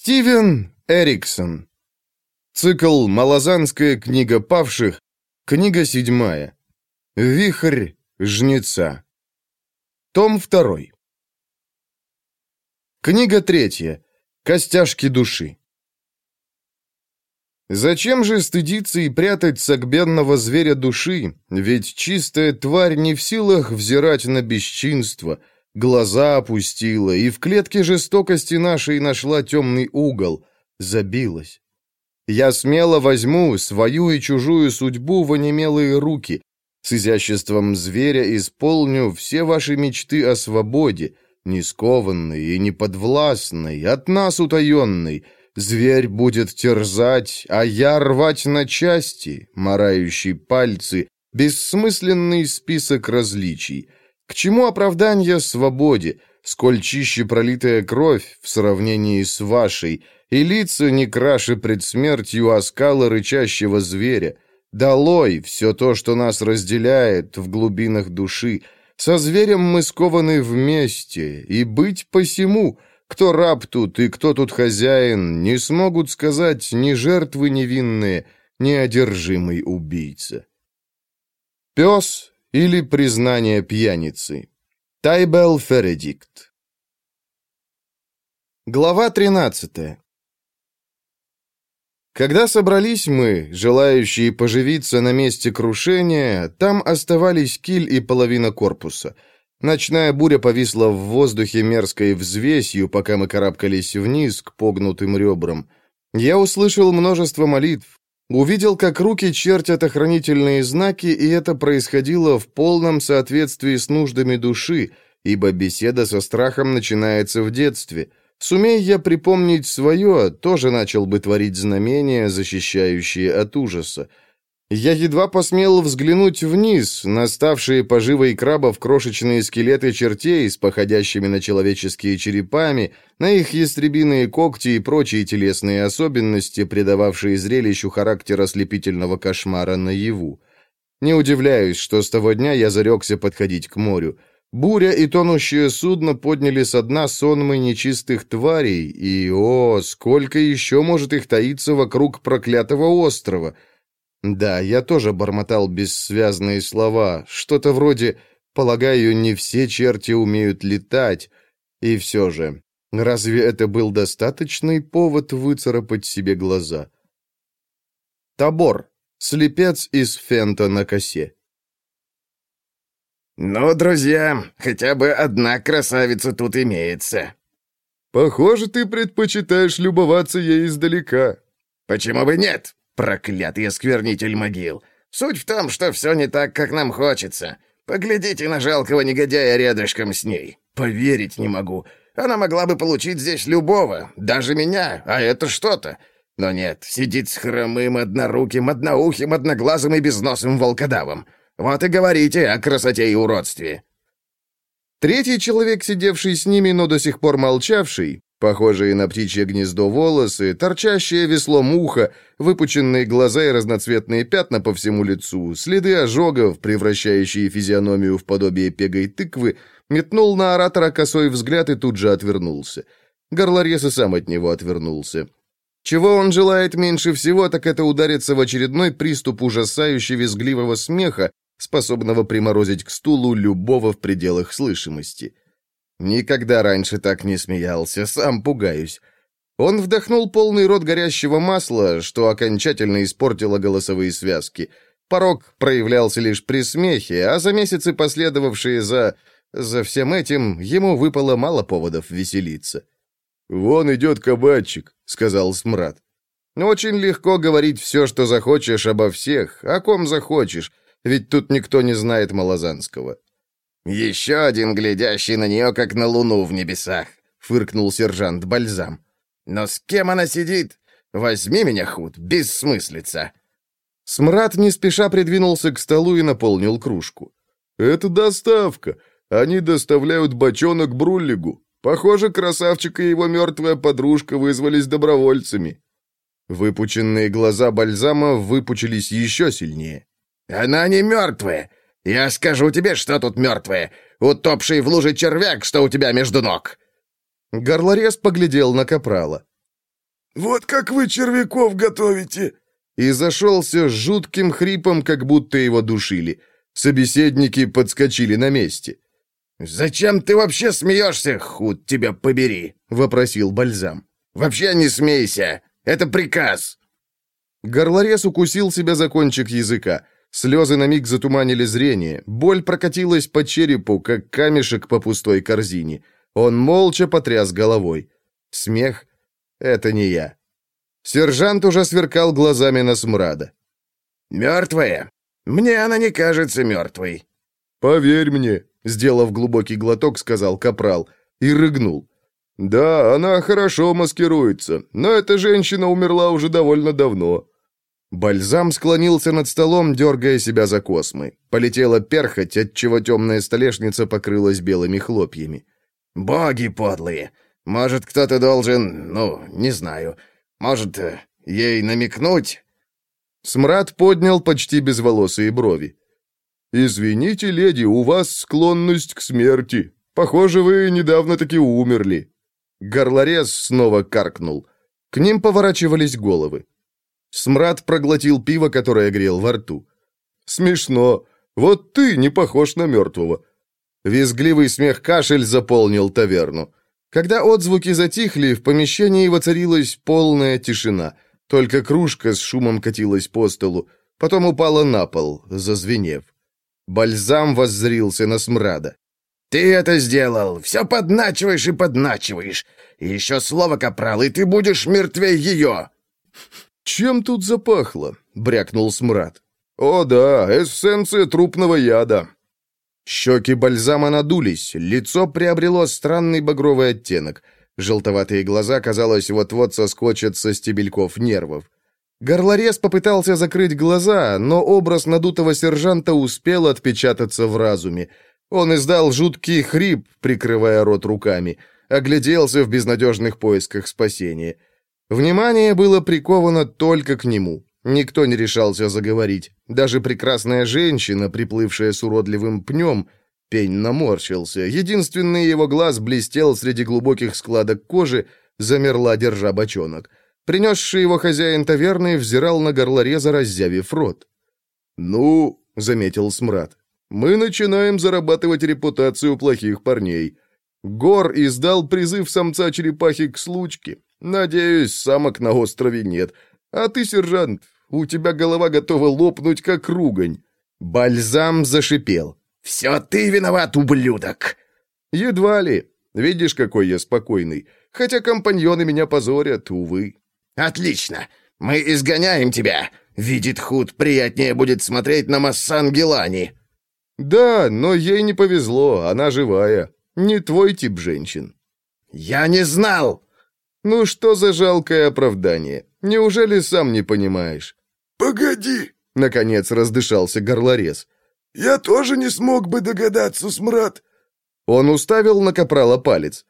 Стивен Эриксон. Цикл «Малозанская книга павших», книга седьмая. «Вихрь жнеца». Том второй. Книга третья. Костяшки души. Зачем же стыдиться и прятать согбенного зверя души, ведь чистая тварь не в силах взирать на бесчинство — Глаза опустила, и в клетке жестокости нашей нашла темный угол. Забилась. Я смело возьму свою и чужую судьбу в онемелые руки. С изяществом зверя исполню все ваши мечты о свободе, не скованной и не подвластной, от нас утаенной. Зверь будет терзать, а я рвать на части, марающий пальцы, бессмысленный список различий. К чему оправдание свободе, сколь чище пролитая кровь в сравнении с вашей, и лица не краше пред смертью оскала рычащего зверя? Долой все то, что нас разделяет в глубинах души. Со зверем мы скованы вместе, и быть посему, кто раб тут и кто тут хозяин, не смогут сказать ни жертвы невинные, ни одержимый убийца. Пес или признание пьяницы. Тайбел Фередикт. Глава 13. Когда собрались мы, желающие поживиться на месте крушения, там оставались киль и половина корпуса. Ночная буря повисла в воздухе мерзкой взвесью, пока мы карабкались вниз к погнутым ребрам. Я услышал множество молитв, Увидел, как руки чертят охранительные знаки, и это происходило в полном соответствии с нуждами души, ибо беседа со страхом начинается в детстве. Сумей я припомнить свое, тоже начал бы творить знамения, защищающие от ужаса. Я едва посмел взглянуть вниз на ставшие поживой крабов крошечные скелеты чертей с походящими на человеческие черепами, на их ястребиные когти и прочие телесные особенности, придававшие зрелищу характер ослепительного кошмара наяву. Не удивляюсь, что с того дня я зарекся подходить к морю. Буря и тонущее судно подняли со дна сонмы нечистых тварей, и, о, сколько еще может их таиться вокруг проклятого острова — да, я тоже бормотал бессвязные слова, что-то вроде «полагаю, не все черти умеют летать», и все же, разве это был достаточный повод выцарапать себе глаза? Табор. Слепец из Фента на косе. «Ну, друзья, хотя бы одна красавица тут имеется». «Похоже, ты предпочитаешь любоваться ей издалека». «Почему бы нет? Проклятый осквернитель могил. Суть в том, что все не так, как нам хочется. Поглядите на жалкого негодяя рядышком с ней. Поверить не могу. Она могла бы получить здесь любого, даже меня, а это что-то. Но нет, сидит с хромым, одноруким, одноухим, одноглазым и безносым волкодавом. Вот и говорите о красоте и уродстве». Третий человек, сидевший с ними, но до сих пор молчавший, Похожие на птичье гнездо волосы, торчащее весло муха, выпученные глаза и разноцветные пятна по всему лицу, следы ожогов, превращающие физиономию в подобие пегой тыквы, метнул на оратора косой взгляд и тут же отвернулся. Горлорез и сам от него отвернулся. Чего он желает меньше всего, так это удариться в очередной приступ ужасающе визгливого смеха, способного приморозить к стулу любого в пределах слышимости. Никогда раньше так не смеялся, сам пугаюсь. Он вдохнул полный рот горящего масла, что окончательно испортило голосовые связки. Порог проявлялся лишь при смехе, а за месяцы, последовавшие за... за всем этим, ему выпало мало поводов веселиться. «Вон идет кабачик», — сказал Смрад. «Очень легко говорить все, что захочешь обо всех, о ком захочешь, ведь тут никто не знает Малозанского». «Еще один, глядящий на нее, как на луну в небесах», — фыркнул сержант Бальзам. «Но с кем она сидит? Возьми меня, худ, бессмыслица!» Смрад не спеша придвинулся к столу и наполнил кружку. «Это доставка. Они доставляют бочонок Бруллигу. Похоже, красавчик и его мертвая подружка вызвались добровольцами». Выпученные глаза Бальзама выпучились еще сильнее. «Она не мертвая. Я скажу тебе, что тут мертвые. Утопший в луже червяк, что у тебя между ног!» Горлорез поглядел на Капрала. Вот как вы червяков готовите!» И зашелся жутким хрипом, как будто его душили. Собеседники подскочили на месте. «Зачем ты вообще смеешься, худ тебя побери?» — вопросил Бальзам. «Вообще не смейся! Это приказ!» Горлорез укусил себя за кончик языка. Слезы на миг затуманили зрение. Боль прокатилась по черепу, как камешек по пустой корзине. Он молча потряс головой. Смех — это не я. Сержант уже сверкал глазами на смрада. «Мертвая? Мне она не кажется мертвой». «Поверь мне», — сделав глубокий глоток, сказал Капрал и рыгнул. «Да, она хорошо маскируется, но эта женщина умерла уже довольно давно». Бальзам склонился над столом, дергая себя за космы. Полетела перхоть, отчего темная столешница покрылась белыми хлопьями. «Боги подлые! Может, кто-то должен, ну, не знаю, может, э, ей намекнуть?» Смрад поднял почти безволосые брови. «Извините, леди, у вас склонность к смерти. Похоже, вы недавно-таки умерли». Горлорез снова каркнул. К ним поворачивались головы. Смрад проглотил пиво, которое грел во рту. «Смешно. Вот ты не похож на мертвого». Визгливый смех-кашель заполнил таверну. Когда отзвуки затихли, в помещении воцарилась полная тишина. Только кружка с шумом катилась по столу, потом упала на пол, зазвенев. Бальзам воззрился на смрада. «Ты это сделал! Все подначиваешь и подначиваешь! Еще слово, капрал, и ты будешь мертвее ее!» «Чем тут запахло?» — брякнул смрад. «О да, эссенция трупного яда. Щеки бальзама надулись, лицо приобрело странный багровый оттенок. Желтоватые глаза, казалось, вот-вот соскочат со стебельков нервов. Горлорез попытался закрыть глаза, но образ надутого сержанта успел отпечататься в разуме. Он издал жуткий хрип, прикрывая рот руками, огляделся в безнадежных поисках спасения. Внимание было приковано только к нему. Никто не решался заговорить. Даже прекрасная женщина, приплывшая с уродливым пнем, пень наморщился. Единственный его глаз блестел среди глубоких складок кожи, замерла, держа бочонок. Принесший его хозяин таверны взирал на горлореза, раззявив рот. «Ну», — заметил Смрад, — «мы начинаем зарабатывать репутацию плохих парней». Гор издал призыв самца черепахи к случке. Надеюсь, самок на острове нет. А ты, сержант, у тебя голова готова лопнуть, как ругань». Бальзам зашипел. «Все ты виноват, ублюдок!» «Едва ли. Видишь, какой я спокойный. Хотя компаньоны меня позорят, увы». «Отлично. Мы изгоняем тебя. Видит худ, приятнее будет смотреть на Массан Гелани». «Да, но ей не повезло, она живая. Не твой тип женщин». «Я не знал!» «Ну что за жалкое оправдание? Неужели сам не понимаешь?» «Погоди!» — наконец раздышался горлорез. «Я тоже не смог бы догадаться, смрад!» Он уставил на капрала палец.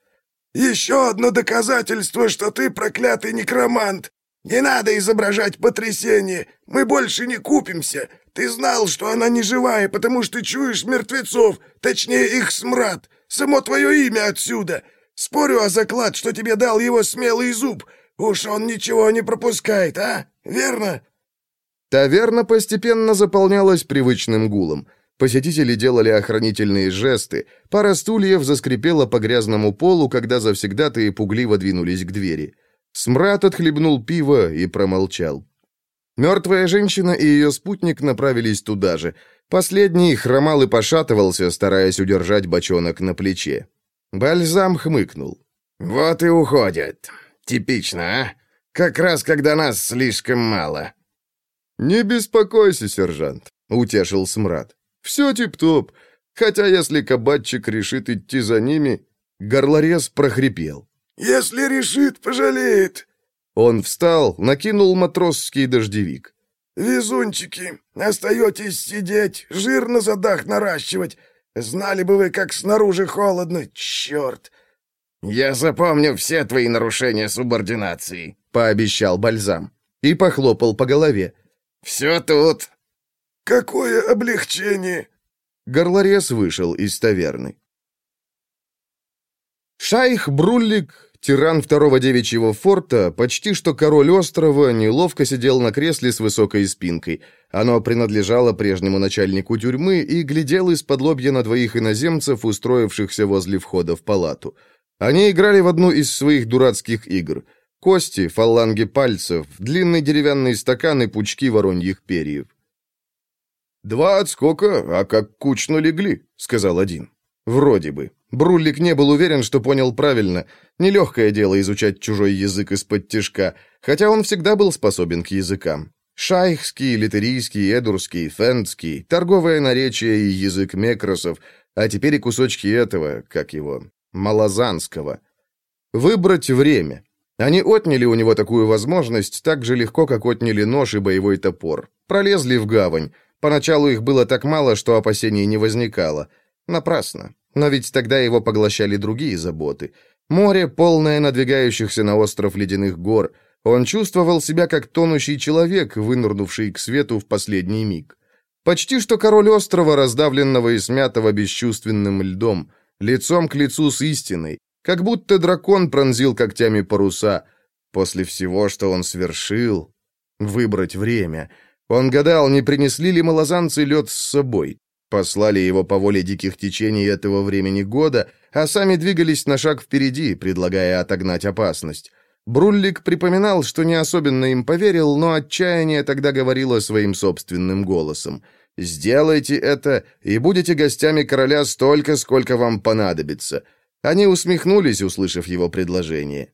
«Еще одно доказательство, что ты проклятый некромант! Не надо изображать потрясение! Мы больше не купимся! Ты знал, что она не живая, потому что чуешь мертвецов, точнее их смрад! Само твое имя отсюда! Спорю о заклад, что тебе дал его смелый зуб! Уж он ничего не пропускает, а? Верно?» Таверна постепенно заполнялась привычным гулом. Посетители делали охранительные жесты. Пара стульев заскрипела по грязному полу, когда завсегдатые пугливо двинулись к двери. Смрад отхлебнул пиво и промолчал. Мертвая женщина и ее спутник направились туда же. Последний хромал и пошатывался, стараясь удержать бочонок на плече. Бальзам хмыкнул. «Вот и уходят. Типично, а? Как раз когда нас слишком мало». «Не беспокойся, сержант», — утешил Смрад. «Все тип-топ. Хотя если кабачик решит идти за ними...» Горлорез прохрипел. «Если решит, пожалеет». Он встал, накинул матросский дождевик. «Везунчики, остаетесь сидеть, жир на задах наращивать. Знали бы вы, как снаружи холодно, черт!» «Я запомню все твои нарушения субординации», — пообещал Бальзам. И похлопал по голове. «Все тут». «Какое облегчение!» Горлорез вышел из таверны. Шайх Бруллик тиран второго девичьего форта, почти что король острова, неловко сидел на кресле с высокой спинкой. Оно принадлежало прежнему начальнику тюрьмы и глядел из-под лобья на двоих иноземцев, устроившихся возле входа в палату. Они играли в одну из своих дурацких игр. Кости, фаланги пальцев, длинный деревянный стакан и пучки вороньих перьев. «Два отскока, а как кучно легли», — сказал один. «Вроде бы». Бруллик не был уверен, что понял правильно. Нелегкое дело изучать чужой язык из-под тяжка, хотя он всегда был способен к языкам. Шайхский, литерийский, эдурский, фендский, торговое наречие и язык мекросов, а теперь и кусочки этого, как его, малозанского. Выбрать время. Они отняли у него такую возможность так же легко, как отняли нож и боевой топор. Пролезли в гавань. Поначалу их было так мало, что опасений не возникало. Напрасно. Но ведь тогда его поглощали другие заботы. Море, полное надвигающихся на остров ледяных гор. Он чувствовал себя как тонущий человек, вынырнувший к свету в последний миг. Почти что король острова, раздавленного и смятого бесчувственным льдом, лицом к лицу с истиной, как будто дракон пронзил когтями паруса. После всего, что он свершил, выбрать время. Он гадал, не принесли ли малозанцы лед с собой. Послали его по воле диких течений этого времени года, а сами двигались на шаг впереди, предлагая отогнать опасность. Бруллик припоминал, что не особенно им поверил, но отчаяние тогда говорило своим собственным голосом. «Сделайте это, и будете гостями короля столько, сколько вам понадобится». Они усмехнулись, услышав его предложение.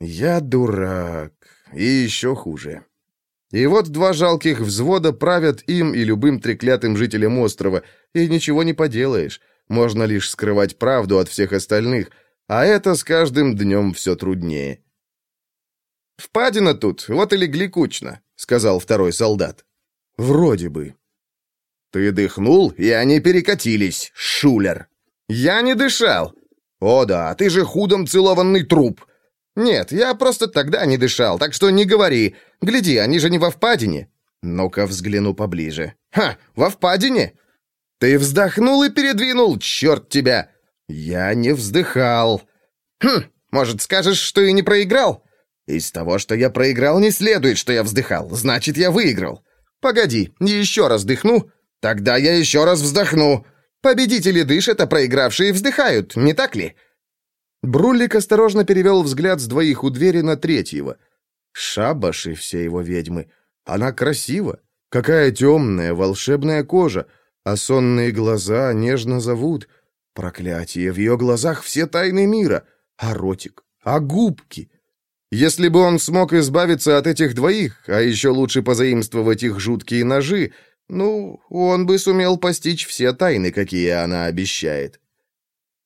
«Я дурак. И еще хуже. И вот два жалких взвода правят им и любым треклятым жителям острова, и ничего не поделаешь. Можно лишь скрывать правду от всех остальных, а это с каждым днем все труднее. «Впадина тут, вот и легли кучно», — сказал второй солдат. «Вроде бы». «Ты дыхнул, и они перекатились, шулер». «Я не дышал». «О да, ты же худом целованный труп. «Нет, я просто тогда не дышал, так что не говори. Гляди, они же не во впадине». «Ну-ка, взгляну поближе». «Ха, во впадине?» «Ты вздохнул и передвинул, черт тебя!» «Я не вздыхал». «Хм, может, скажешь, что и не проиграл?» «Из того, что я проиграл, не следует, что я вздыхал. Значит, я выиграл». «Погоди, еще раз дыхну?» «Тогда я еще раз вздохну». «Победители дышат, а проигравшие вздыхают, не так ли?» Бруллик осторожно перевел взгляд с двоих у двери на третьего. Шабаш и все его ведьмы. Она красива. Какая темная, волшебная кожа. А сонные глаза нежно зовут. Проклятие, в ее глазах все тайны мира. А ротик, а губки. Если бы он смог избавиться от этих двоих, а еще лучше позаимствовать их жуткие ножи, ну, он бы сумел постичь все тайны, какие она обещает.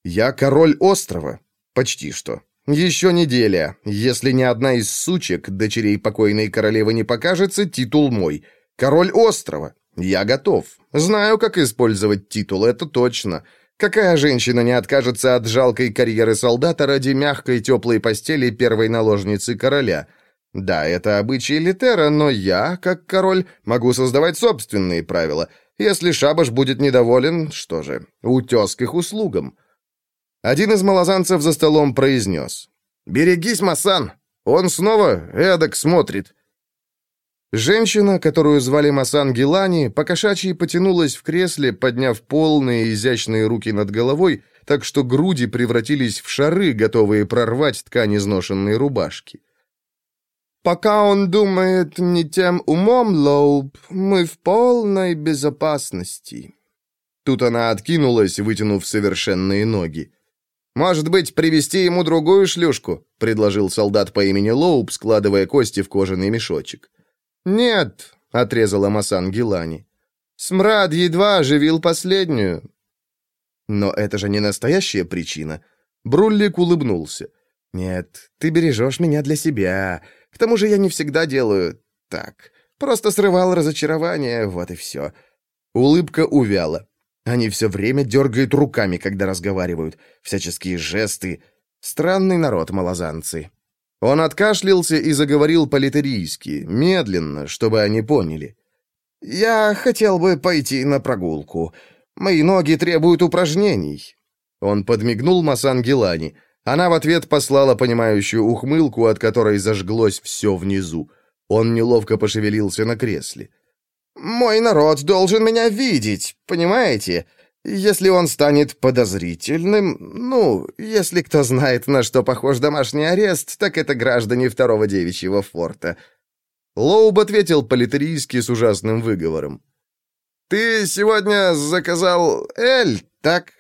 «Я король острова», Почти что. Еще неделя. Если ни одна из сучек, дочерей покойной королевы, не покажется, титул мой. Король острова. Я готов. Знаю, как использовать титул, это точно. Какая женщина не откажется от жалкой карьеры солдата ради мягкой теплой постели первой наложницы короля? Да, это обычай Литера, но я, как король, могу создавать собственные правила. Если шабаш будет недоволен, что же, утес к их услугам. Один из малозанцев за столом произнес. «Берегись, Масан! Он снова эдак смотрит!» Женщина, которую звали Масан Гелани, покошачьи потянулась в кресле, подняв полные изящные руки над головой, так что груди превратились в шары, готовые прорвать ткань изношенной рубашки. «Пока он думает не тем умом, Лоуп, мы в полной безопасности». Тут она откинулась, вытянув совершенные ноги. «Может быть, привести ему другую шлюшку?» — предложил солдат по имени Лоуп, складывая кости в кожаный мешочек. «Нет», — отрезала Масан Гилани. «Смрад едва оживил последнюю». «Но это же не настоящая причина». Бруллик улыбнулся. «Нет, ты бережешь меня для себя. К тому же я не всегда делаю так. Просто срывал разочарование, вот и все». Улыбка увяла. Они все время дергают руками, когда разговаривают. Всяческие жесты. Странный народ, малозанцы. Он откашлялся и заговорил по-литерийски, медленно, чтобы они поняли. «Я хотел бы пойти на прогулку. Мои ноги требуют упражнений». Он подмигнул Масан Гелани. Она в ответ послала понимающую ухмылку, от которой зажглось все внизу. Он неловко пошевелился на кресле. «Мой народ должен меня видеть, понимаете? Если он станет подозрительным, ну, если кто знает, на что похож домашний арест, так это граждане второго девичьего форта». Лоуб ответил по-литерийски с ужасным выговором. «Ты сегодня заказал Эль, так?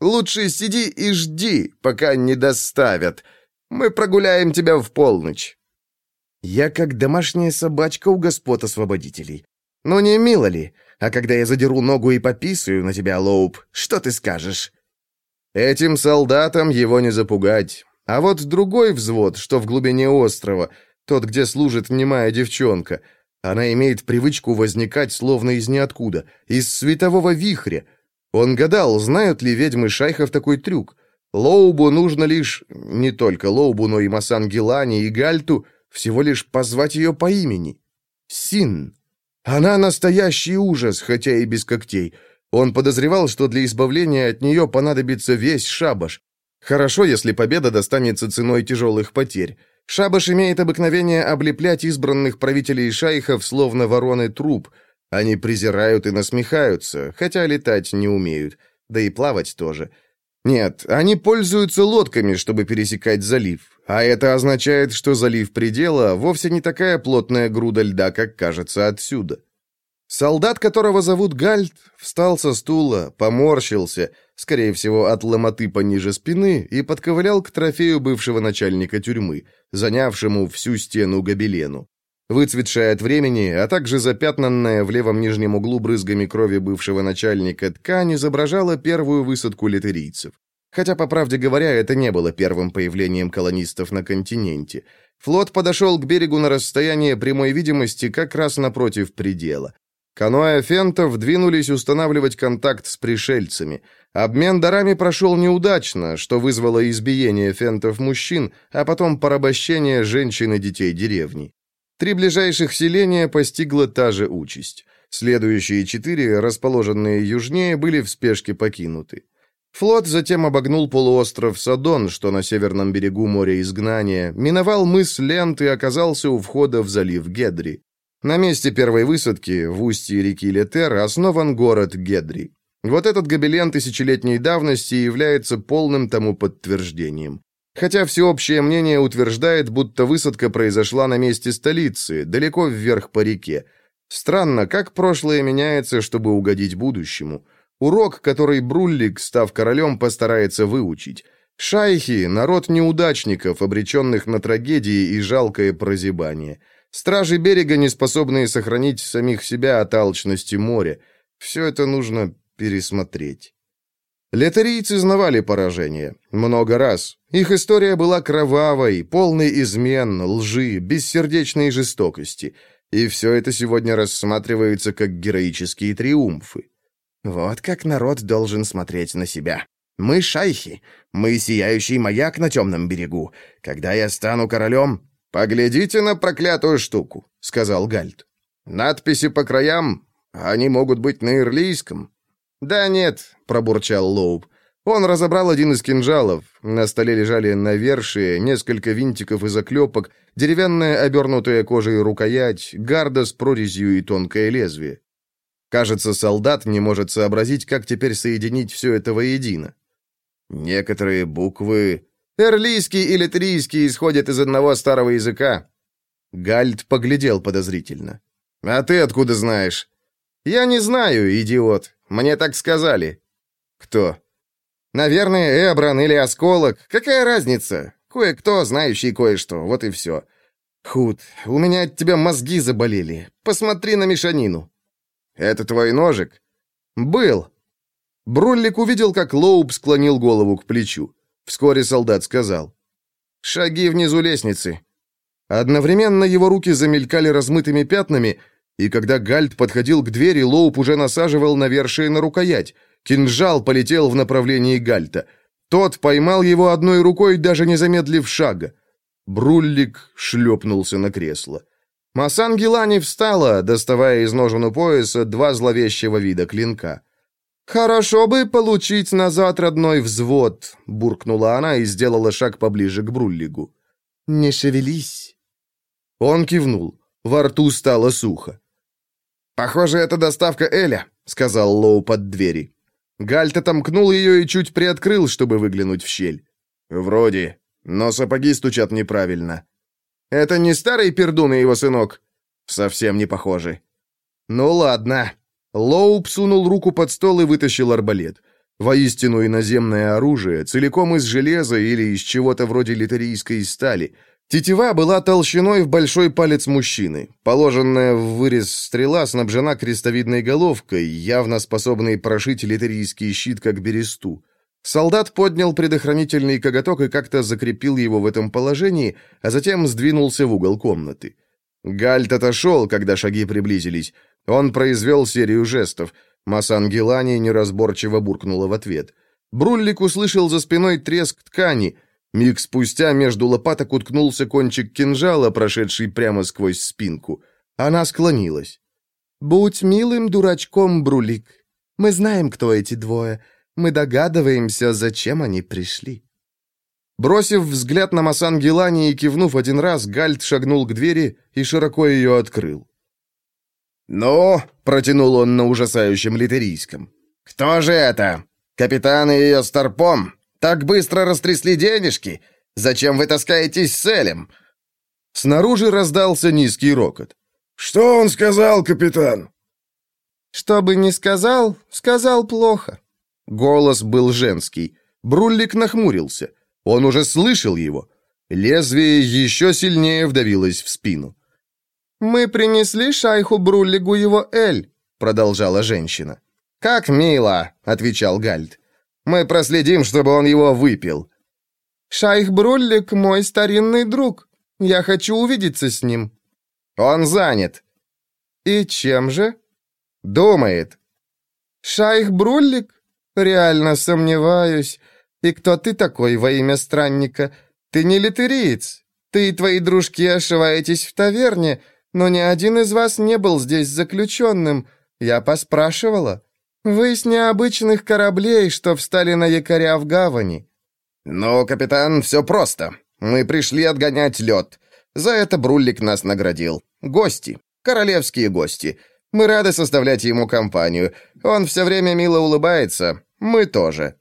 Лучше сиди и жди, пока не доставят. Мы прогуляем тебя в полночь». «Я как домашняя собачка у господ освободителей. Ну не мило ли? А когда я задеру ногу и пописаю на тебя, Лоуп, что ты скажешь?» Этим солдатам его не запугать. А вот другой взвод, что в глубине острова, тот, где служит немая девчонка — она имеет привычку возникать словно из ниоткуда, из светового вихря. Он гадал, знают ли ведьмы шайхов такой трюк. Лоубу нужно лишь, не только Лоубу, но и Масан Гелани и Гальту, всего лишь позвать ее по имени. Син. Она настоящий ужас, хотя и без когтей. Он подозревал, что для избавления от нее понадобится весь шабаш. Хорошо, если победа достанется ценой тяжелых потерь. Шабаш имеет обыкновение облеплять избранных правителей шайхов, словно вороны труп. Они презирают и насмехаются, хотя летать не умеют, да и плавать тоже. Нет, они пользуются лодками, чтобы пересекать залив, а это означает, что залив предела вовсе не такая плотная груда льда, как кажется отсюда. Солдат, которого зовут Гальт, встал со стула, поморщился, скорее всего, от ломоты пониже спины, и подковылял к трофею бывшего начальника тюрьмы, занявшему всю стену гобелену. Выцветшая от времени, а также запятнанная в левом нижнем углу брызгами крови бывшего начальника ткань изображала первую высадку литерийцев. Хотя, по правде говоря, это не было первым появлением колонистов на континенте. Флот подошел к берегу на расстояние прямой видимости как раз напротив предела. Каноэ фентов двинулись устанавливать контакт с пришельцами. Обмен дарами прошел неудачно, что вызвало избиение фентов мужчин, а потом порабощение женщин и детей деревни. Три ближайших селения постигла та же участь. Следующие четыре, расположенные южнее, были в спешке покинуты. Флот затем обогнул полуостров Садон, что на северном берегу моря изгнания, миновал мыс Лент и оказался у входа в залив Гедри. На месте первой высадки, в устье реки Летер, основан город Гедри. Вот этот гобелен тысячелетней давности является полным тому подтверждением. Хотя всеобщее мнение утверждает, будто высадка произошла на месте столицы, далеко вверх по реке. Странно, как прошлое меняется, чтобы угодить будущему. Урок, который Бруллик, став королем, постарается выучить. Шайхи — народ неудачников, обреченных на трагедии и жалкое прозябание. Стражи берега, не способные сохранить самих себя от алчности моря. Все это нужно пересмотреть. Летарийцы знавали поражение. Много раз. Их история была кровавой, полной измен, лжи, бессердечной жестокости. И все это сегодня рассматривается как героические триумфы. Вот как народ должен смотреть на себя. Мы шайхи, мы сияющий маяк на темном берегу. Когда я стану королем, «Поглядите на проклятую штуку», — сказал Гальд. «Надписи по краям, они могут быть на ирлийском». «Да нет», — пробурчал Лоуб. Он разобрал один из кинжалов. На столе лежали навершие, несколько винтиков и заклепок, деревянная обернутая кожей рукоять, гарда с прорезью и тонкое лезвие. Кажется, солдат не может сообразить, как теперь соединить все это воедино. Некоторые буквы Эрлийский и литрийский исходят из одного старого языка». Гальд поглядел подозрительно. «А ты откуда знаешь?» «Я не знаю, идиот. Мне так сказали». «Кто?» «Наверное, Эбран или Осколок. Какая разница? Кое-кто, знающий кое-что. Вот и все. Худ, у меня от тебя мозги заболели. Посмотри на мешанину». «Это твой ножик?» «Был». Бруллик увидел, как Лоуб склонил голову к плечу. Вскоре солдат сказал. «Шаги внизу лестницы». Одновременно его руки замелькали размытыми пятнами, и когда Гальд подходил к двери, Лоуп уже насаживал навершие на рукоять. Кинжал полетел в направлении Гальта. Тот поймал его одной рукой, даже не замедлив шага. Бруллик шлепнулся на кресло. Масан Гелани встала, доставая из ножен у пояса два зловещего вида клинка. «Хорошо бы получить назад родной взвод», — буркнула она и сделала шаг поближе к Бруллигу. «Не шевелись». Он кивнул. Во рту стало сухо. «Похоже, это доставка Эля», — сказал Лоу под двери. Гальт отомкнул ее и чуть приоткрыл, чтобы выглянуть в щель. «Вроде, но сапоги стучат неправильно». «Это не старый пердун и его сынок?» «Совсем не похожи». «Ну ладно». Лоуп сунул руку под стол и вытащил арбалет. Воистину иноземное оружие, целиком из железа или из чего-то вроде литерийской стали — Тетива была толщиной в большой палец мужчины. Положенная в вырез стрела снабжена крестовидной головкой, явно способной прошить литерийский щит как бересту. Солдат поднял предохранительный коготок и как-то закрепил его в этом положении, а затем сдвинулся в угол комнаты. Гальт отошел, когда шаги приблизились. Он произвел серию жестов. Масан Гелани неразборчиво буркнула в ответ. Бруллик услышал за спиной треск ткани — Миг спустя между лопаток уткнулся кончик кинжала, прошедший прямо сквозь спинку. Она склонилась. «Будь милым дурачком, Брулик. Мы знаем, кто эти двое. Мы догадываемся, зачем они пришли». Бросив взгляд на Масан Гелани и кивнув один раз, Гальт шагнул к двери и широко ее открыл. «Ну?» — протянул он на ужасающем литерийском. «Кто же это? Капитан и ее старпом? Так быстро растрясли денежки? Зачем вы таскаетесь с Элем?» Снаружи раздался низкий рокот. «Что он сказал, капитан?» «Что бы ни сказал, сказал плохо». Голос был женский. Бруллик нахмурился. Он уже слышал его. Лезвие еще сильнее вдавилось в спину. «Мы принесли шайху Бруллигу его Эль», — продолжала женщина. «Как мило», — отвечал Гальд. Мы проследим, чтобы он его выпил». «Шайх Бруллик — мой старинный друг. Я хочу увидеться с ним». «Он занят». «И чем же?» «Думает». «Шайх Бруллик? Реально сомневаюсь. И кто ты такой во имя странника? Ты не литериец. Ты и твои дружки ошиваетесь в таверне, но ни один из вас не был здесь заключенным. Я поспрашивала». «Вы с необычных кораблей, что встали на якоря в гавани». «Ну, капитан, все просто. Мы пришли отгонять лед. За это Бруллик нас наградил. Гости. Королевские гости. Мы рады составлять ему компанию. Он все время мило улыбается. Мы тоже».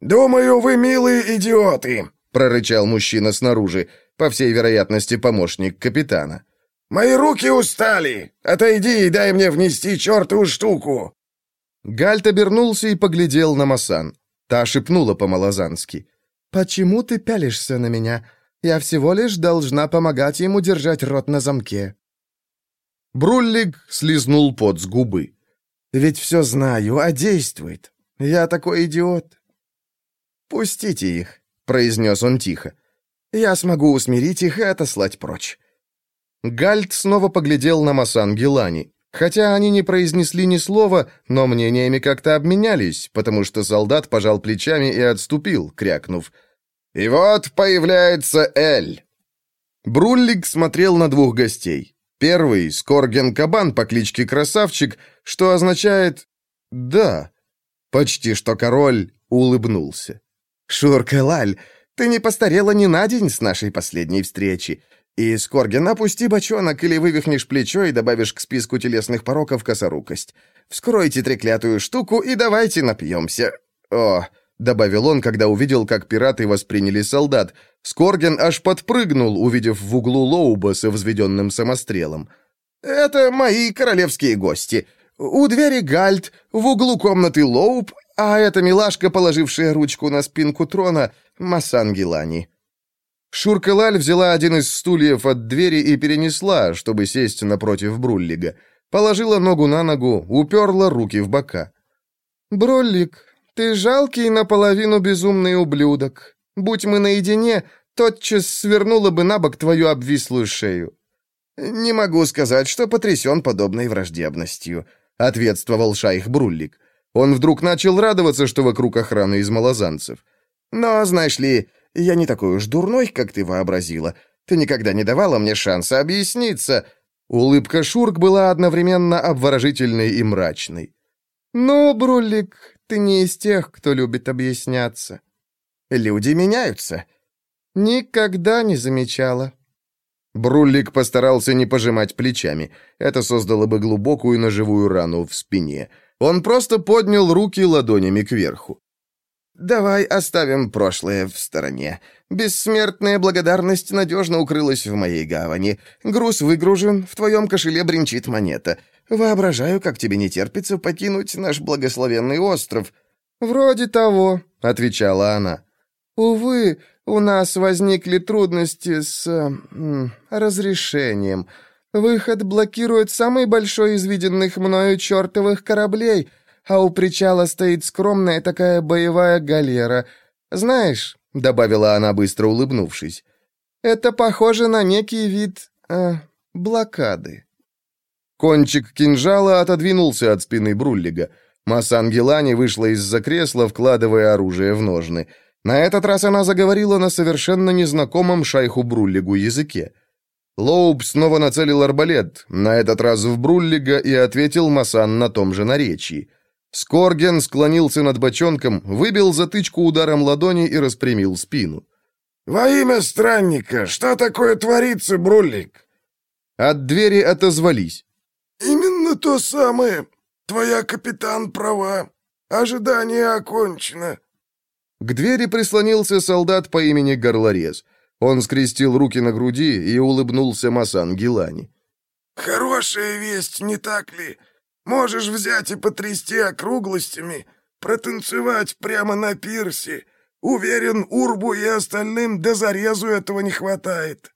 «Думаю, вы милые идиоты», — прорычал мужчина снаружи, по всей вероятности, помощник капитана. «Мои руки устали! Отойди и дай мне внести чертову штуку!» Гальт обернулся и поглядел на Масан. Та шепнула по-малозански. «Почему ты пялишься на меня? Я всего лишь должна помогать ему держать рот на замке». Бруллик слизнул пот с губы. «Ведь все знаю, а действует. Я такой идиот». «Пустите их», — произнес он тихо. «Я смогу усмирить их и отослать прочь». Гальт снова поглядел на Масан Гелани. Хотя они не произнесли ни слова, но мнениями как-то обменялись, потому что солдат пожал плечами и отступил, крякнув. «И вот появляется Эль!» Бруллик смотрел на двух гостей. Первый — Скорген Кабан по кличке Красавчик, что означает «да». Почти что король улыбнулся. «Шурка Лаль, ты не постарела ни на день с нашей последней встречи. И, Скорген, опусти бочонок или вывихнешь плечо и добавишь к списку телесных пороков косорукость. Вскройте треклятую штуку и давайте напьемся. О, добавил он, когда увидел, как пираты восприняли солдат. Скорген аж подпрыгнул, увидев в углу Лоуба со взведенным самострелом. «Это мои королевские гости. У двери Гальд, в углу комнаты Лоуб, а эта милашка, положившая ручку на спинку трона, Масан Гелани». Шурка-Лаль взяла один из стульев от двери и перенесла, чтобы сесть напротив Бруллига. Положила ногу на ногу, уперла руки в бока. «Бруллик, ты жалкий наполовину безумный ублюдок. Будь мы наедине, тотчас свернула бы на бок твою обвислую шею». «Не могу сказать, что потрясен подобной враждебностью», — ответствовал шайх Бруллик. Он вдруг начал радоваться, что вокруг охраны из малозанцев. «Но, знаешь ли, я не такой уж дурной, как ты вообразила. Ты никогда не давала мне шанса объясниться». Улыбка Шурк была одновременно обворожительной и мрачной. «Ну, Брулик, ты не из тех, кто любит объясняться». «Люди меняются». «Никогда не замечала». Бруллик постарался не пожимать плечами. Это создало бы глубокую ножевую рану в спине. Он просто поднял руки ладонями кверху. «Давай оставим прошлое в стороне. Бессмертная благодарность надежно укрылась в моей гавани. Груз выгружен, в твоем кошеле бренчит монета. Воображаю, как тебе не терпится покинуть наш благословенный остров». «Вроде того», — отвечала она. «Увы, у нас возникли трудности с... Э, разрешением. Выход блокирует самый большой из виденных мною чертовых кораблей, а у причала стоит скромная такая боевая галера. Знаешь, — добавила она, быстро улыбнувшись, — это похоже на некий вид... Э, блокады. Кончик кинжала отодвинулся от спины Бруллига. Масан Гелани вышла из-за кресла, вкладывая оружие в ножны. На этот раз она заговорила на совершенно незнакомом шайху Бруллигу языке. Лоуб снова нацелил арбалет, на этот раз в Бруллига, и ответил Масан на том же наречии. Скорген склонился над бочонком, выбил затычку ударом ладони и распрямил спину. «Во имя странника, что такое творится, Бруллик?» От двери отозвались. «Именно то самое. Твоя капитан права. Ожидание окончено». К двери прислонился солдат по имени Горлорез. Он скрестил руки на груди и улыбнулся Масан Гилани. «Хорошая весть, не так ли? Можешь взять и потрясти округлостями, протанцевать прямо на пирсе. Уверен, Урбу и остальным до зарезу этого не хватает».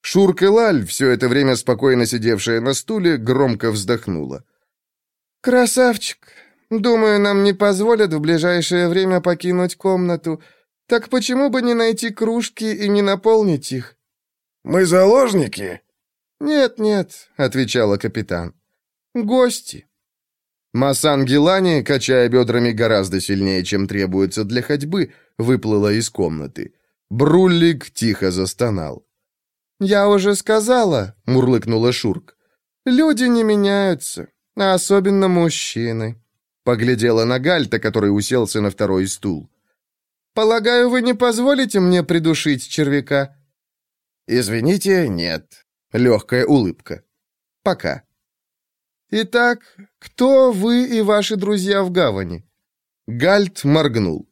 Шурка Лаль, все это время спокойно сидевшая на стуле, громко вздохнула. «Красавчик! Думаю, нам не позволят в ближайшее время покинуть комнату. Так почему бы не найти кружки и не наполнить их?» «Мы заложники?» «Нет, нет», — отвечала капитан. «Гости». Масан Гелани, качая бедрами гораздо сильнее, чем требуется для ходьбы, выплыла из комнаты. Бруллик тихо застонал. «Я уже сказала», — мурлыкнула Шурк. «Люди не меняются, а особенно мужчины». Поглядела на Гальта, который уселся на второй стул. «Полагаю, вы не позволите мне придушить червяка?» «Извините, нет». Легкая улыбка. «Пока». «Итак, кто вы и ваши друзья в гавани?» Гальт моргнул.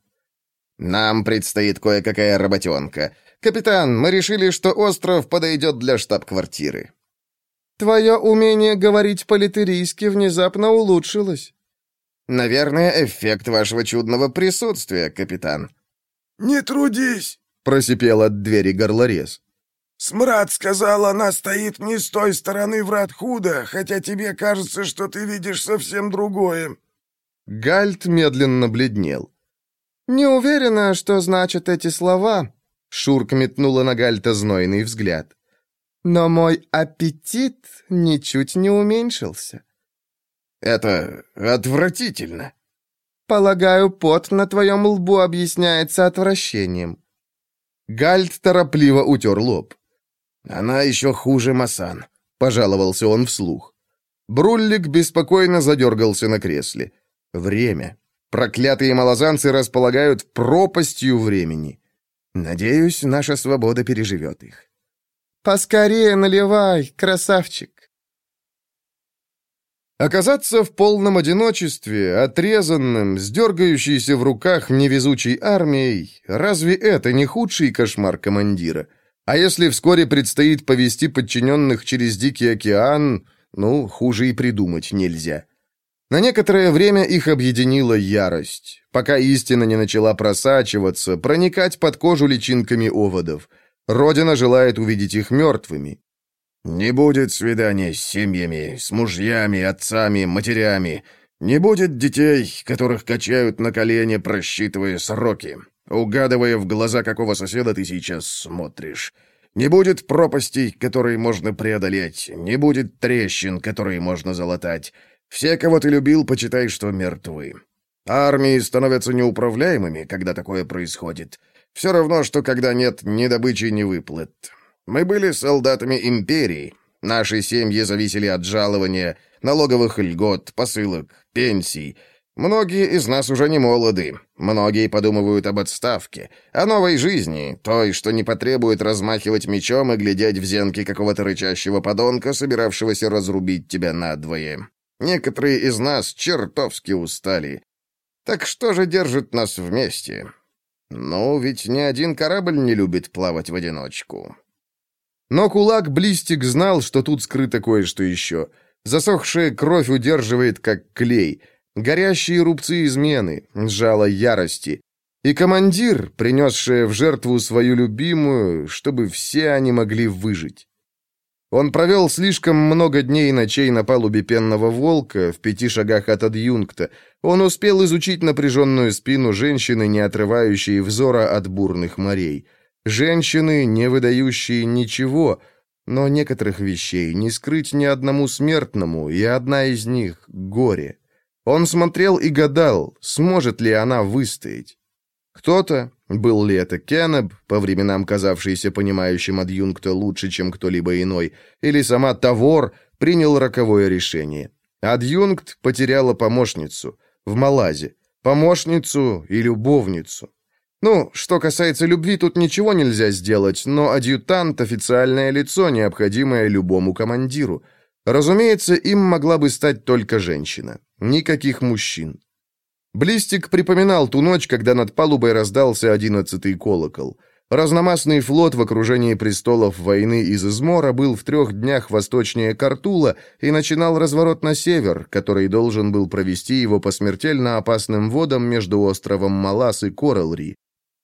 «Нам предстоит кое-какая работенка. Капитан, мы решили, что остров подойдет для штаб-квартиры». «Твое умение говорить по-литерийски внезапно улучшилось». «Наверное, эффект вашего чудного присутствия, капитан». «Не трудись», — просипел от двери горлорез. «Смрад сказал, она стоит не с той стороны врат худо, хотя тебе кажется, что ты видишь совсем другое». Гальт медленно бледнел. «Не уверена, что значат эти слова», — Шурк метнула на Гальта знойный взгляд. «Но мой аппетит ничуть не уменьшился». Это отвратительно. Полагаю, пот на твоем лбу объясняется отвращением. Гальд торопливо утер лоб. Она еще хуже Масан, пожаловался он вслух. Бруллик беспокойно задергался на кресле. Время. Проклятые малозанцы располагают пропастью времени. Надеюсь, наша свобода переживет их. «Поскорее наливай, красавчик!» Оказаться в полном одиночестве, отрезанным, с дергающейся в руках невезучей армией, разве это не худший кошмар командира? А если вскоре предстоит повести подчиненных через Дикий океан, ну, хуже и придумать нельзя. На некоторое время их объединила ярость, пока истина не начала просачиваться, проникать под кожу личинками оводов. Родина желает увидеть их мертвыми, не будет свиданий с семьями, с мужьями, отцами, матерями. Не будет детей, которых качают на колени, просчитывая сроки, угадывая в глаза, какого соседа ты сейчас смотришь. Не будет пропастей, которые можно преодолеть, не будет трещин, которые можно залатать. Все, кого ты любил, почитай, что мертвы. Армии становятся неуправляемыми, когда такое происходит. Все равно, что когда нет ни добычи, ни выплат. Мы были солдатами империи. Наши семьи зависели от жалования, налоговых льгот, посылок, пенсий. Многие из нас уже не молоды. Многие подумывают об отставке, о новой жизни, той, что не потребует размахивать мечом и глядеть в зенки какого-то рычащего подонка, собиравшегося разрубить тебя надвое. Некоторые из нас чертовски устали. Так что же держит нас вместе? Ну, ведь ни один корабль не любит плавать в одиночку. Но кулак Блистик знал, что тут скрыто кое-что еще. Засохшая кровь удерживает, как клей — горящие рубцы измены, жало ярости. И командир, принесший в жертву свою любимую, чтобы все они могли выжить. Он провел слишком много дней и ночей на палубе пенного волка, в пяти шагах от адъюнкта. Он успел изучить напряженную спину женщины, не отрывающей взора от бурных морей. Женщины, не выдающие ничего, но некоторых вещей не скрыть ни одному смертному, и одна из них — горе. Он смотрел и гадал, сможет ли она выстоять. Кто-то, был ли это Кеннеб, по временам казавшийся понимающим адъюнкта лучше, чем кто-либо иной, или сама Тавор, принял роковое решение. Адъюнкт потеряла помощницу в Малазе, помощницу и любовницу. Ну, что касается любви, тут ничего нельзя сделать, но адъютант — официальное лицо, необходимое любому командиру — Разумеется, им могла бы стать только женщина. Никаких мужчин. Блистик припоминал ту ночь, когда над палубой раздался одиннадцатый колокол. Разномастный флот в окружении престолов войны из Измора был в трех днях восточнее Картула и начинал разворот на север, который должен был провести его по смертельно опасным водам между островом Малас и Коралри.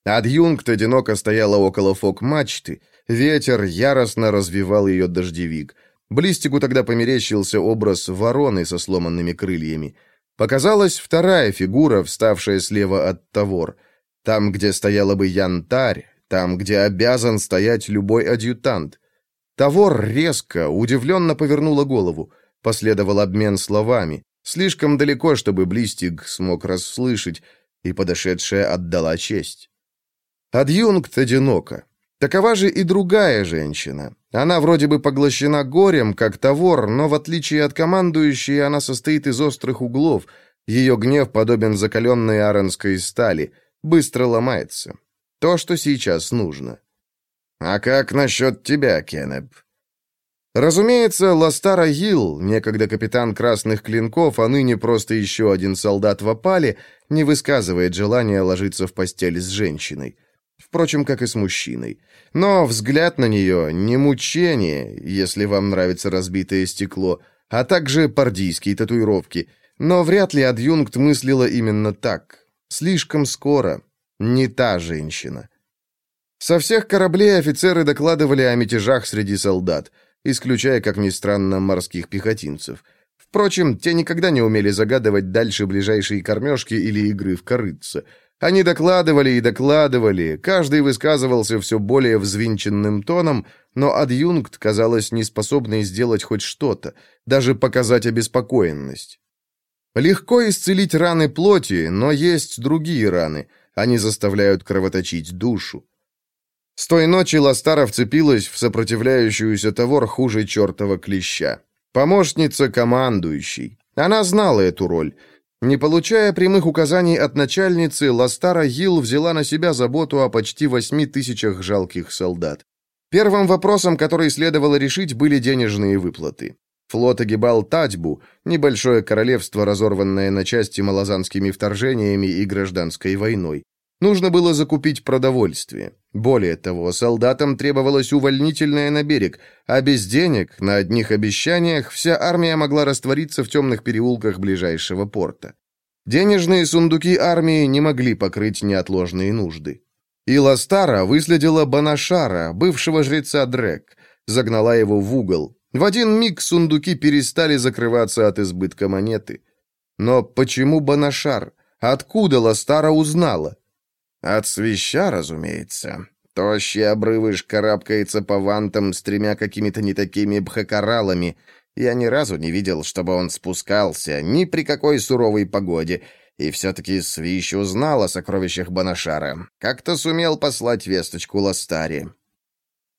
Адъюнкт одиноко стояла около фок-мачты, ветер яростно развивал ее дождевик — Блистику тогда померещился образ вороны со сломанными крыльями. Показалась вторая фигура, вставшая слева от Тавор. Там, где стояла бы янтарь, там, где обязан стоять любой адъютант. Тавор резко, удивленно повернула голову. Последовал обмен словами. Слишком далеко, чтобы Блистик смог расслышать, и подошедшая отдала честь. Адъюнкт одиноко. Такова же и другая женщина. Она вроде бы поглощена горем, как Тавор, но в отличие от командующей, она состоит из острых углов. Ее гнев подобен закаленной аронской стали. Быстро ломается. То, что сейчас нужно. «А как насчет тебя, Кеннеп?» Разумеется, Ластара Гилл, некогда капитан Красных Клинков, а ныне просто еще один солдат в опале, не высказывает желания ложиться в постель с женщиной. Впрочем, как и с мужчиной. Но взгляд на нее не мучение, если вам нравится разбитое стекло, а также пардийские татуировки. Но вряд ли адъюнкт мыслила именно так. Слишком скоро. Не та женщина. Со всех кораблей офицеры докладывали о мятежах среди солдат, исключая, как ни странно, морских пехотинцев. Впрочем, те никогда не умели загадывать дальше ближайшие кормежки или игры в корыце – они докладывали и докладывали, каждый высказывался все более взвинченным тоном, но адъюнкт, казалось, не способный сделать хоть что-то, даже показать обеспокоенность. Легко исцелить раны плоти, но есть другие раны. Они заставляют кровоточить душу. С той ночи Ластара вцепилась в сопротивляющуюся товар хуже чертова клеща. Помощница командующей. Она знала эту роль — не получая прямых указаний от начальницы, Ластара Гилл взяла на себя заботу о почти восьми тысячах жалких солдат. Первым вопросом, который следовало решить, были денежные выплаты. Флот огибал Татьбу, небольшое королевство, разорванное на части малозанскими вторжениями и гражданской войной. Нужно было закупить продовольствие. Более того, солдатам требовалось увольнительное на берег, а без денег, на одних обещаниях, вся армия могла раствориться в темных переулках ближайшего порта. Денежные сундуки армии не могли покрыть неотложные нужды. И Ластара выследила Банашара, бывшего жреца Дрек, загнала его в угол. В один миг сундуки перестали закрываться от избытка монеты. Но почему Банашар? Откуда Ластара узнала? От свища, разумеется. Тощий обрывыш карабкается по вантам с тремя какими-то не такими бхакаралами. Я ни разу не видел, чтобы он спускался, ни при какой суровой погоде. И все-таки Свищ узнал о сокровищах Банашара. Как-то сумел послать весточку Ластаре.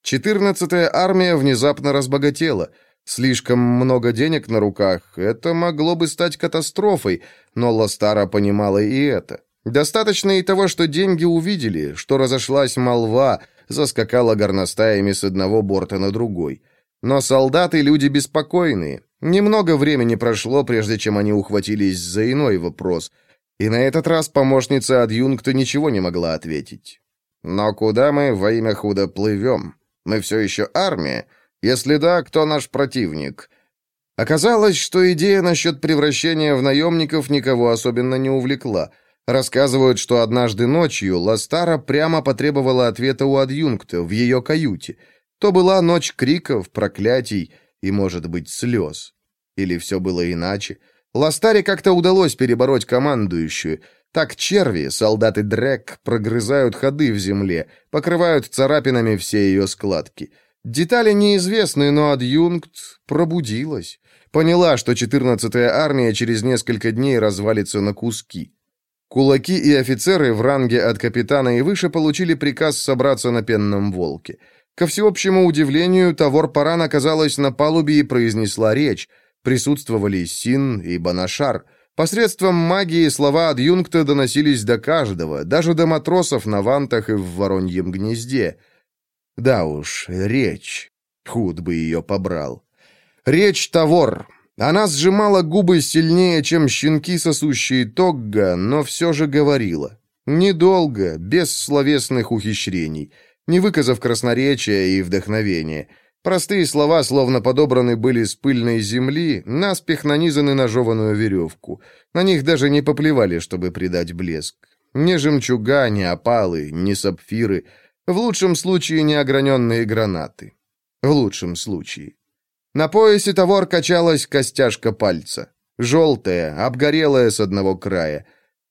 Четырнадцатая армия внезапно разбогатела. Слишком много денег на руках, это могло бы стать катастрофой, но Ластара понимала и это. Достаточно и того, что деньги увидели, что разошлась молва, заскакала горностаями с одного борта на другой. Но солдаты — люди беспокойные. Немного времени прошло, прежде чем они ухватились за иной вопрос. И на этот раз помощница адъюнкта ничего не могла ответить. «Но куда мы во имя худа плывем? Мы все еще армия?» Если да, кто наш противник? Оказалось, что идея насчет превращения в наемников никого особенно не увлекла. Рассказывают, что однажды ночью Ластара прямо потребовала ответа у адъюнкта в ее каюте. То была ночь криков, проклятий и, может быть, слез. Или все было иначе. Ластаре как-то удалось перебороть командующую. Так черви, солдаты Дрек, прогрызают ходы в земле, покрывают царапинами все ее складки. Детали неизвестны, но адъюнкт пробудилась. Поняла, что 14-я армия через несколько дней развалится на куски. Кулаки и офицеры в ранге от капитана и выше получили приказ собраться на пенном волке. Ко всеобщему удивлению, Тавор Паран оказалась на палубе и произнесла речь. Присутствовали Син и Банашар. Посредством магии слова адъюнкта доносились до каждого, даже до матросов на вантах и в вороньем гнезде — да уж, речь. Худ бы ее побрал. Речь Тавор. Она сжимала губы сильнее, чем щенки, сосущие Тогга, но все же говорила. Недолго, без словесных ухищрений, не выказав красноречия и вдохновения. Простые слова, словно подобраны были с пыльной земли, наспех нанизаны на жеваную веревку. На них даже не поплевали, чтобы придать блеск. Ни жемчуга, ни опалы, ни сапфиры — в лучшем случае неограненные гранаты. В лучшем случае. На поясе товар качалась костяшка пальца. Желтая, обгорелая с одного края.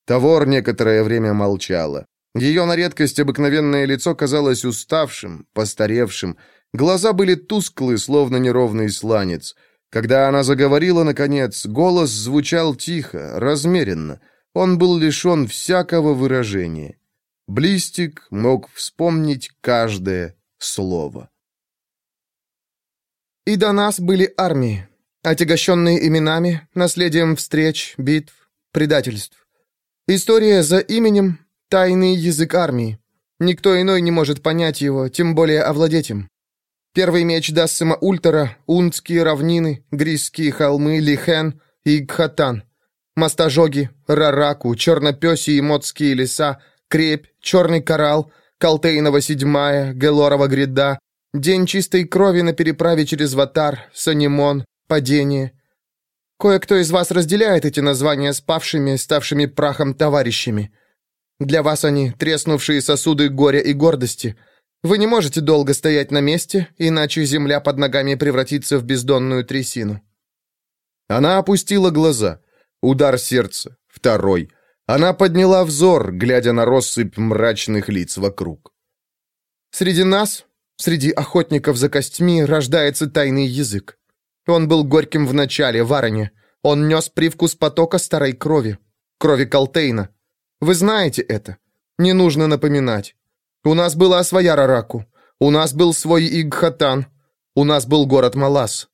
Тавор некоторое время молчала. Ее на редкость обыкновенное лицо казалось уставшим, постаревшим. Глаза были тусклы, словно неровный сланец. Когда она заговорила, наконец, голос звучал тихо, размеренно. Он был лишен всякого выражения. Блистик мог вспомнить каждое слово. «И до нас были армии, отягощенные именами, наследием встреч, битв, предательств. История за именем — тайный язык армии. Никто иной не может понять его, тем более овладеть им. Первый меч Дассима Ультера, Унтские равнины, Грисские холмы, Лихен и Гхатан. Мостожоги, Рараку, Чернопеси и Мотские леса — Крепь, Черный коралл, Калтейнова седьмая, Гелорова гряда, День чистой крови на переправе через Ватар, Санимон, Падение. Кое-кто из вас разделяет эти названия с павшими, ставшими прахом товарищами. Для вас они треснувшие сосуды горя и гордости. Вы не можете долго стоять на месте, иначе земля под ногами превратится в бездонную трясину. Она опустила глаза. Удар сердца. Второй. Она подняла взор, глядя на россыпь мрачных лиц вокруг. «Среди нас, среди охотников за костьми, рождается тайный язык. Он был горьким в начале, в. Он нес привкус потока старой крови, крови Калтейна. Вы знаете это. Не нужно напоминать. У нас была своя Рараку. У нас был свой Игхатан. У нас был город Малас.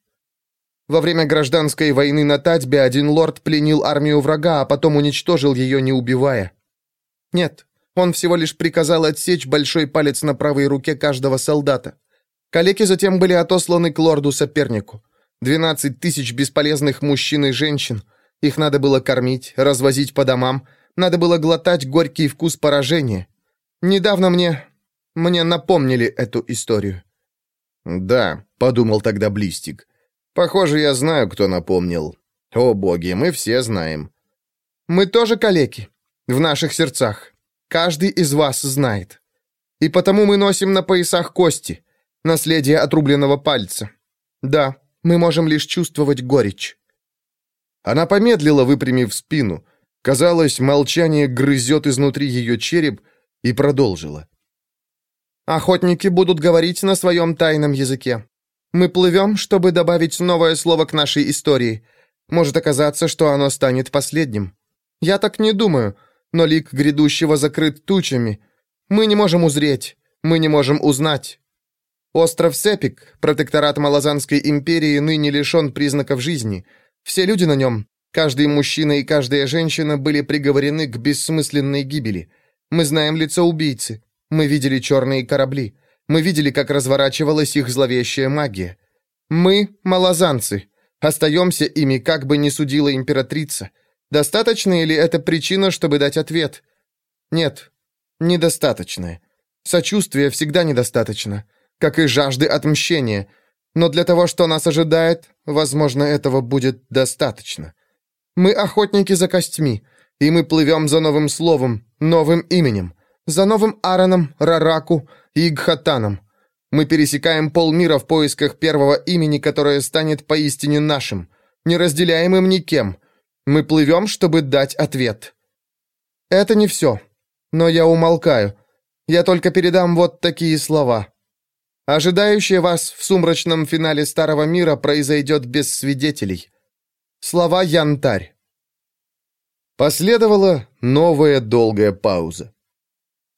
Во время гражданской войны на Татьбе один лорд пленил армию врага, а потом уничтожил ее, не убивая. Нет, он всего лишь приказал отсечь большой палец на правой руке каждого солдата. Калеки затем были отосланы к лорду-сопернику. Двенадцать тысяч бесполезных мужчин и женщин. Их надо было кормить, развозить по домам. Надо было глотать горький вкус поражения. Недавно мне... мне напомнили эту историю. «Да», — подумал тогда Блистик. Похоже, я знаю, кто напомнил. О, боги, мы все знаем. Мы тоже калеки. В наших сердцах. Каждый из вас знает. И потому мы носим на поясах кости. Наследие отрубленного пальца. Да, мы можем лишь чувствовать горечь. Она помедлила, выпрямив спину. Казалось, молчание грызет изнутри ее череп и продолжила. Охотники будут говорить на своем тайном языке. Мы плывем, чтобы добавить новое слово к нашей истории. Может оказаться, что оно станет последним. Я так не думаю, но лик грядущего закрыт тучами. Мы не можем узреть, мы не можем узнать. Остров Сепик, протекторат Малазанской империи, ныне лишен признаков жизни. Все люди на нем, каждый мужчина и каждая женщина были приговорены к бессмысленной гибели. Мы знаем лицо убийцы. Мы видели черные корабли. Мы видели, как разворачивалась их зловещая магия. Мы — малозанцы. Остаемся ими, как бы ни судила императрица. Достаточно ли это причина, чтобы дать ответ? Нет, недостаточно. Сочувствия всегда недостаточно, как и жажды отмщения. Но для того, что нас ожидает, возможно, этого будет достаточно. Мы охотники за костьми, и мы плывем за новым словом, новым именем, за новым Аароном, Рараку и Гхатаном. Мы пересекаем полмира в поисках первого имени, которое станет поистине нашим, неразделяемым никем. Мы плывем, чтобы дать ответ. Это не все. Но я умолкаю. Я только передам вот такие слова. Ожидающее вас в сумрачном финале Старого Мира произойдет без свидетелей. Слова Янтарь. Последовала новая долгая пауза.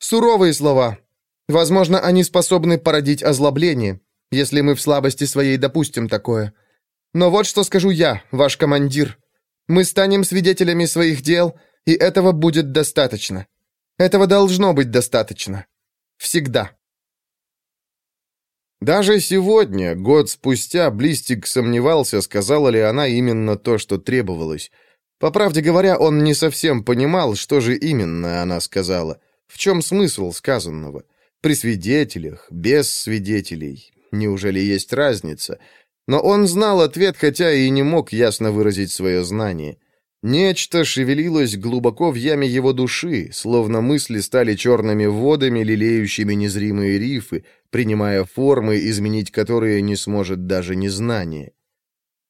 Суровые слова, Возможно, они способны породить озлобление, если мы в слабости своей допустим такое. Но вот что скажу я, ваш командир. Мы станем свидетелями своих дел, и этого будет достаточно. Этого должно быть достаточно. Всегда. Даже сегодня, год спустя, Блистик сомневался, сказала ли она именно то, что требовалось. По правде говоря, он не совсем понимал, что же именно она сказала. В чем смысл сказанного? При свидетелях, без свидетелей. Неужели есть разница? Но он знал ответ, хотя и не мог ясно выразить свое знание. Нечто шевелилось глубоко в яме его души, словно мысли стали черными водами, лелеющими незримые рифы, принимая формы, изменить которые не сможет даже незнание.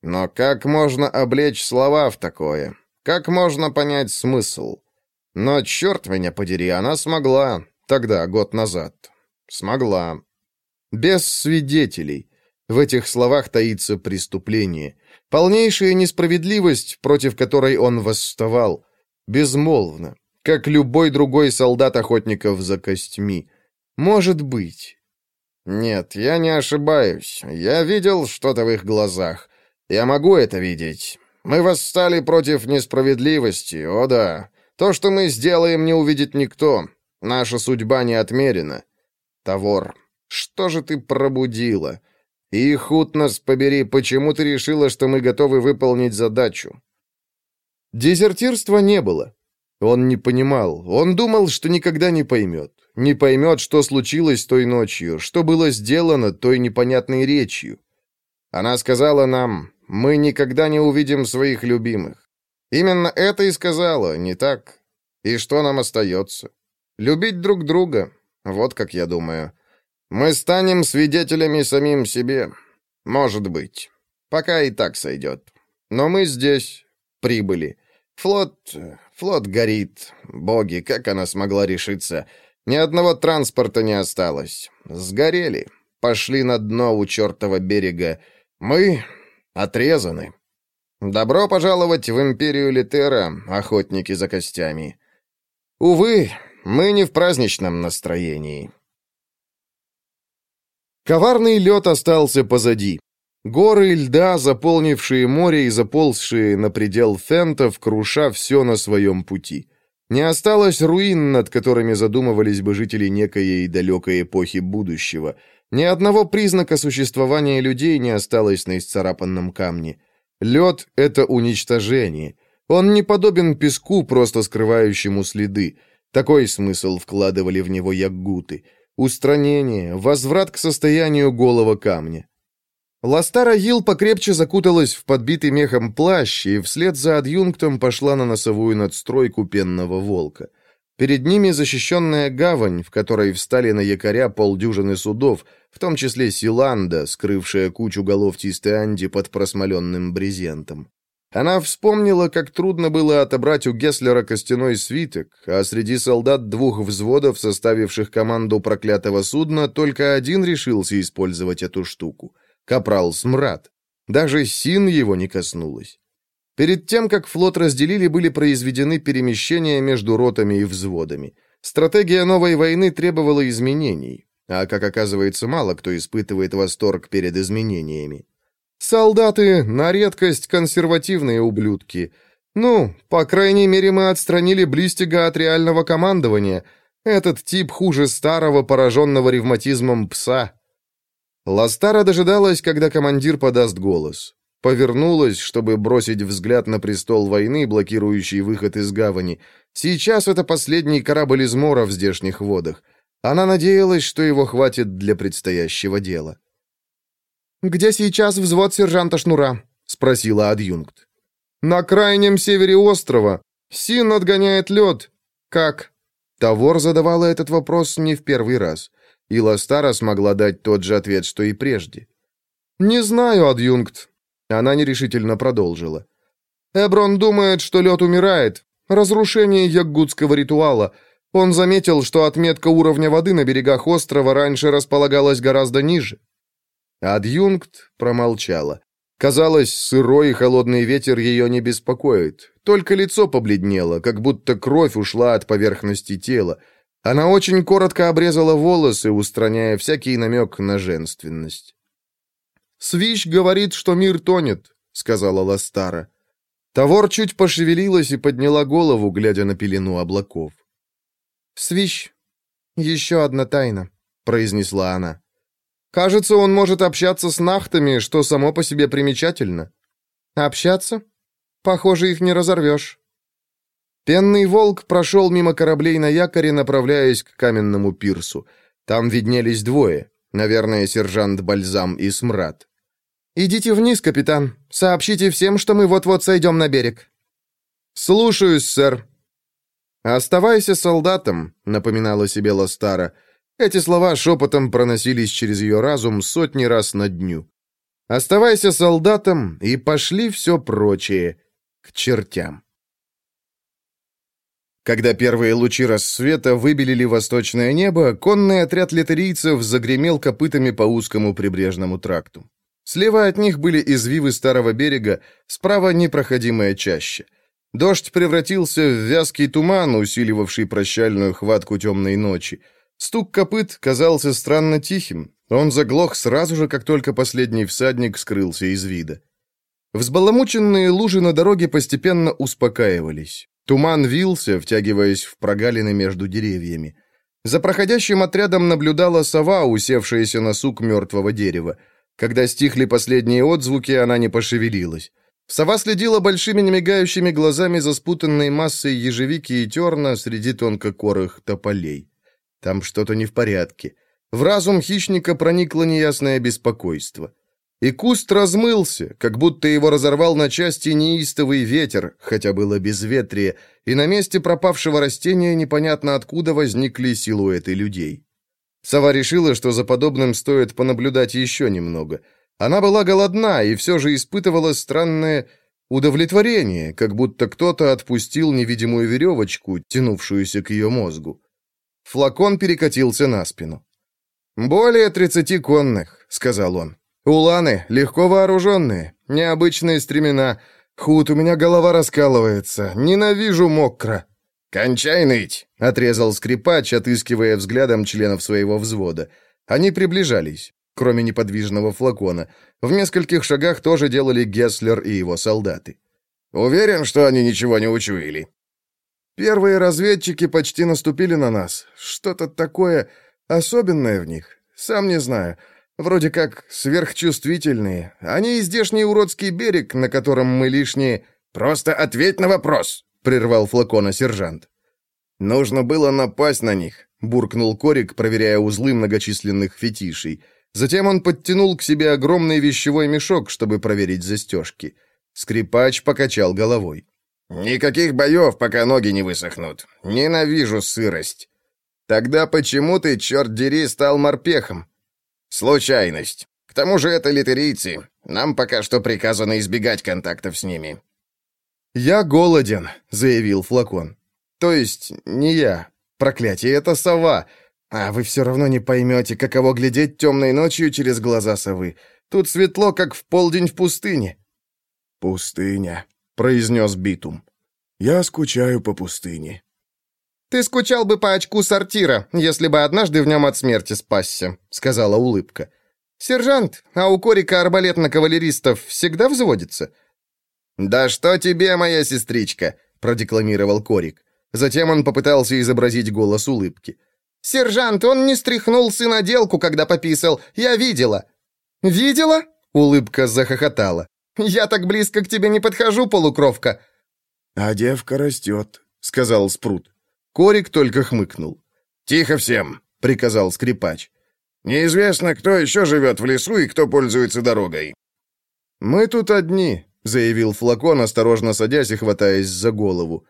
Но как можно облечь слова в такое? Как можно понять смысл? Но, черт меня подери, она смогла, Тогда, год назад. Смогла. Без свидетелей. В этих словах таится преступление. Полнейшая несправедливость, против которой он восставал. Безмолвно. Как любой другой солдат охотников за костьми. Может быть. Нет, я не ошибаюсь. Я видел что-то в их глазах. Я могу это видеть. Мы восстали против несправедливости, о да. То, что мы сделаем, не увидит никто. Наша судьба не отмерена. Тавор, что же ты пробудила? И худ нас побери, почему ты решила, что мы готовы выполнить задачу? Дезертирства не было. Он не понимал. Он думал, что никогда не поймет. Не поймет, что случилось той ночью, что было сделано той непонятной речью. Она сказала нам, мы никогда не увидим своих любимых. Именно это и сказала, не так? И что нам остается? Любить друг друга. Вот как я думаю. Мы станем свидетелями самим себе. Может быть. Пока и так сойдет. Но мы здесь прибыли. Флот... флот горит. Боги, как она смогла решиться? Ни одного транспорта не осталось. Сгорели. Пошли на дно у чертова берега. Мы отрезаны. Добро пожаловать в империю Литера, охотники за костями. Увы, мы не в праздничном настроении. Коварный лед остался позади. Горы льда, заполнившие море и заползшие на предел фентов, круша все на своем пути. Не осталось руин, над которыми задумывались бы жители некой далекой эпохи будущего. Ни одного признака существования людей не осталось на исцарапанном камне. Лед — это уничтожение. Он не подобен песку, просто скрывающему следы. Такой смысл вкладывали в него яггуты. Устранение, возврат к состоянию голого камня. Ластара Йил покрепче закуталась в подбитый мехом плащ и вслед за адъюнктом пошла на носовую надстройку пенного волка. Перед ними защищенная гавань, в которой встали на якоря полдюжины судов, в том числе Силанда, скрывшая кучу голов Тистеанди под просмоленным брезентом. Она вспомнила, как трудно было отобрать у Гесслера костяной свиток, а среди солдат двух взводов, составивших команду проклятого судна, только один решился использовать эту штуку — капрал Смрад. Даже Син его не коснулась. Перед тем, как флот разделили, были произведены перемещения между ротами и взводами. Стратегия новой войны требовала изменений. А, как оказывается, мало кто испытывает восторг перед изменениями. «Солдаты на редкость консервативные ублюдки. Ну, по крайней мере, мы отстранили Блистига от реального командования. Этот тип хуже старого, пораженного ревматизмом пса». Ластара дожидалась, когда командир подаст голос. Повернулась, чтобы бросить взгляд на престол войны, блокирующий выход из гавани. Сейчас это последний корабль из мора в здешних водах. Она надеялась, что его хватит для предстоящего дела. «Где сейчас взвод сержанта Шнура?» — спросила адъюнкт. «На крайнем севере острова. Син отгоняет лед. Как?» Тавор задавала этот вопрос не в первый раз, и Ластара смогла дать тот же ответ, что и прежде. «Не знаю, адъюнкт. Она нерешительно продолжила. «Эброн думает, что лед умирает. Разрушение яггутского ритуала. Он заметил, что отметка уровня воды на берегах острова раньше располагалась гораздо ниже». Адъюнкт промолчала. Казалось, сырой и холодный ветер ее не беспокоит. Только лицо побледнело, как будто кровь ушла от поверхности тела. Она очень коротко обрезала волосы, устраняя всякий намек на женственность. «Свищ говорит, что мир тонет», — сказала Ластара. Тавор чуть пошевелилась и подняла голову, глядя на пелену облаков. «Свищ, еще одна тайна», — произнесла она. «Кажется, он может общаться с нахтами, что само по себе примечательно». «Общаться? Похоже, их не разорвешь». Пенный волк прошел мимо кораблей на якоре, направляясь к каменному пирсу. Там виднелись двое, наверное, сержант Бальзам и Смрад. «Идите вниз, капитан. Сообщите всем, что мы вот-вот сойдем на берег». «Слушаюсь, сэр». «Оставайся солдатом», — напоминала себе Ластара. Эти слова шепотом проносились через ее разум сотни раз на дню. «Оставайся солдатом, и пошли все прочее к чертям». Когда первые лучи рассвета выбелили восточное небо, конный отряд литерийцев загремел копытами по узкому прибрежному тракту. Слева от них были извивы старого берега, справа непроходимая чаща. Дождь превратился в вязкий туман, усиливавший прощальную хватку темной ночи. Стук копыт казался странно тихим. Он заглох сразу же, как только последний всадник скрылся из вида. Взбаламученные лужи на дороге постепенно успокаивались. Туман вился, втягиваясь в прогалины между деревьями. За проходящим отрядом наблюдала сова, усевшаяся на сук мертвого дерева. Когда стихли последние отзвуки, она не пошевелилась. Сова следила большими немигающими глазами за спутанной массой ежевики и терна среди тонкокорых тополей. Там что-то не в порядке. В разум хищника проникло неясное беспокойство. И куст размылся, как будто его разорвал на части неистовый ветер, хотя было безветрие, и на месте пропавшего растения непонятно откуда возникли силуэты людей. Сова решила, что за подобным стоит понаблюдать еще немного. Она была голодна и все же испытывала странное удовлетворение, как будто кто-то отпустил невидимую веревочку, тянувшуюся к ее мозгу. Флакон перекатился на спину. «Более тридцати конных», — сказал он. «Уланы, легко вооруженные, необычные стремена. Худ, у меня голова раскалывается. Ненавижу мокро». «Кончай ныть!» — отрезал скрипач, отыскивая взглядом членов своего взвода. Они приближались, кроме неподвижного флакона. В нескольких шагах тоже делали Гесслер и его солдаты. «Уверен, что они ничего не учуяли». «Первые разведчики почти наступили на нас. Что-то такое особенное в них. Сам не знаю. Вроде как сверхчувствительные. Они и здешний уродский берег, на котором мы лишние...» «Просто ответь на вопрос!» — прервал флакона сержант. «Нужно было напасть на них», — буркнул Корик, проверяя узлы многочисленных фетишей. Затем он подтянул к себе огромный вещевой мешок, чтобы проверить застежки. Скрипач покачал головой. «Никаких боев, пока ноги не высохнут. Ненавижу сырость». «Тогда почему ты, черт дери, стал морпехом?» «Случайность. К тому же это литерийцы. Нам пока что приказано избегать контактов с ними. «Я голоден», — заявил флакон. «То есть не я. Проклятие, это сова. А вы все равно не поймете, каково глядеть темной ночью через глаза совы. Тут светло, как в полдень в пустыне». «Пустыня», — произнес Битум. «Я скучаю по пустыне». «Ты скучал бы по очку сортира, если бы однажды в нем от смерти спасся», — сказала улыбка. «Сержант, а у Корика арбалет на кавалеристов всегда взводится?» «Да что тебе, моя сестричка!» — продекламировал Корик. Затем он попытался изобразить голос улыбки. «Сержант, он не стряхнул сыноделку, когда пописал. Я видела». «Видела?» — улыбка захохотала. «Я так близко к тебе не подхожу, полукровка». «А девка растет», — сказал Спрут. Корик только хмыкнул. «Тихо всем!» — приказал скрипач. «Неизвестно, кто еще живет в лесу и кто пользуется дорогой». «Мы тут одни», — заявил флакон, осторожно садясь и хватаясь за голову.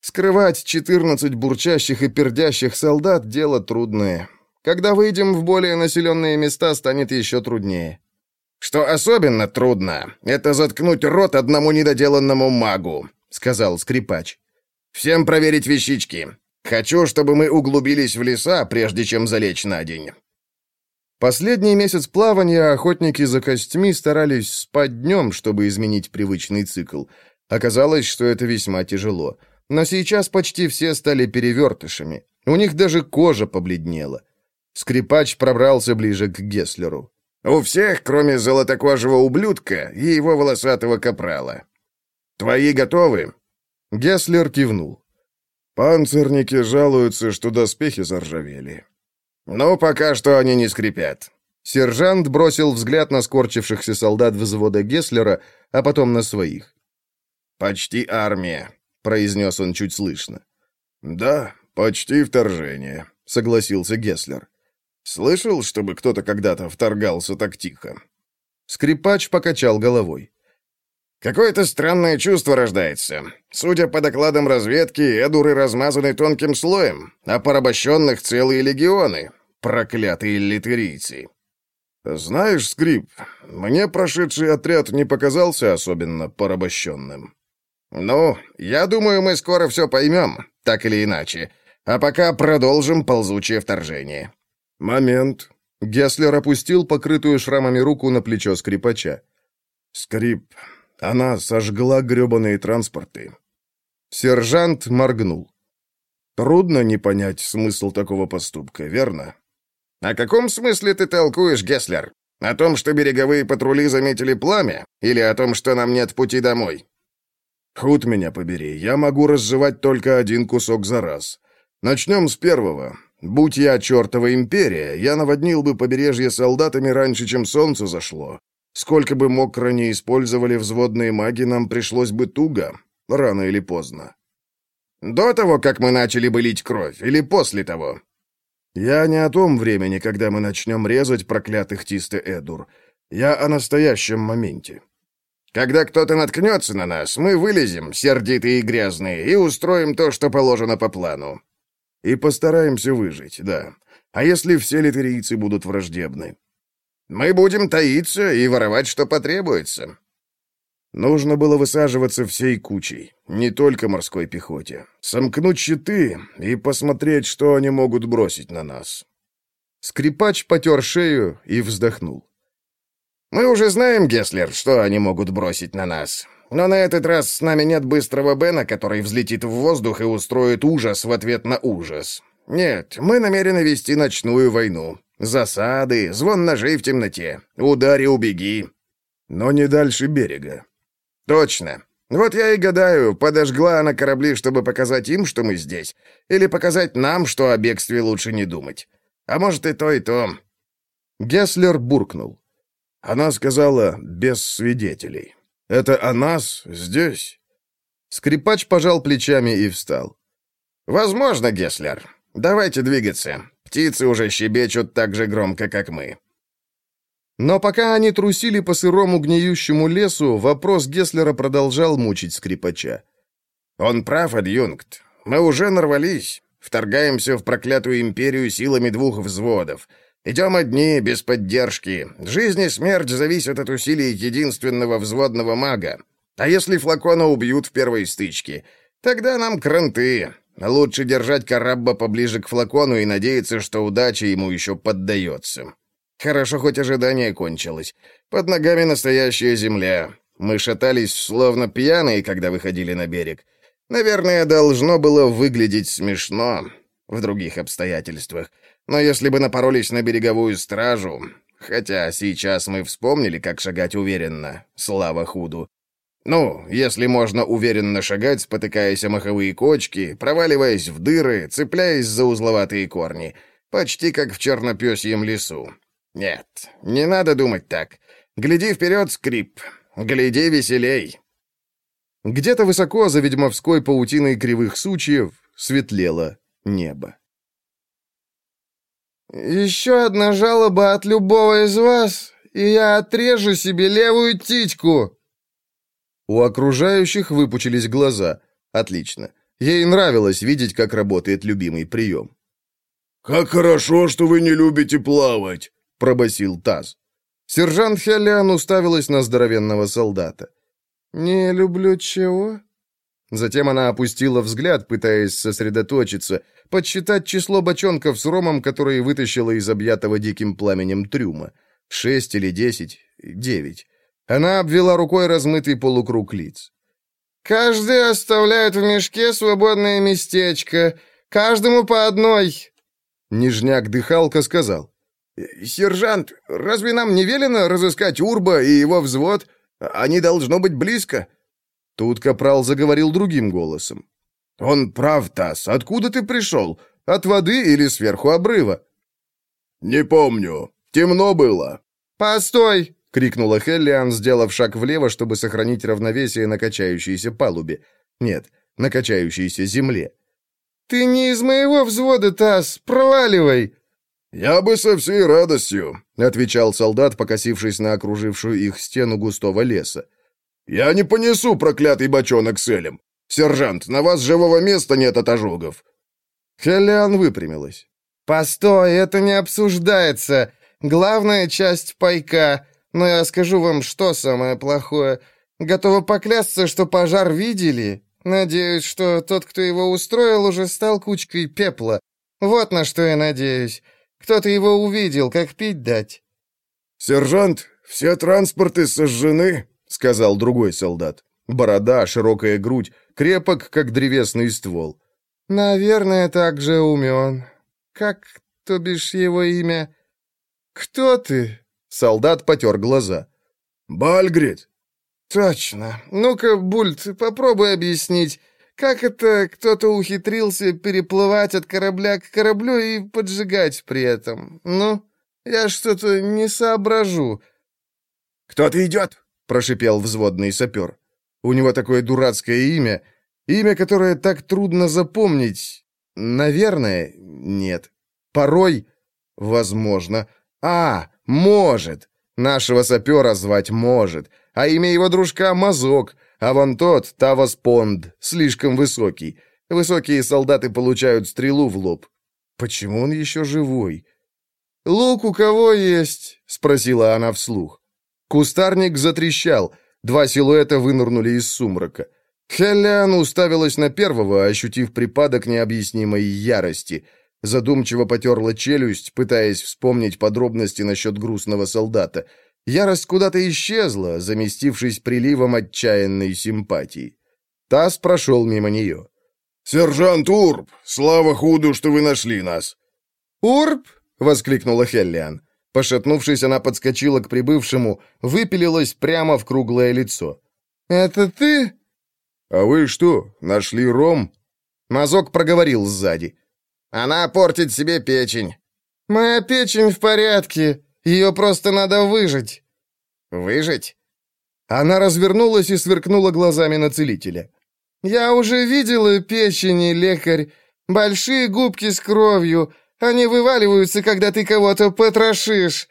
«Скрывать четырнадцать бурчащих и пердящих солдат — дело трудное. Когда выйдем в более населенные места, станет еще труднее». «Что особенно трудно, это заткнуть рот одному недоделанному магу», — сказал скрипач. «Всем проверить вещички. Хочу, чтобы мы углубились в леса, прежде чем залечь на день». Последний месяц плавания охотники за костьми старались спать днем, чтобы изменить привычный цикл. Оказалось, что это весьма тяжело. Но сейчас почти все стали перевертышами. У них даже кожа побледнела. Скрипач пробрался ближе к Геслеру. «У всех, кроме золотокожего ублюдка и его волосатого капрала. Твои готовы?» Геслер кивнул. «Панцирники жалуются, что доспехи заржавели». «Ну, пока что они не скрипят». Сержант бросил взгляд на скорчившихся солдат взвода Гесслера, а потом на своих. «Почти армия», — произнес он чуть слышно. «Да, почти вторжение», — согласился Гесслер. «Слышал, чтобы кто-то когда-то вторгался так тихо?» Скрипач покачал головой. Какое-то странное чувство рождается. Судя по докладам разведки, эдуры размазаны тонким слоем, а порабощенных целые легионы. Проклятые литерийцы. Знаешь, Скрип, мне прошедший отряд не показался особенно порабощенным. Ну, я думаю, мы скоро все поймем, так или иначе. А пока продолжим ползучее вторжение. Момент. Геслер опустил покрытую шрамами руку на плечо скрипача. Скрип, она сожгла гребаные транспорты. Сержант моргнул. Трудно не понять смысл такого поступка, верно? О каком смысле ты толкуешь, Гесслер? О том, что береговые патрули заметили пламя? Или о том, что нам нет пути домой? Худ меня побери, я могу разжевать только один кусок за раз. Начнем с первого. Будь я чертова империя, я наводнил бы побережье солдатами раньше, чем солнце зашло. Сколько бы мокро не использовали взводные маги, нам пришлось бы туго, рано или поздно. До того, как мы начали бы лить кровь, или после того? Я не о том времени, когда мы начнем резать проклятых Тисте Эдур. Я о настоящем моменте. Когда кто-то наткнется на нас, мы вылезем, сердитые и грязные, и устроим то, что положено по плану. И постараемся выжить, да. А если все литерийцы будут враждебны? Мы будем таиться и воровать, что потребуется». Нужно было высаживаться всей кучей, не только морской пехоте. Сомкнуть щиты и посмотреть, что они могут бросить на нас. Скрипач потер шею и вздохнул. «Мы уже знаем, Геслер, что они могут бросить на нас. Но на этот раз с нами нет быстрого Бена, который взлетит в воздух и устроит ужас в ответ на ужас. Нет, мы намерены вести ночную войну. Засады, звон ножей в темноте. Удари, убеги. Но не дальше берега. Точно. Вот я и гадаю, подожгла она корабли, чтобы показать им, что мы здесь, или показать нам, что о бегстве лучше не думать. А может и то, и то. Гесслер буркнул. Она сказала «без свидетелей». Это о нас здесь? Скрипач пожал плечами и встал. «Возможно, Гесслер. Давайте двигаться. Птицы уже щебечут так же громко, как мы. Но пока они трусили по сырому гниющему лесу, вопрос Гесслера продолжал мучить скрипача. «Он прав, адъюнкт. Мы уже нарвались. Вторгаемся в проклятую империю силами двух взводов. Идем одни, без поддержки. Жизнь и смерть зависят от усилий единственного взводного мага. А если флакона убьют в первой стычке, тогда нам кранты. Лучше держать Карабба поближе к флакону и надеяться, что удача ему еще поддается. Хорошо, хоть ожидание кончилось. Под ногами настоящая земля. Мы шатались, словно пьяные, когда выходили на берег. Наверное, должно было выглядеть смешно в других обстоятельствах. Но если бы напоролись на береговую стражу... Хотя сейчас мы вспомнили, как шагать уверенно, слава худу. Ну, если можно уверенно шагать, спотыкаясь о маховые кочки, проваливаясь в дыры, цепляясь за узловатые корни, почти как в чернопёсьем лесу. Нет, не надо думать так. Гляди вперед, скрип. Гляди веселей. Где-то высоко за ведьмовской паутиной кривых сучьев светлело небо. «Еще одна жалоба от любого из вас, и я отрежу себе левую титьку!» У окружающих выпучились глаза. Отлично. Ей нравилось видеть, как работает любимый прием. «Как хорошо, что вы не любите плавать!» — пробасил Таз. Сержант Хеллиан уставилась на здоровенного солдата. «Не люблю чего?» Затем она опустила взгляд, пытаясь сосредоточиться, подсчитать число бочонков с ромом, которые вытащила из объятого диким пламенем трюма. Шесть или десять? Девять. Она обвела рукой размытый полукруг лиц. «Каждый оставляет в мешке свободное местечко. Каждому по одной». Нижняк-дыхалка сказал. «Сержант, разве нам не велено разыскать Урба и его взвод? Они должно быть близко». Тут Капрал заговорил другим голосом. «Он прав, Тасс. Откуда ты пришел? От воды или сверху обрыва?» «Не помню. Темно было». «Постой!» — крикнула Хеллиан, сделав шаг влево, чтобы сохранить равновесие на качающейся палубе. Нет, на качающейся земле. «Ты не из моего взвода, Тасс. Проваливай!» «Я бы со всей радостью», — отвечал солдат, покосившись на окружившую их стену густого леса. «Я не понесу проклятый бочонок с Элем. Сержант, на вас живого места нет от ожогов». Хеллиан выпрямилась. «Постой, это не обсуждается. Главная часть пайка. Но я скажу вам, что самое плохое. Готова поклясться, что пожар видели. Надеюсь, что тот, кто его устроил, уже стал кучкой пепла. Вот на что я надеюсь. Кто-то его увидел, как пить дать». «Сержант, все транспорты сожжены», — сказал другой солдат. Борода, широкая грудь, крепок, как древесный ствол. «Наверное, так же умен. Как, то бишь, его имя? Кто ты?» Солдат потер глаза. «Бальгрид!» «Точно. Ну-ка, Бульт, попробуй объяснить, как это кто-то ухитрился переплывать от корабля к кораблю и поджигать при этом? Ну, я что-то не соображу». «Кто-то идет!» — прошипел взводный сапер. У него такое дурацкое имя, имя, которое так трудно запомнить. Наверное, нет. Порой, возможно. А, может. Нашего сапера звать может. А имя его дружка Мазок. А вон тот, Тавас Понд, слишком высокий. Высокие солдаты получают стрелу в лоб. Почему он еще живой? «Лук у кого есть?» — спросила она вслух. Кустарник затрещал. Два силуэта вынырнули из сумрака. Хеллиан уставилась на первого, ощутив припадок необъяснимой ярости. Задумчиво потерла челюсть, пытаясь вспомнить подробности насчет грустного солдата. Ярость куда-то исчезла, заместившись приливом отчаянной симпатии. Тасс прошел мимо нее. «Сержант Урб, слава худу, что вы нашли нас!» «Урб?» — воскликнула Хеллиан. Пошатнувшись, она подскочила к прибывшему, выпилилась прямо в круглое лицо. «Это ты?» «А вы что, нашли ром?» Мазок проговорил сзади. «Она портит себе печень». «Моя печень в порядке. Ее просто надо выжать». «Выжать?» Она развернулась и сверкнула глазами на целителя. «Я уже видела печени, лекарь. Большие губки с кровью. Они вываливаются, когда ты кого-то потрошишь».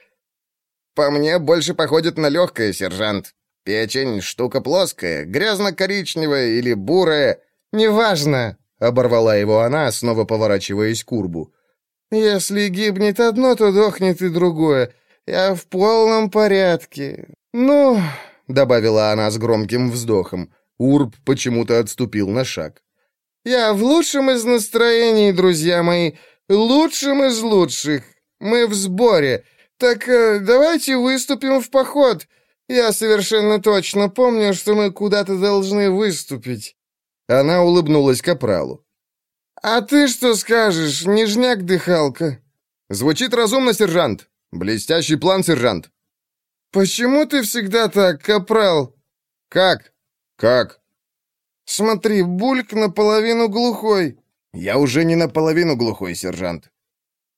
«По мне больше походит на легкое, сержант. Печень — штука плоская, грязно-коричневая или бурая». «Неважно», — оборвала его она, снова поворачиваясь к Урбу. «Если гибнет одно, то дохнет и другое. Я в полном порядке. Ну...» — добавила она с громким вздохом. Урб почему-то отступил на шаг. «Я в лучшем из настроений, друзья мои. Лучшим из лучших. Мы в сборе. Так э, давайте выступим в поход. Я совершенно точно помню, что мы куда-то должны выступить». Она улыбнулась капралу. «А ты что скажешь, нежняк-дыхалка?» «Звучит разумно, сержант. Блестящий план, сержант». «Почему ты всегда так, капрал?» «Как?» «Как?» «Смотри, Бульк наполовину глухой». «Я уже не наполовину глухой, сержант».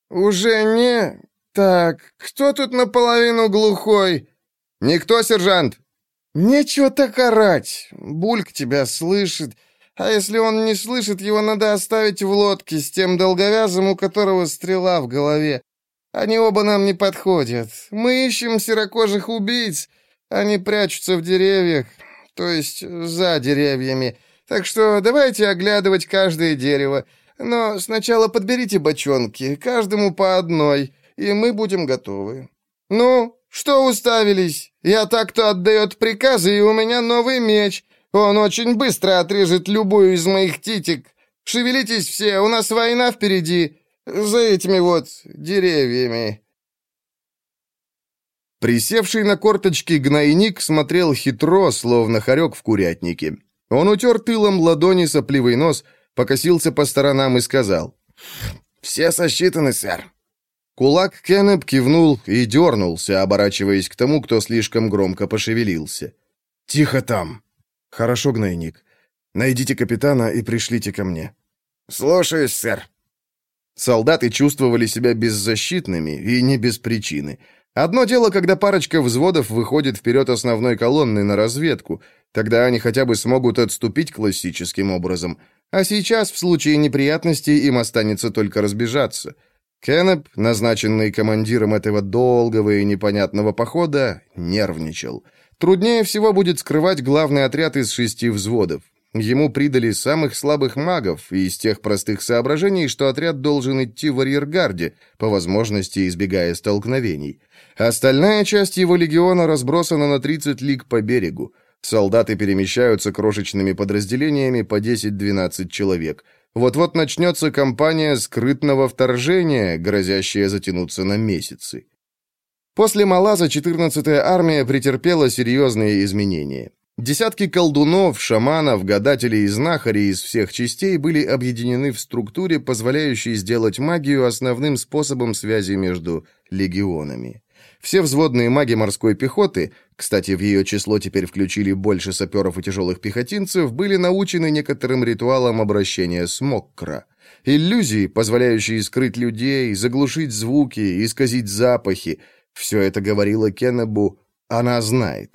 «Уже не? Так, кто тут наполовину глухой?» «Никто, сержант!» «Нечего так орать. Бульк тебя слышит. А если он не слышит, его надо оставить в лодке с тем долговязым, у которого стрела в голове. Они оба нам не подходят. Мы ищем серокожих убийц. Они прячутся в деревьях, то есть за деревьями. Так что давайте оглядывать каждое дерево. Но сначала подберите бочонки, каждому по одной, и мы будем готовы. Ну, что уставились? Я так, кто отдает приказы, и у меня новый меч. Он очень быстро отрежет любую из моих титик. Шевелитесь все, у нас война впереди. За этими вот деревьями». Присевший на корточки гнойник смотрел хитро, словно хорек в курятнике. Он утер тылом ладони сопливый нос, покосился по сторонам и сказал. «Все сосчитаны, сэр». Кулак Кеннеп кивнул и дернулся, оборачиваясь к тому, кто слишком громко пошевелился. «Тихо там!» «Хорошо, гнойник. Найдите капитана и пришлите ко мне». «Слушаюсь, сэр». Солдаты чувствовали себя беззащитными, и не без причины. Одно дело, когда парочка взводов выходит вперед основной колонны на разведку, тогда они хотя бы смогут отступить классическим образом, а сейчас, в случае неприятностей, им останется только разбежаться. Кеннеп, назначенный командиром этого долгого и непонятного похода, нервничал. Труднее всего будет скрывать главный отряд из шести взводов. Ему придали самых слабых магов и из тех простых соображений, что отряд должен идти в арьергарде, по возможности избегая столкновений. Остальная часть его легиона разбросана на 30 лиг по берегу. Солдаты перемещаются крошечными подразделениями по 10-12 человек. Вот-вот начнется кампания скрытного вторжения, грозящая затянуться на месяцы. После Малаза 14-я армия претерпела серьезные изменения. Десятки колдунов, шаманов, гадателей и знахарей из всех частей были объединены в структуре, позволяющей сделать магию основным способом связи между легионами. Все взводные маги морской пехоты, кстати, в ее число теперь включили больше саперов и тяжелых пехотинцев, были научены некоторым ритуалам обращения с Моккра. Иллюзии, позволяющие скрыть людей, заглушить звуки, исказить запахи. Все это говорило Кеннебу «она знает».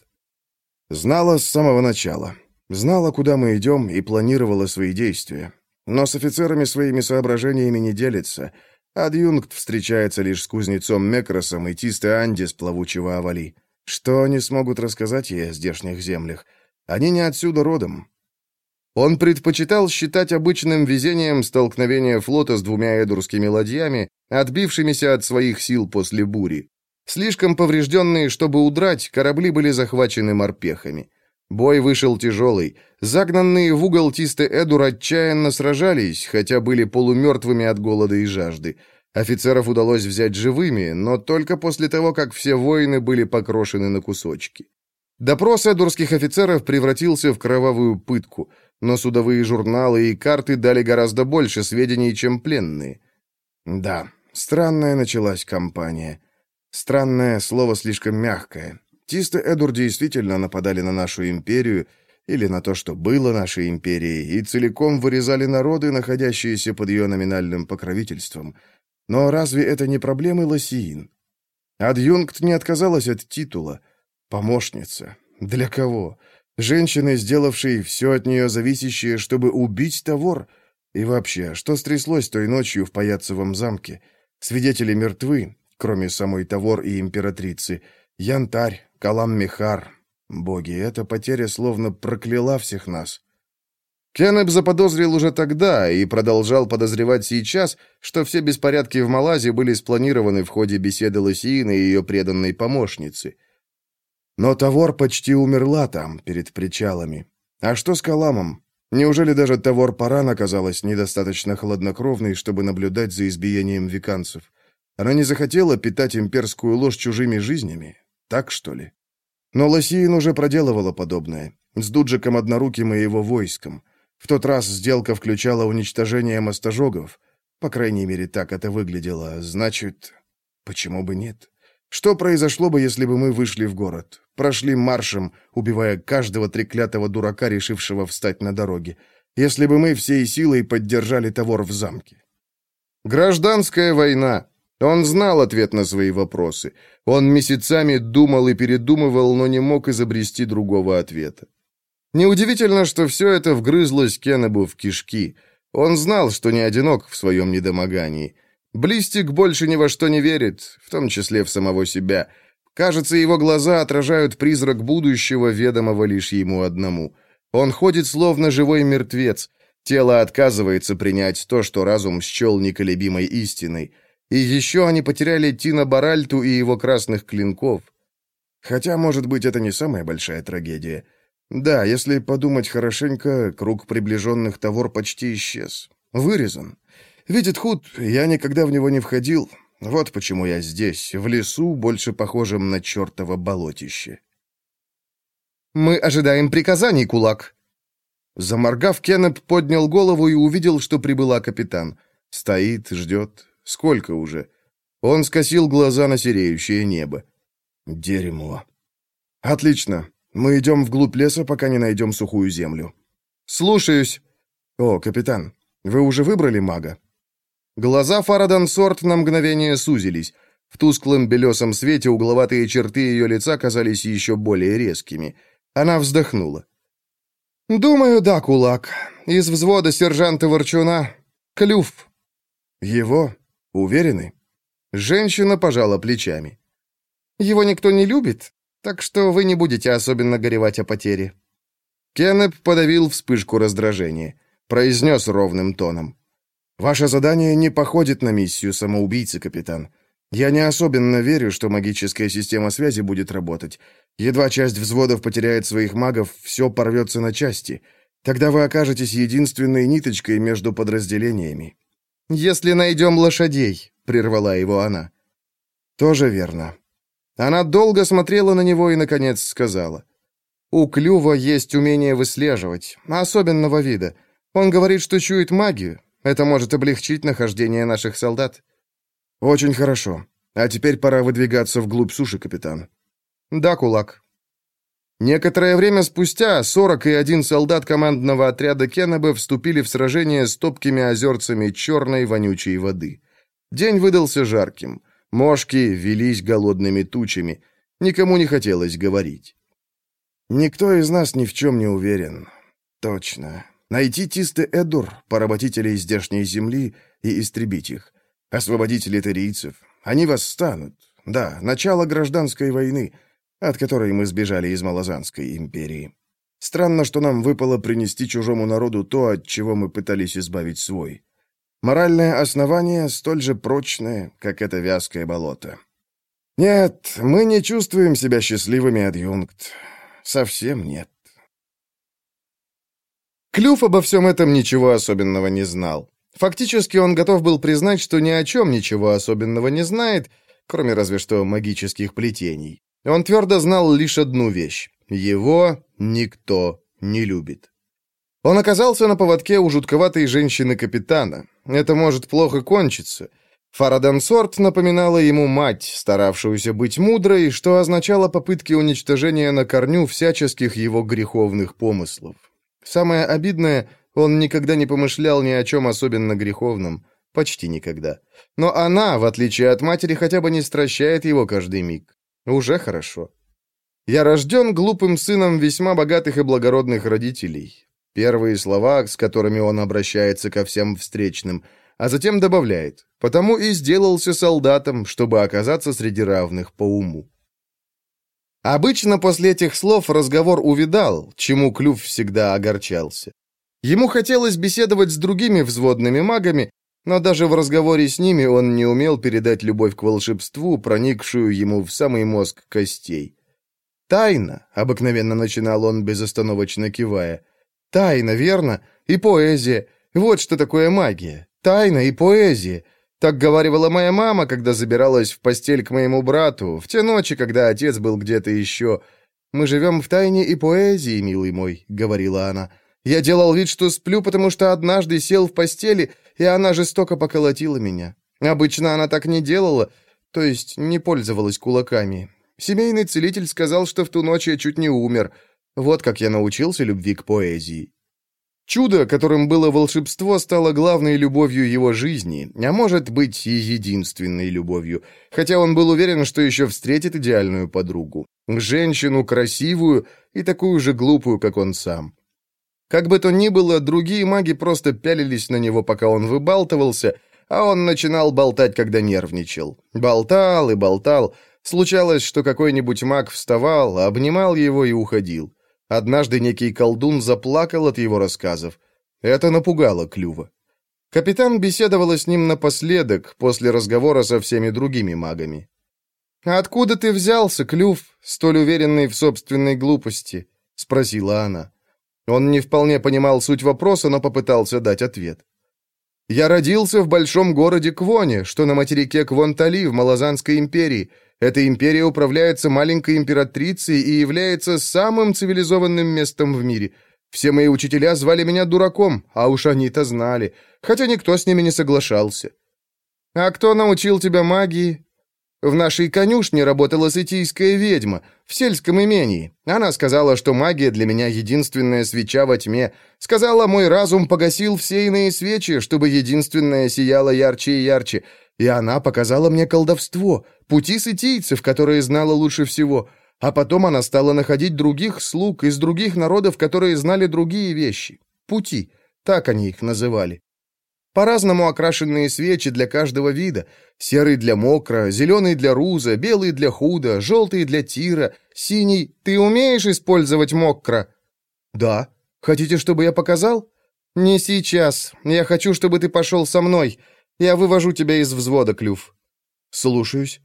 Знала с самого начала. Знала, куда мы идем, и планировала свои действия. Но с офицерами своими соображениями не делится. Адъюнкт встречается лишь с кузнецом Мекросом и Тисте Анди с плавучего Авали. Что они смогут рассказать ей о здешних землях? Они не отсюда родом. Он предпочитал считать обычным везением столкновение флота с двумя эдурскими ладьями, отбившимися от своих сил после бури. Слишком поврежденные, чтобы удрать, корабли были захвачены морпехами. Бой вышел тяжелый. Загнанные в угол Тисте Эдур отчаянно сражались, хотя были полумертвыми от голода и жажды. Офицеров удалось взять живыми, но только после того, как все воины были покрошены на кусочки. Допрос эдурских офицеров превратился в кровавую пытку, но судовые журналы и карты дали гораздо больше сведений, чем пленные. Да, странная началась кампания. Странное слово слишком мягкое. Тисты Эдур действительно нападали на нашу империю, или на то, что было нашей империей, и целиком вырезали народы, находящиеся под ее номинальным покровительством. Но разве это не проблемы Лосиин? Адъюнкт не отказалась от титула. Помощница. Для кого? Женщины, сделавшей все от нее зависящее, чтобы убить Тавор? И вообще, что стряслось той ночью в Паяцевом замке? Свидетели мертвы, кроме самой Тавор и императрицы. Янтарь, Калам-Мехар. Боги, эта потеря словно прокляла всех нас. Кеннеп заподозрил уже тогда и продолжал подозревать сейчас, что все беспорядки в Малайзии были спланированы в ходе беседы Лосиины и ее преданной помощницы. Но Тавор почти умерла там, перед причалами. А что с Каламом? Неужели даже Тавор Паран оказалась недостаточно хладнокровной, чтобы наблюдать за избиением виканцев? Она не захотела питать имперскую ложь чужими жизнями. Так, что ли? Но Лосиин уже проделывала подобное. С Дуджиком Одноруким и его войском. В тот раз сделка включала уничтожение мостожогов. По крайней мере, так это выглядело. Значит, почему бы нет? Что произошло бы, если бы мы вышли в город? Прошли маршем, убивая каждого треклятого дурака, решившего встать на дороге. Если бы мы всей силой поддержали Тавор в замке. Гражданская война. Он знал ответ на свои вопросы. Он месяцами думал и передумывал, но не мог изобрести другого ответа. Неудивительно, что все это вгрызлось Кеннебу в кишки. Он знал, что не одинок в своем недомогании. Блистик больше ни во что не верит, в том числе в самого себя. Кажется, его глаза отражают призрак будущего, ведомого лишь ему одному. Он ходит словно живой мертвец. Тело отказывается принять то, что разум счел неколебимой истиной. И еще они потеряли Тина Баральту и его красных клинков. Хотя, может быть, это не самая большая трагедия. Да, если подумать хорошенько, круг приближенных Тавор почти исчез. Вырезан. Видит худ, я никогда в него не входил. Вот почему я здесь, в лесу, больше похожем на чертово болотище. «Мы ожидаем приказаний, кулак!» Заморгав, Кеннеп поднял голову и увидел, что прибыла капитан. Стоит, ждет. Сколько уже? Он скосил глаза на сереющее небо. Дерьмо. Отлично. Мы идем вглубь леса, пока не найдем сухую землю. Слушаюсь. О, капитан, вы уже выбрали мага? Глаза Фарадан Сорт на мгновение сузились. В тусклом белесом свете угловатые черты ее лица казались еще более резкими. Она вздохнула. «Думаю, да, кулак. Из взвода сержанта Ворчуна. Клюв». «Его? Уверены?» Женщина пожала плечами. «Его никто не любит, так что вы не будете особенно горевать о потере». Кеннеп подавил вспышку раздражения. Произнес ровным тоном. «Ваше задание не походит на миссию самоубийцы, капитан. Я не особенно верю, что магическая система связи будет работать. Едва часть взводов потеряет своих магов, все порвется на части. Тогда вы окажетесь единственной ниточкой между подразделениями. «Если найдем лошадей», — прервала его она. «Тоже верно». Она долго смотрела на него и, наконец, сказала. «У Клюва есть умение выслеживать, особенного вида. Он говорит, что чует магию. Это может облегчить нахождение наших солдат». «Очень хорошо. А теперь пора выдвигаться вглубь суши, капитан». «Да, кулак». Некоторое время спустя 41 солдат командного отряда Кеннеба вступили в сражение с топкими озерцами черной вонючей воды. День выдался жарким. Мошки велись голодными тучами. Никому не хотелось говорить. Никто из нас ни в чем не уверен. Точно. Найти Тисты Эдур, поработителей здешней земли, и истребить их. Освободить литерийцев. Они восстанут. Да, начало гражданской войны — от которой мы сбежали из Малазанской империи. Странно, что нам выпало принести чужому народу то, от чего мы пытались избавить свой. Моральное основание столь же прочное, как это вязкое болото. Нет, мы не чувствуем себя счастливыми, адъюнкт. Совсем нет. Клюв обо всем этом ничего особенного не знал. Фактически он готов был признать, что ни о чем ничего особенного не знает, кроме разве что магических плетений. Он твердо знал лишь одну вещь. Его никто не любит. Он оказался на поводке у жутковатой женщины-капитана. Это может плохо кончиться. Фарадан Сорт напоминала ему мать, старавшуюся быть мудрой, что означало попытки уничтожения на корню всяческих его греховных помыслов. Самое обидное, он никогда не помышлял ни о чем особенно греховном. Почти никогда. Но она, в отличие от матери, хотя бы не стращает его каждый миг. Уже хорошо. Я рожден глупым сыном весьма богатых и благородных родителей. Первые слова, с которыми он обращается ко всем встречным, а затем добавляет, потому и сделался солдатом, чтобы оказаться среди равных по уму. Обычно после этих слов разговор увидал, чему Клюв всегда огорчался. Ему хотелось беседовать с другими взводными магами, но даже в разговоре с ними он не умел передать любовь к волшебству, проникшую ему в самый мозг костей. «Тайна», — обыкновенно начинал он, безостановочно кивая. «Тайна, верно? И поэзия. Вот что такое магия. Тайна и поэзия. Так говорила моя мама, когда забиралась в постель к моему брату, в те ночи, когда отец был где-то еще. Мы живем в тайне и поэзии, милый мой», — говорила она. Я делал вид, что сплю, потому что однажды сел в постели, и она жестоко поколотила меня. Обычно она так не делала, то есть не пользовалась кулаками. Семейный целитель сказал, что в ту ночь я чуть не умер. Вот как я научился любви к поэзии. Чудо, которым было волшебство, стало главной любовью его жизни, а может быть и единственной любовью, хотя он был уверен, что еще встретит идеальную подругу. Женщину красивую и такую же глупую, как он сам. Как бы то ни было, другие маги просто пялились на него, пока он выбалтывался, а он начинал болтать, когда нервничал. Болтал и болтал. Случалось, что какой-нибудь маг вставал, обнимал его и уходил. Однажды некий колдун заплакал от его рассказов. Это напугало Клюва. Капитан беседовала с ним напоследок, после разговора со всеми другими магами. «Откуда ты взялся, Клюв, столь уверенный в собственной глупости?» — спросила она. Он не вполне понимал суть вопроса, но попытался дать ответ. «Я родился в большом городе Квоне, что на материке Квонтали в Малазанской империи. Эта империя управляется маленькой императрицей и является самым цивилизованным местом в мире. Все мои учителя звали меня дураком, а уж они-то знали, хотя никто с ними не соглашался. А кто научил тебя магии? В нашей конюшне работала сытийская ведьма, в сельском имении. Она сказала, что магия для меня единственная свеча во тьме. Сказала, мой разум погасил все иные свечи, чтобы единственная сияла ярче и ярче. И она показала мне колдовство, пути сытийцев, которые знала лучше всего. А потом она стала находить других слуг из других народов, которые знали другие вещи. Пути, так они их называли. По-разному окрашенные свечи для каждого вида. Серый для мокро, зеленый для руза, белый для худа, желтый для тира, синий... Ты умеешь использовать мокро? Да. Хотите, чтобы я показал? Не сейчас. Я хочу, чтобы ты пошел со мной. Я вывожу тебя из взвода, Клюв». «Слушаюсь».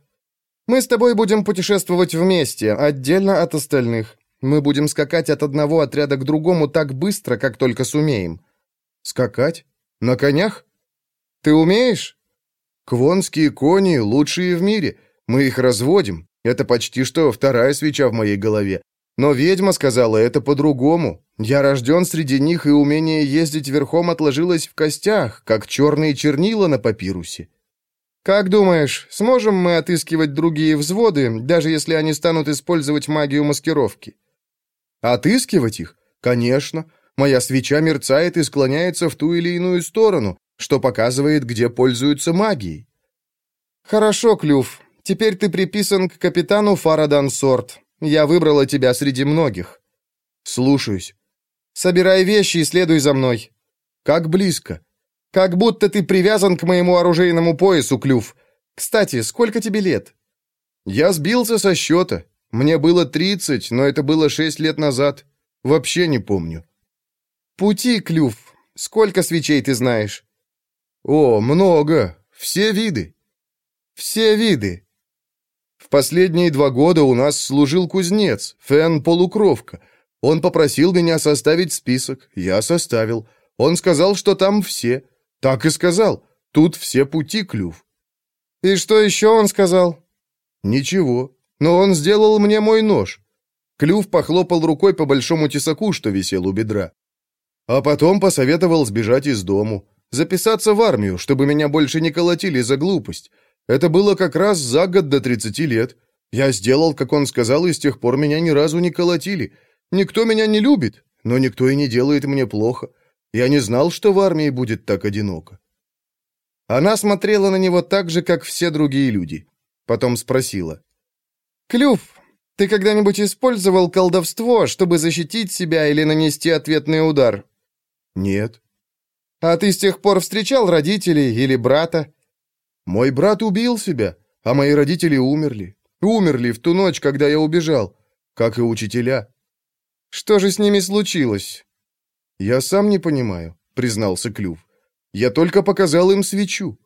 «Мы с тобой будем путешествовать вместе, отдельно от остальных. Мы будем скакать от одного отряда к другому так быстро, как только сумеем». «Скакать? На конях? Ты умеешь?» «Квонские кони лучшие в мире. Мы их разводим. Это почти что вторая свеча в моей голове. Но ведьма сказала это по-другому. Я рожден среди них, и умение ездить верхом отложилось в костях, как черные чернила на папирусе. Как думаешь, сможем мы отыскивать другие взводы, даже если они станут использовать магию маскировки? Отыскивать их? Конечно. Моя свеча мерцает и склоняется в ту или иную сторону, что показывает, где пользуются магией. Хорошо, Клюв. Теперь ты приписан к капитану Фарадан Сорт. Я выбрала тебя среди многих. Слушаюсь. Собирай вещи и следуй за мной. Как близко. Как будто ты привязан к моему оружейному поясу, Клюв. Кстати, сколько тебе лет? Я сбился со счета. Мне было тридцать, но это было шесть лет назад. Вообще не помню. Пути, Клюв. Сколько свечей ты знаешь? О, много. Все виды. Все виды. В последние два года у нас служил кузнец, Фен Полукровка. Он попросил меня составить список. Я составил. Он сказал, что там все. Так и сказал. Тут все пути клюв. И что еще он сказал? Ничего. Но он сделал мне мой нож. Клюв похлопал рукой по большому тесаку, что висел у бедра. А потом посоветовал сбежать из дому. Записаться в армию, чтобы меня больше не колотили за глупость. Это было как раз за год до 30 лет. Я сделал, как он сказал, и с тех пор меня ни разу не колотили. Никто меня не любит, но никто и не делает мне плохо. Я не знал, что в армии будет так одиноко. Она смотрела на него так же, как все другие люди. Потом спросила. «Клюв, ты когда-нибудь использовал колдовство, чтобы защитить себя или нанести ответный удар?» «Нет». «А ты с тех пор встречал родителей или брата?» «Мой брат убил себя, а мои родители умерли. Умерли в ту ночь, когда я убежал, как и учителя. Что же с ними случилось?» «Я сам не понимаю», — признался Клюв. «Я только показал им свечу».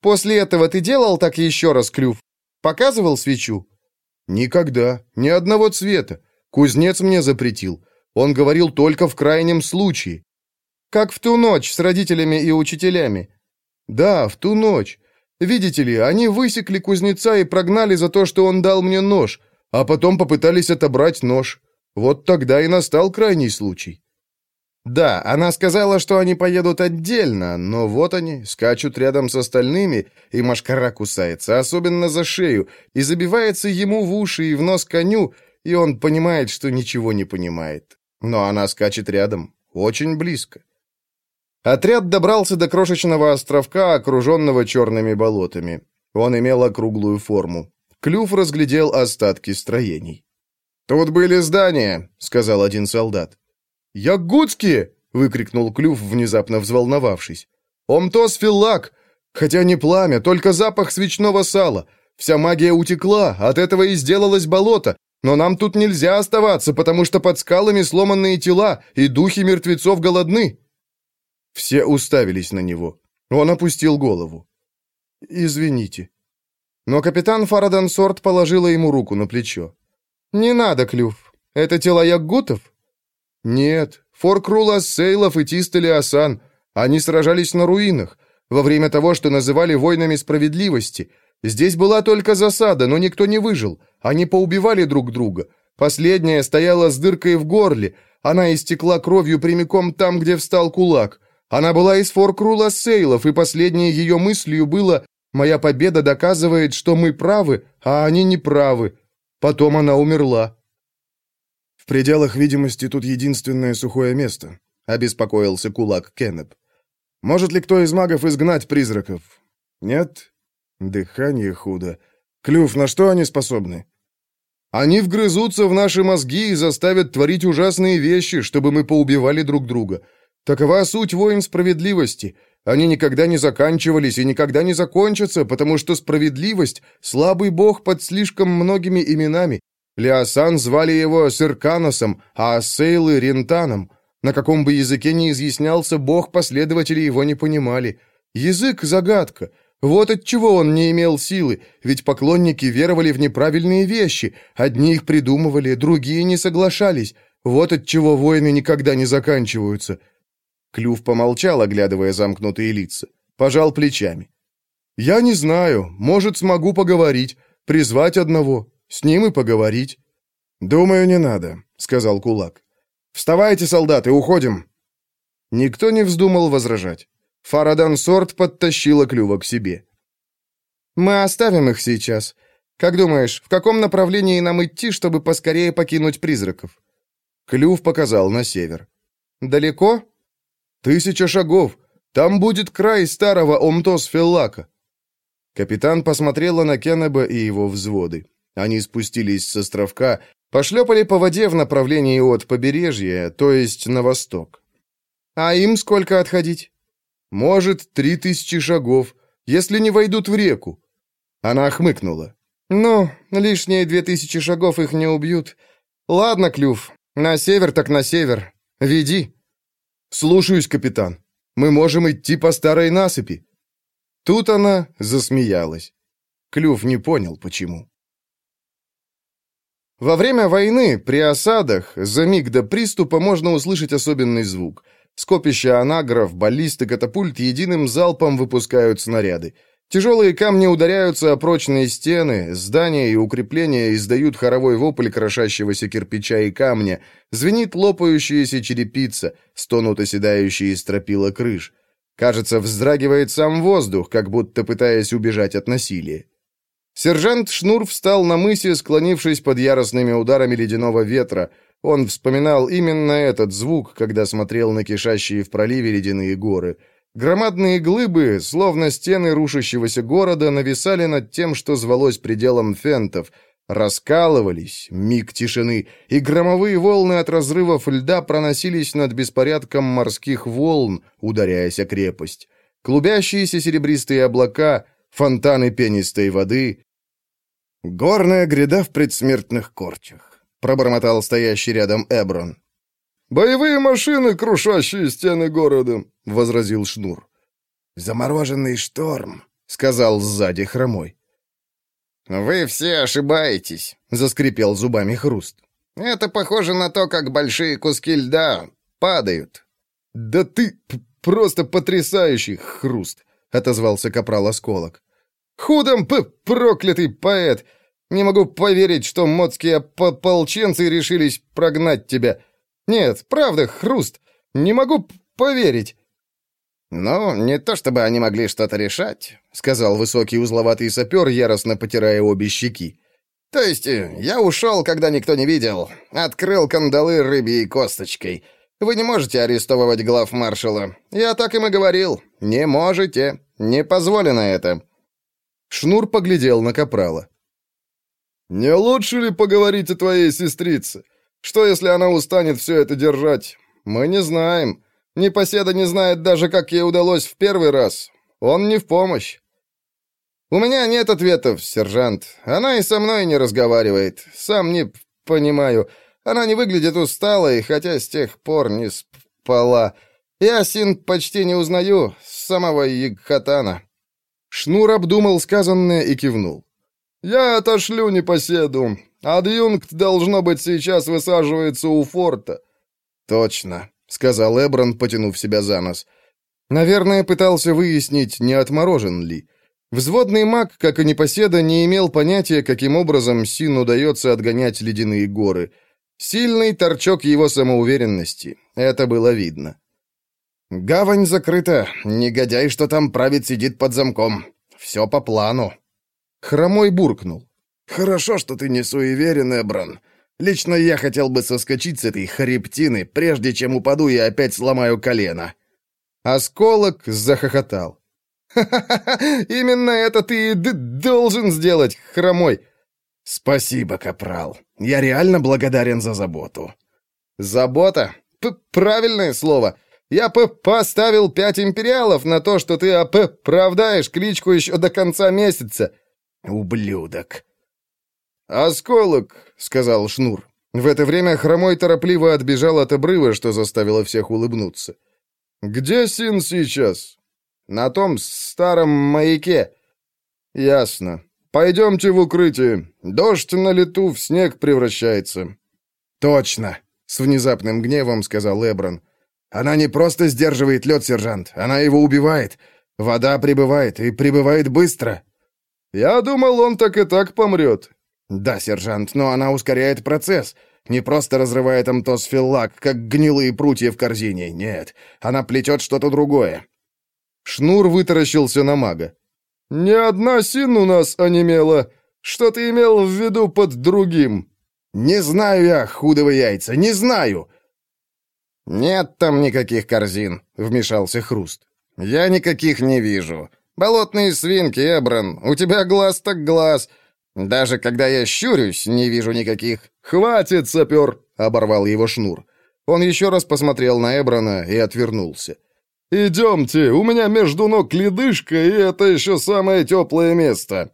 «После этого ты делал так еще раз, Клюв? Показывал свечу?» «Никогда. Ни одного цвета. Кузнец мне запретил. Он говорил только в крайнем случае». «Как в ту ночь с родителями и учителями?» «Да, в ту ночь. Видите ли, они высекли кузнеца и прогнали за то, что он дал мне нож, а потом попытались отобрать нож. Вот тогда и настал крайний случай. Да, она сказала, что они поедут отдельно, но вот они, скачут рядом с остальными, и Машкара кусается, особенно за шею, и забивается ему в уши и в нос коню, и он понимает, что ничего не понимает. Но она скачет рядом, очень близко. Отряд добрался до крошечного островка, окруженного черными болотами. Он имел округлую форму. Клюв разглядел остатки строений. «Тут были здания», — сказал один солдат. «Ягудские!» — выкрикнул Клюв, внезапно взволновавшись. «Омтос филлак! Хотя не пламя, только запах свечного сала. Вся магия утекла, от этого и сделалось болото. Но нам тут нельзя оставаться, потому что под скалами сломанные тела, и духи мертвецов голодны». Все уставились на него. Он опустил голову. «Извините». Но капитан Фарадан Сорт положила ему руку на плечо. «Не надо, Клюв. Это тела ягутов?» «Нет, Форкрула Сейлов и Тистели Асан. Они сражались на руинах, во время того, что называли войнами справедливости. Здесь была только засада, но никто не выжил. Они поубивали друг друга. Последняя стояла с дыркой в горле. Она истекла кровью прямиком там, где встал кулак. Она была из Форкрула Сейлов, и последней ее мыслью было «Моя победа доказывает, что мы правы, а они не правы». Потом она умерла. «В пределах видимости тут единственное сухое место», — обеспокоился кулак Кеннеп. «Может ли кто из магов изгнать призраков?» «Нет? Дыхание худо. Клюв, на что они способны?» «Они вгрызутся в наши мозги и заставят творить ужасные вещи, чтобы мы поубивали друг друга. Такова суть войн справедливости. Они никогда не заканчивались и никогда не закончатся, потому что справедливость — слабый бог под слишком многими именами, Леосан звали его Сырканосом, а Сейлы — Рентаном. На каком бы языке ни изъяснялся бог, последователи его не понимали. Язык — загадка. Вот от чего он не имел силы, ведь поклонники веровали в неправильные вещи. Одни их придумывали, другие не соглашались. Вот от чего войны никогда не заканчиваются. Клюв помолчал, оглядывая замкнутые лица. Пожал плечами. «Я не знаю. Может, смогу поговорить. Призвать одного. С ним и поговорить». «Думаю, не надо», — сказал кулак. «Вставайте, солдаты, уходим». Никто не вздумал возражать. Фарадан Сорт подтащила клюва к себе. «Мы оставим их сейчас. Как думаешь, в каком направлении нам идти, чтобы поскорее покинуть призраков?» Клюв показал на север. «Далеко?» «Тысяча шагов. Там будет край старого Омтос-Феллака». Капитан посмотрела на Кеннеба и его взводы. Они спустились с островка, пошлепали по воде в направлении от побережья, то есть на восток. «А им сколько отходить?» «Может, три тысячи шагов, если не войдут в реку». Она хмыкнула. «Ну, лишние две тысячи шагов их не убьют. Ладно, Клюв, на север так на север. Веди». «Слушаюсь, капитан. Мы можем идти по старой насыпи». Тут она засмеялась. Клюв не понял, почему. Во время войны, при осадах, за миг до приступа можно услышать особенный звук. Скопища анагров, баллисты, катапульт единым залпом выпускают снаряды. Тяжелые камни ударяются о прочные стены, здания и укрепления издают хоровой вопль крошащегося кирпича и камня, звенит лопающаяся черепица, стонут оседающие стропила крыш. Кажется, вздрагивает сам воздух, как будто пытаясь убежать от насилия. Сержант Шнур встал на мысе, склонившись под яростными ударами ледяного ветра. Он вспоминал именно этот звук, когда смотрел на кишащие в проливе ледяные горы. Громадные глыбы, словно стены рушащегося города, нависали над тем, что звалось пределом фентов, раскалывались, миг тишины, и громовые волны от разрывов льда проносились над беспорядком морских волн, ударяясь о крепость. Клубящиеся серебристые облака, фонтаны пенистой воды. «Горная гряда в предсмертных корчах», — пробормотал стоящий рядом Эброн. «Боевые машины, крушащие стены города», — возразил Шнур. «Замороженный шторм», — сказал сзади хромой. «Вы все ошибаетесь», — заскрипел зубами хруст. «Это похоже на то, как большие куски льда падают». «Да ты просто потрясающий хруст!» — отозвался капрал Осколок. «Худом п проклятый поэт! Не могу поверить, что модские ополченцы решились прогнать тебя. Нет, правда, Хруст, Не могу поверить». «Ну, не то чтобы они могли что-то решать», — сказал высокий узловатый сапер, яростно потирая обе щеки. «То есть э, я ушел, когда никто не видел, открыл кандалы рыбьей косточкой. Вы не можете арестовывать глав маршала. Я так им и говорил. Не можете. Не позволено это». Шнур поглядел на Капрала. «Не лучше ли поговорить о твоей сестрице? Что, если она устанет все это держать? Мы не знаем. Непоседа не знает даже, как ей удалось в первый раз. Он не в помощь. У меня нет ответов, сержант. Она и со мной не разговаривает. Сам не понимаю. Она не выглядит усталой, хотя с тех пор не спала. Я Син почти не узнаю, с самого Ягхатана». Шнур обдумал сказанное и кивнул. «Я отошлю непоседу. Адъюнкт, должно быть, сейчас высаживается у форта». «Точно сказал Эброн, потянув себя за нос. Наверное, пытался выяснить, не отморожен ли. Взводный маг, как и непоседа, не имел понятия, каким образом Син удается отгонять ледяные горы. Сильный торчок его самоуверенности. Это было видно. «Гавань закрыта. Негодяй, что там правит, сидит под замком. Все по плану». Хромой буркнул. «Хорошо, что ты не суеверен, Эброн. Лично я хотел бы соскочить с этой хребтины, прежде чем упаду и опять сломаю колено». Осколок захохотал. «Ха-ха-ха! Именно это ты должен сделать, хромой!» «Спасибо, капрал. Я реально благодарен за заботу». «Забота? П Правильное слово. Я п поставил пять империалов на то, что ты оправдаешь кличку еще до конца месяца». «Ублюдок!» «Осколок», — сказал Шнур. В это время Хромой торопливо отбежал от обрыва, что заставило всех улыбнуться. «Где Син сейчас?» «На том старом маяке». «Ясно. Пойдемте в укрытие. Дождь на лету в снег превращается». «Точно», — с внезапным гневом сказал Эброн. «Она не просто сдерживает лед, сержант, она его убивает. Вода прибывает, и прибывает быстро». «Я думал, он так и так помрет», «Да, сержант, но она ускоряет процесс. Не просто разрывает амтосфиллак, как гнилые прутья в корзине. Нет, она плетет что-то другое». Шнур вытаращился на мага. «Ни одна син у нас онемела. Что ты имел в виду под другим?» «Не знаю я, худого яйца, не знаю!» «Нет там никаких корзин», — вмешался Хруст. «Я никаких не вижу. Болотные свинки, Эбран, у тебя глаз так глаз. Даже когда я щурюсь, не вижу никаких. Хватит, сапер, оборвал его шнур. Он еще раз посмотрел на Эбрана и отвернулся. «Идемте, у меня между ног ледышка, и это еще самое теплое место».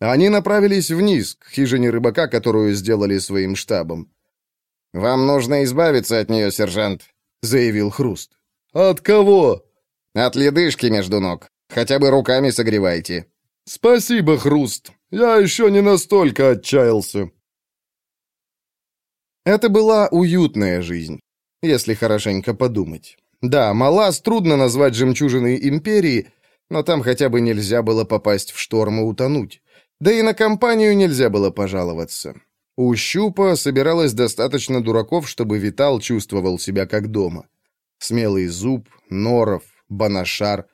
Они направились вниз, к хижине рыбака, которую сделали своим штабом. «Вам нужно избавиться от нее, сержант», — заявил Хруст. «От кого?» «От ледышки между ног. Хотя бы руками согревайте». «Спасибо, Хруст. Я еще не настолько отчаялся». Это была уютная жизнь, если хорошенько подумать. Да, Малас трудно назвать жемчужиной империи, но там хотя бы нельзя было попасть в шторм и утонуть. Да и на компанию нельзя было пожаловаться. У Щупа собиралось достаточно дураков, чтобы Витал чувствовал себя как дома. Смелый Зуб, Норов, Банашар.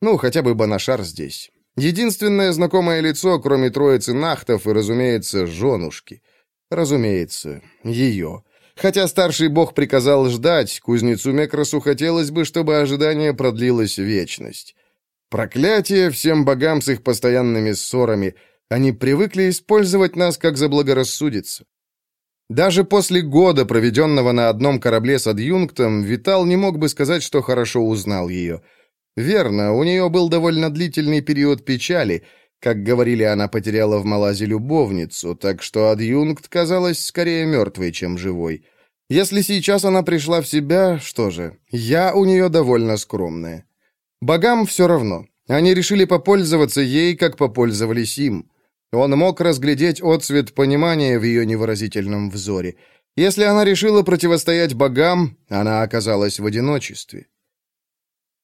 Ну, хотя бы Банашар здесь. Единственное знакомое лицо, кроме троицы нахтов и, разумеется, женушки. Разумеется, ее. Хотя старший бог приказал ждать, кузнецу Мекросу хотелось бы, чтобы ожидание продлилось вечность. Проклятие всем богам с их постоянными ссорами. Они привыкли использовать нас, как заблагорассудится. Даже после года, проведенного на одном корабле с адъюнктом, Витал не мог бы сказать, что хорошо узнал ее — Верно, у нее был довольно длительный период печали. Как говорили, она потеряла в Малазе любовницу, так что адъюнкт казалась скорее мертвой, чем живой. Если сейчас она пришла в себя, что же, я у нее довольно скромная. Богам все равно. Они решили попользоваться ей, как попользовались им. Он мог разглядеть отцвет понимания в ее невыразительном взоре. Если она решила противостоять богам, она оказалась в одиночестве.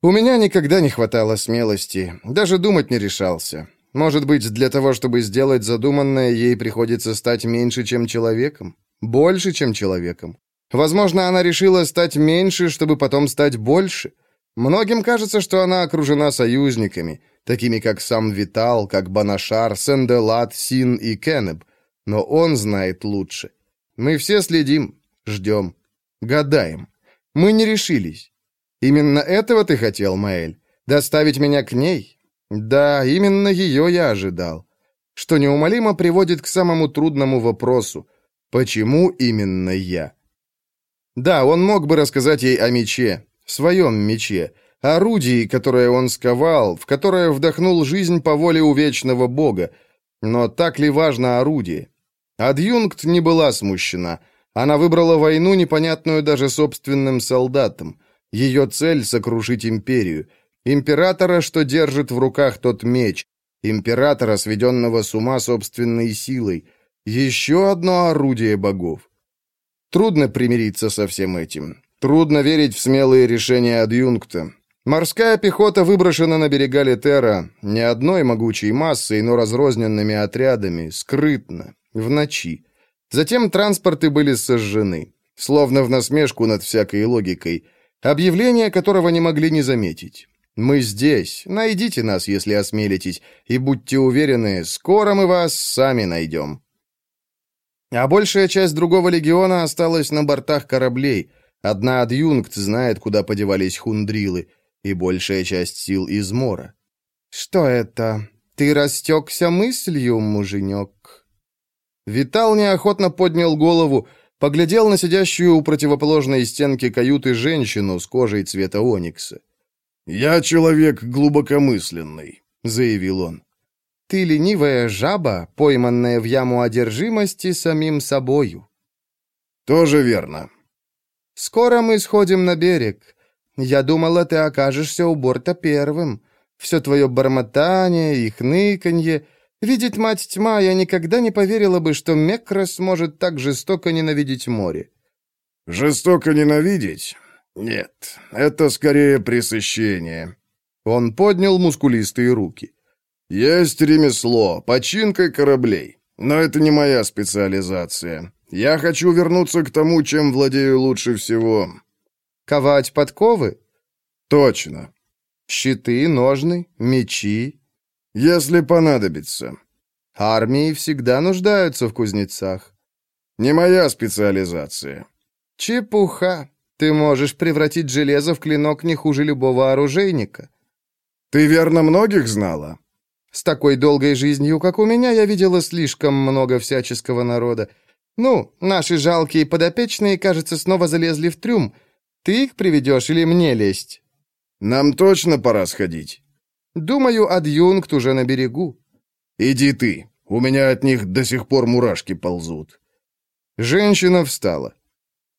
У меня никогда не хватало смелости, даже думать не решался. Может быть, для того, чтобы сделать задуманное, ей приходится стать меньше, чем человеком? Больше, чем человеком? Возможно, она решила стать меньше, чтобы потом стать больше. Многим кажется, что она окружена союзниками, такими как сам Витал, как Банашар, Сенделат, Син и Кеннеб. Но он знает лучше. Мы все следим, ждем, гадаем. Мы не решились. Именно этого ты хотел, Маэль? Доставить меня к ней? Да, именно ее я ожидал. Что неумолимо приводит к самому трудному вопросу. Почему именно я? Да, он мог бы рассказать ей о мече, своем мече, орудии, которое он сковал, в которое вдохнул жизнь по воле увечного бога. Но так ли важно орудие? Адъюнкт не была смущена. Она выбрала войну, непонятную даже собственным солдатам. Ее цель — сокрушить империю. Императора, что держит в руках тот меч. Императора, сведенного с ума собственной силой. Еще одно орудие богов. Трудно примириться со всем этим. Трудно верить в смелые решения адъюнкта. Морская пехота выброшена на берега Летера не одной могучей массой, но разрозненными отрядами, скрытно, в ночи. Затем транспорты были сожжены, словно в насмешку над всякой логикой, объявление которого не могли не заметить. «Мы здесь, найдите нас, если осмелитесь, и будьте уверены, скоро мы вас сами найдем». А большая часть другого легиона осталась на бортах кораблей. Одна адъюнкт знает, куда подевались хундрилы, и большая часть сил из мора. «Что это? Ты растекся мыслью, муженек?» Витал неохотно поднял голову, поглядел на сидящую у противоположной стенки каюты женщину с кожей цвета оникса. «Я человек глубокомысленный», — заявил он. Ты ленивая жаба, пойманная в яму одержимости самим собою. Тоже верно. Скоро мы сходим на берег. Я думала, ты окажешься у борта первым. Все твое бормотание и хныканье. Видеть мать тьма, я никогда не поверила бы, что Мекрос может так жестоко ненавидеть море. Жестоко ненавидеть? Нет, это скорее пресыщение. Он поднял мускулистые руки. «Есть ремесло, починка кораблей. Но это не моя специализация. Я хочу вернуться к тому, чем владею лучше всего». «Ковать подковы?» «Точно». «Щиты, ножны, мечи?» «Если понадобится». «Армии всегда нуждаются в кузнецах». «Не моя специализация». «Чепуха. Ты можешь превратить железо в клинок не хуже любого оружейника». «Ты верно многих знала?» С такой долгой жизнью, как у меня, я видела слишком много всяческого народа. Ну, наши жалкие подопечные, кажется, снова залезли в трюм. Ты их приведешь или мне лезть?» «Нам точно пора сходить». «Думаю, адъюнкт уже на берегу». «Иди ты. У меня от них до сих пор мурашки ползут». Женщина встала.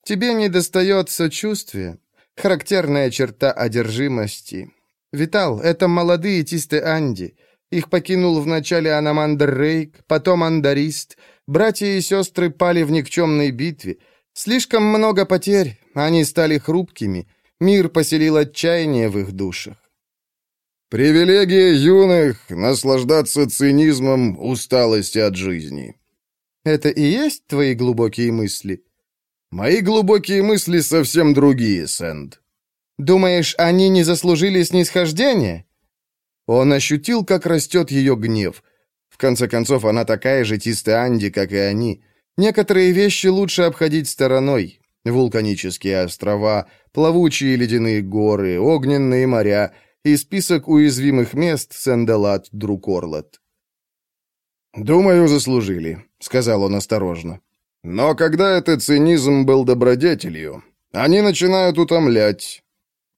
«Тебе не достает сочувствия. Характерная черта одержимости. Витал, это молодые тисты Анди. Их покинул вначале Анамандр Рейк, потом Андарист. Братья и сестры пали в никчемной битве. Слишком много потерь, они стали хрупкими. Мир поселил отчаяние в их душах. «Привилегия юных — наслаждаться цинизмом усталости от жизни». «Это и есть твои глубокие мысли?» «Мои глубокие мысли совсем другие, Сэнд». «Думаешь, они не заслужили снисхождения?» Он ощутил, как растет ее гнев. В конце концов, она такая же Тиста Анди, как и они. Некоторые вещи лучше обходить стороной. Вулканические острова, плавучие ледяные горы, огненные моря и список уязвимых мест Сенделат Друкорлат. «Думаю, заслужили», — сказал он осторожно. «Но когда этот цинизм был добродетелью, они начинают утомлять».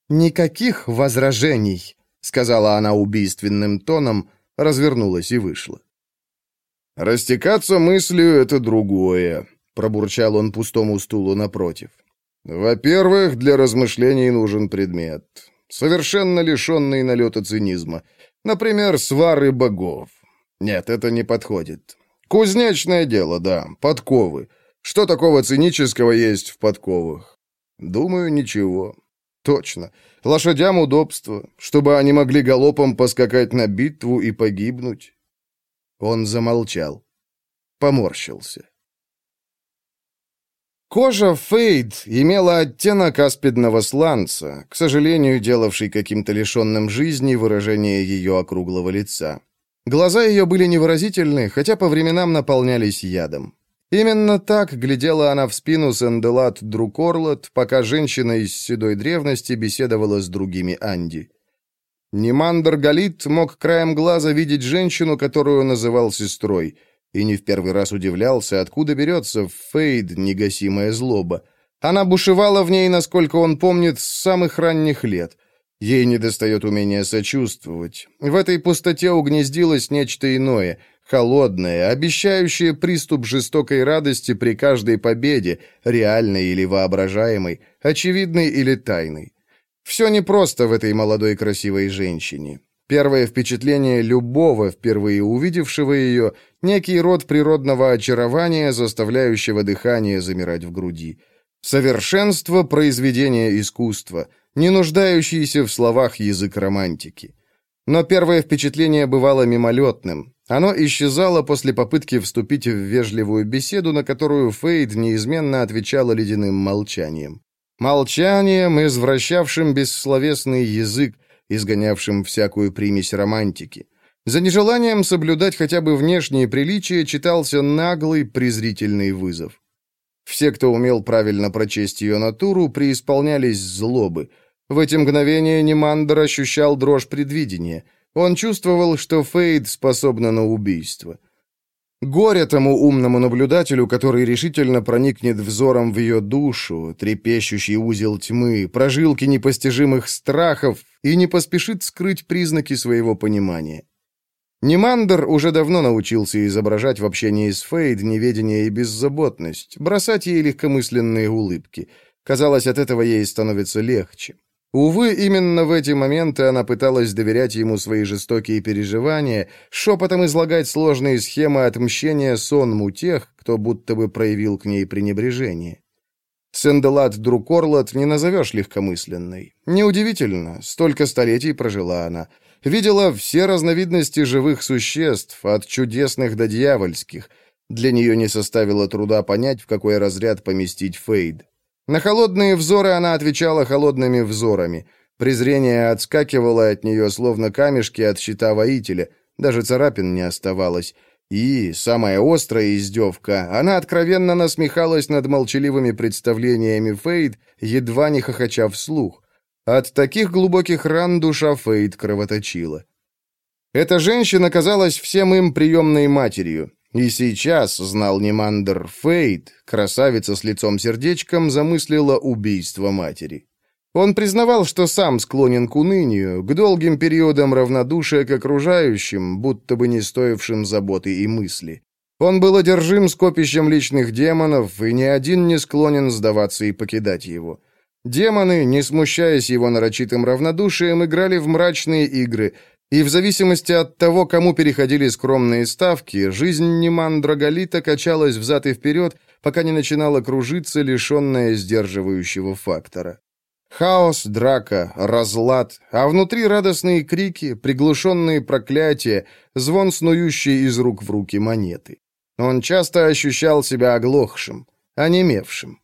«Никаких возражений», — сказала она убийственным тоном, развернулась и вышла. «Растекаться мыслью — это другое», — пробурчал он пустому стулу напротив. «Во-первых, для размышлений нужен предмет, совершенно лишенный налета цинизма. Например, свары богов. Нет, это не подходит. Кузнечное дело, да, подковы. Что такого цинического есть в подковах? Думаю, ничего. Точно. Лошадям удобство, чтобы они могли галопом поскакать на битву и погибнуть. Он замолчал. Поморщился. Кожа Фейд имела оттенок аспидного сланца, к сожалению, делавший каким-то лишенным жизни выражение ее округлого лица. Глаза ее были невыразительны, хотя по временам наполнялись ядом. Именно так глядела она в спину Сенделат Друкорлот, пока женщина из седой древности беседовала с другими Анди. Немандр Галит мог краем глаза видеть женщину, которую называл сестрой — и не в первый раз удивлялся, откуда берется в Фейд негасимая злоба. Она бушевала в ней, насколько он помнит, с самых ранних лет. Ей недостает умения сочувствовать. В этой пустоте угнездилось нечто иное, холодное, обещающее приступ жестокой радости при каждой победе, реальной или воображаемой, очевидной или тайной. Все непросто в этой молодой красивой женщине. Первое впечатление любого, впервые увидевшего ее, некий род природного очарования, заставляющего дыхание замирать в груди. Совершенство произведения искусства, не нуждающийся в словах язык романтики. Но первое впечатление бывало мимолетным. Оно исчезало после попытки вступить в вежливую беседу, на которую Фейд неизменно отвечала ледяным молчанием. Молчанием, извращавшим бессловесный язык, изгонявшим всякую примесь романтики. За нежеланием соблюдать хотя бы внешние приличия читался наглый, презрительный вызов. Все, кто умел правильно прочесть ее натуру, преисполнялись злобы. В эти мгновения Немандер ощущал дрожь предвидения. Он чувствовал, что Фейд способна на убийство. Горе тому умному наблюдателю, который решительно проникнет взором в ее душу, трепещущий узел тьмы, прожилки непостижимых страхов и не поспешит скрыть признаки своего понимания. Немандер уже давно научился изображать в общении с Фейд неведение и беззаботность, бросать ей легкомысленные улыбки. Казалось, от этого ей становится легче. Увы, именно в эти моменты она пыталась доверять ему свои жестокие переживания, шепотом излагать сложные схемы отмщения сонму тех, кто будто бы проявил к ней пренебрежение. Сенделат Друкорлот не назовешь легкомысленной. Неудивительно, столько столетий прожила она. Видела все разновидности живых существ, от чудесных до дьявольских. Для нее не составило труда понять, в какой разряд поместить Фейд. На холодные взоры она отвечала холодными взорами. Презрение отскакивало от нее, словно камешки от щита воителя. Даже царапин не оставалось. И, самая острая издевка, она откровенно насмехалась над молчаливыми представлениями Фейд, едва не хохоча вслух. От таких глубоких ран душа Фейд кровоточила. Эта женщина казалась всем им приемной матерью. И сейчас, знал Немандер, Фейт, красавица с лицом-сердечком, замыслила убийство матери. Он признавал, что сам склонен к унынию, к долгим периодам равнодушия к окружающим, будто бы не стоившим заботы и мысли. Он был одержим скопищем личных демонов, и ни один не склонен сдаваться и покидать его. Демоны, не смущаясь его нарочитым равнодушием, играли в мрачные игры, и в зависимости от того, кому переходили скромные ставки, жизнь Неман Драголита качалась взад и вперед, пока не начинала кружиться, лишенная сдерживающего фактора. Хаос, драка, разлад, а внутри радостные крики, приглушенные проклятия, звон снующей из рук в руки монеты. Он часто ощущал себя оглохшим, онемевшим.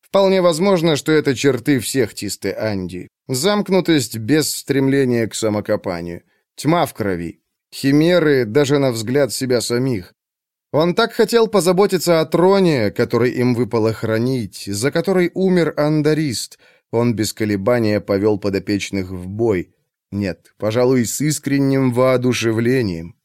Вполне возможно, что это черты всех Тисты Анди. Замкнутость без стремления к самокопанию. Тьма в крови. Химеры даже на взгляд себя самих. Он так хотел позаботиться о троне, который им выпало хранить, за который умер Андарист. Он без колебания повел подопечных в бой. Нет, пожалуй, с искренним воодушевлением.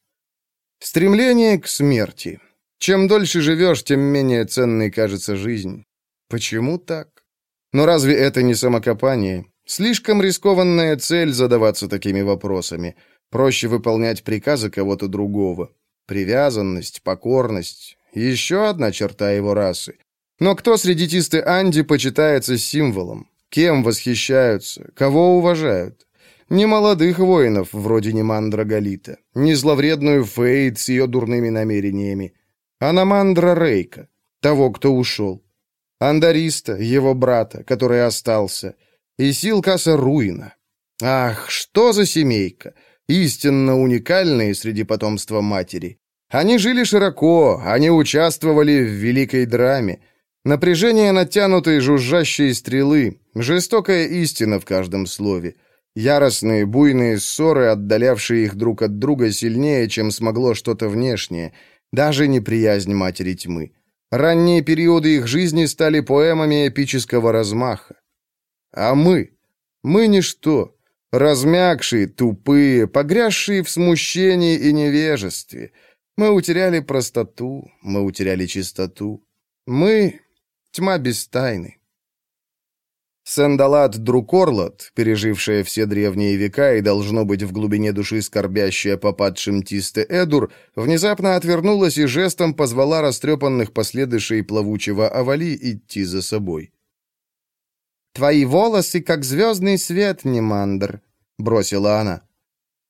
Стремление к смерти. Чем дольше живешь, тем менее ценной кажется жизнь. Почему так? Но разве это не самокопание? Слишком рискованная цель задаваться такими вопросами. Проще выполнять приказы кого-то другого. Привязанность, покорность. Еще одна черта его расы. Но кто среди тисты Анди почитается символом? Кем восхищаются? Кого уважают? Не молодых воинов, вроде Немандра Галита, не зловредную Фейд с ее дурными намерениями, а Намандра Рейка, того, кто ушел. Андариста, его брата, который остался, и Силкаса Руина. Ах, что за семейка! Истинно уникальные среди потомства матери. Они жили широко, они участвовали в великой драме. Напряжение натянутой жужжащей стрелы, жестокая истина в каждом слове. Яростные, буйные ссоры, отдалявшие их друг от друга сильнее, чем смогло что-то внешнее, даже неприязнь матери тьмы. Ранние периоды их жизни стали поэмами эпического размаха. А мы? Мы ничто. Размягшие, тупые, погрязшие в смущении и невежестве. Мы утеряли простоту, мы утеряли чистоту. Мы — тьма без тайны. Сандалат Друкорлот, пережившая все древние века и, должно быть, в глубине души скорбящая по падшим Тисте Эдур, внезапно отвернулась и жестом позвала растрепанных последующей плавучего Авали идти за собой. «Твои волосы, как звездный свет, Немандр», — бросила она.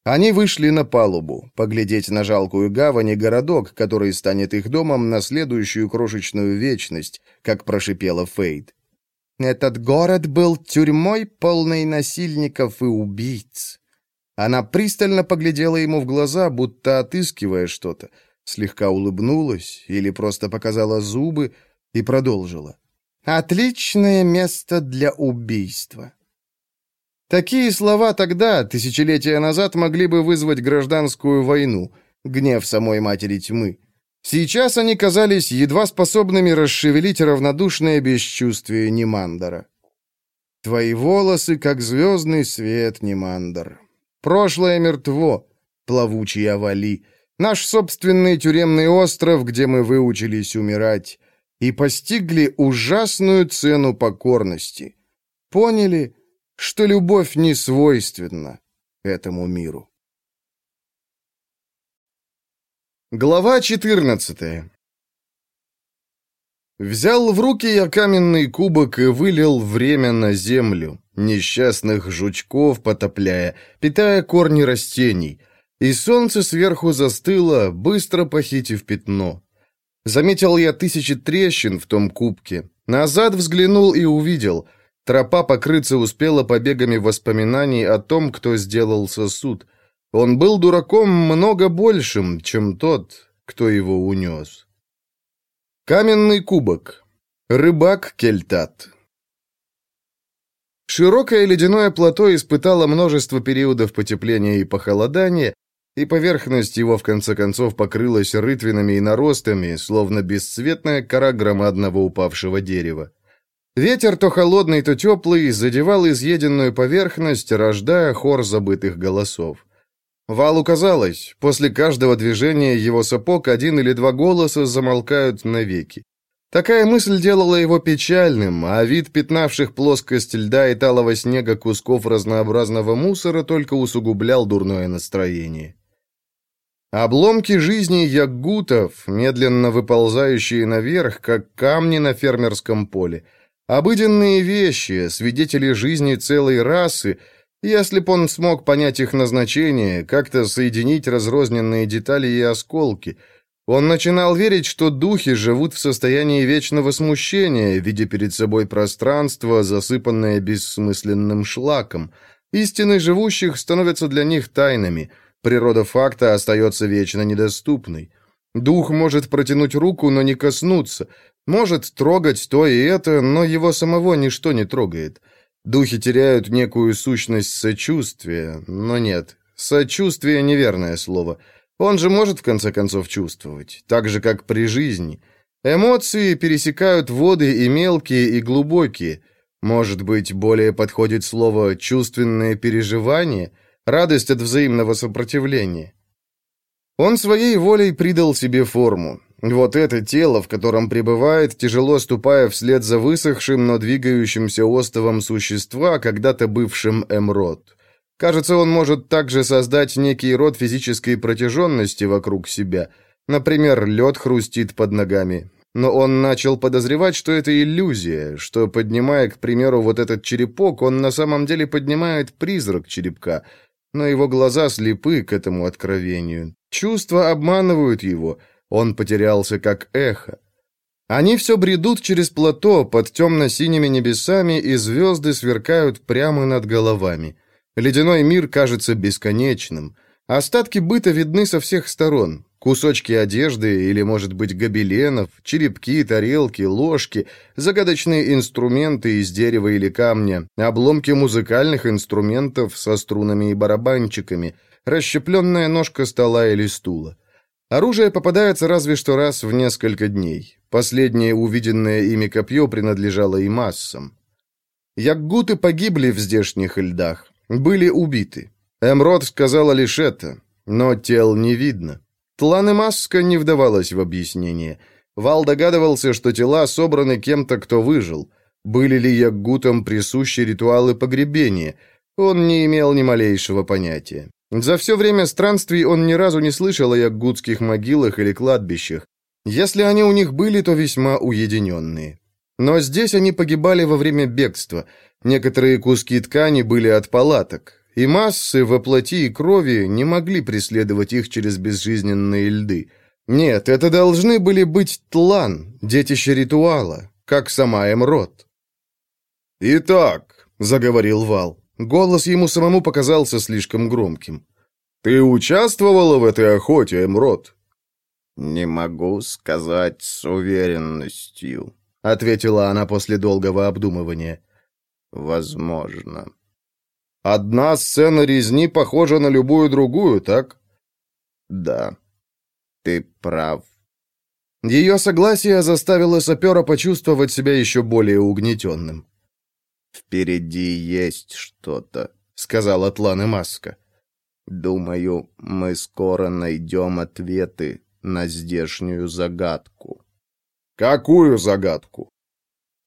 Они вышли на палубу, поглядеть на жалкую гавань и городок, который станет их домом на следующую крошечную вечность, как прошипела Фейд. Этот город был тюрьмой, полной насильников и убийц. Она пристально поглядела ему в глаза, будто отыскивая что-то, слегка улыбнулась или просто показала зубы и продолжила. «Отличное место для убийства». Такие слова тогда, тысячелетия назад, могли бы вызвать гражданскую войну, гнев самой матери тьмы. Сейчас они казались едва способными расшевелить равнодушное бесчувствие Немандора. «Твои волосы, как звездный свет, Немандор. Прошлое мертво, плавучий Авали, наш собственный тюремный остров, где мы выучились умирать, и постигли ужасную цену покорности. Поняли, что любовь не свойственна этому миру». Глава 14 Взял в руки я каменный кубок и вылил время на землю, несчастных жучков потопляя, питая корни растений, и солнце сверху застыло, быстро похитив пятно. Заметил я тысячи трещин в том кубке, назад взглянул и увидел, тропа покрыться успела побегами воспоминаний о том, кто сделал сосуд — он был дураком много большим, чем тот, кто его унес. Каменный кубок. Рыбак Кельтат. Широкое ледяное плато испытало множество периодов потепления и похолодания, и поверхность его в конце концов покрылась рытвинами и наростами, словно бесцветная кора громадного упавшего дерева. Ветер то холодный, то теплый задевал изъеденную поверхность, рождая хор забытых голосов. Валу казалось, после каждого движения его сапог один или два голоса замолкают навеки. Такая мысль делала его печальным, а вид пятнавших плоскость льда и талого снега кусков разнообразного мусора только усугублял дурное настроение. Обломки жизни ягутов, медленно выползающие наверх, как камни на фермерском поле. Обыденные вещи, свидетели жизни целой расы — если б он смог понять их назначение, как-то соединить разрозненные детали и осколки, он начинал верить, что духи живут в состоянии вечного смущения, видя перед собой пространство, засыпанное бессмысленным шлаком. Истины живущих становятся для них тайнами, природа факта остается вечно недоступной. Дух может протянуть руку, но не коснуться, может трогать то и это, но его самого ничто не трогает. Духи теряют некую сущность сочувствия, но нет, сочувствие — неверное слово. Он же может, в конце концов, чувствовать, так же, как при жизни. Эмоции пересекают воды и мелкие, и глубокие. Может быть, более подходит слово «чувственное переживание», радость от взаимного сопротивления. Он своей волей придал себе форму. Вот это тело, в котором пребывает, тяжело ступая вслед за высохшим, но двигающимся остовом существа, когда-то бывшим Эмрод. Кажется, он может также создать некий род физической протяженности вокруг себя. Например, лед хрустит под ногами. Но он начал подозревать, что это иллюзия, что, поднимая, к примеру, вот этот черепок, он на самом деле поднимает призрак черепка. Но его глаза слепы к этому откровению. Чувства обманывают его — он потерялся как эхо. Они все бредут через плато под темно-синими небесами, и звезды сверкают прямо над головами. Ледяной мир кажется бесконечным. Остатки быта видны со всех сторон. Кусочки одежды или, может быть, гобеленов, черепки, тарелки, ложки, загадочные инструменты из дерева или камня, обломки музыкальных инструментов со струнами и барабанчиками, расщепленная ножка стола или стула. Оружие попадается разве что раз в несколько дней. Последнее увиденное ими копье принадлежало и массам. Яггуты погибли в здешних льдах, были убиты. Эмрод сказала лишь это, но тел не видно. Тлан и Маска не вдавалась в объяснение. Вал догадывался, что тела собраны кем-то, кто выжил. Были ли яггутам присущи ритуалы погребения? Он не имел ни малейшего понятия. За все время странствий он ни разу не слышал о яггутских могилах или кладбищах. Если они у них были, то весьма уединенные. Но здесь они погибали во время бегства. Некоторые куски ткани были от палаток и массы во плоти и крови не могли преследовать их через безжизненные льды. Нет, это должны были быть тлан, детище ритуала, как сама Эмрод. «Итак», — заговорил Вал, голос ему самому показался слишком громким. «Ты участвовала в этой охоте, Эмрод?» «Не могу сказать с уверенностью», — ответила она после долгого обдумывания. «Возможно». Одна сцена резни похожа на любую другую, так? Да, ты прав. Ее согласие заставило сапера почувствовать себя еще более угнетенным. «Впереди есть что-то», — сказал Атлан и Маска. «Думаю, мы скоро найдем ответы на здешнюю загадку». «Какую загадку?»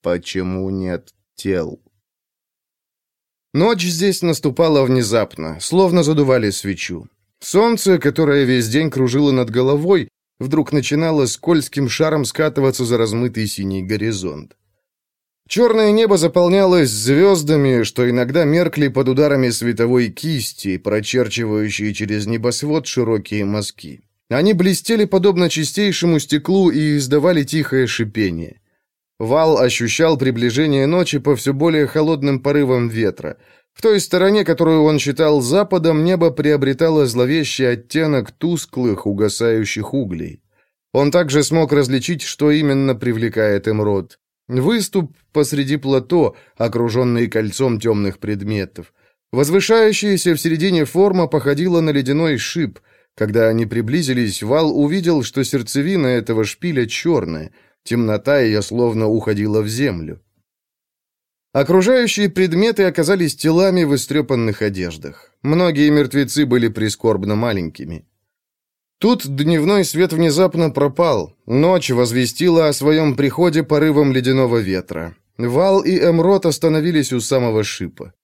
«Почему нет тел?» Ночь здесь наступала внезапно, словно задували свечу. Солнце, которое весь день кружило над головой, вдруг начинало скользким шаром скатываться за размытый синий горизонт. Черное небо заполнялось звездами, что иногда меркли под ударами световой кисти, прочерчивающей через небосвод широкие мазки. Они блестели подобно чистейшему стеклу и издавали тихое шипение. Вал ощущал приближение ночи по все более холодным порывам ветра. В той стороне, которую он считал западом, небо приобретало зловещий оттенок тусклых, угасающих углей. Он также смог различить, что именно привлекает Эмрод. Выступ посреди плато, окруженный кольцом темных предметов. Возвышающаяся в середине форма походила на ледяной шип. Когда они приблизились, Вал увидел, что сердцевина этого шпиля черная — Темнота ее словно уходила в землю. Окружающие предметы оказались телами в истрепанных одеждах. Многие мертвецы были прискорбно маленькими. Тут дневной свет внезапно пропал. Ночь возвестила о своем приходе порывом ледяного ветра. Вал и Эмрот остановились у самого шипа.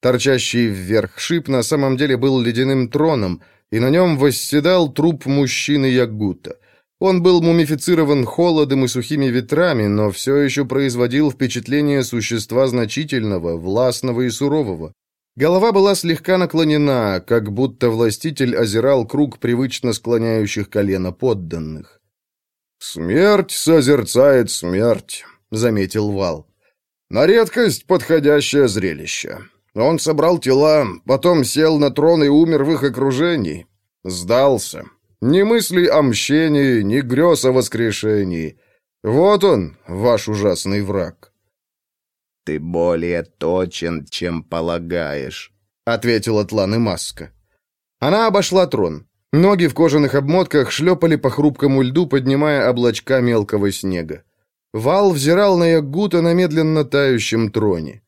Торчащий вверх шип на самом деле был ледяным троном, и на нем восседал труп мужчины Ягута. Он был мумифицирован холодом и сухими ветрами, но все еще производил впечатление существа значительного, властного и сурового. Голова была слегка наклонена, как будто властитель озирал круг привычно склоняющих колено подданных. «Смерть созерцает смерть», — заметил Вал. «На редкость подходящее зрелище. Он собрал тела, потом сел на трон и умер в их окружении. Сдался. Ни мыслей о мщении, ни грез о воскрешении. Вот он, ваш ужасный враг». «Ты более точен, чем полагаешь», — ответила Тлан и Маска. Она обошла трон. Ноги в кожаных обмотках шлепали по хрупкому льду, поднимая облачка мелкого снега. Вал взирал на Ягута на медленно тающем троне.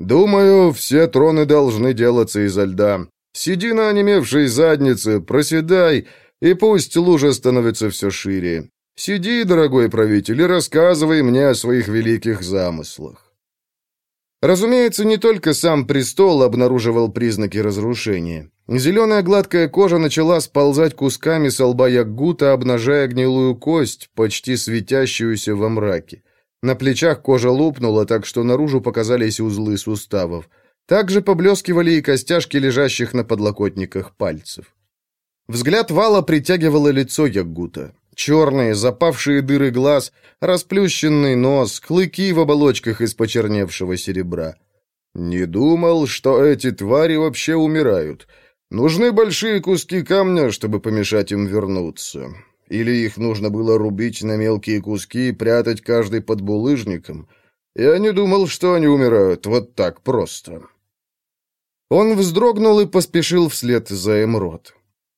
«Думаю, все троны должны делаться изо льда. Сиди на онемевшей заднице, проседай и пусть лужа становится все шире. Сиди, дорогой правитель, и рассказывай мне о своих великих замыслах. Разумеется, не только сам престол обнаруживал признаки разрушения. Зеленая гладкая кожа начала сползать кусками с лба Ягута, обнажая гнилую кость, почти светящуюся во мраке. На плечах кожа лопнула, так что наружу показались узлы суставов. Также поблескивали и костяшки лежащих на подлокотниках пальцев. Взгляд Вала притягивало лицо Ягута. Черные, запавшие дыры глаз, расплющенный нос, клыки в оболочках из почерневшего серебра. «Не думал, что эти твари вообще умирают. Нужны большие куски камня, чтобы помешать им вернуться. Или их нужно было рубить на мелкие куски и прятать каждый под булыжником. Я не думал, что они умирают вот так просто. Он вздрогнул и поспешил вслед за Эмрод.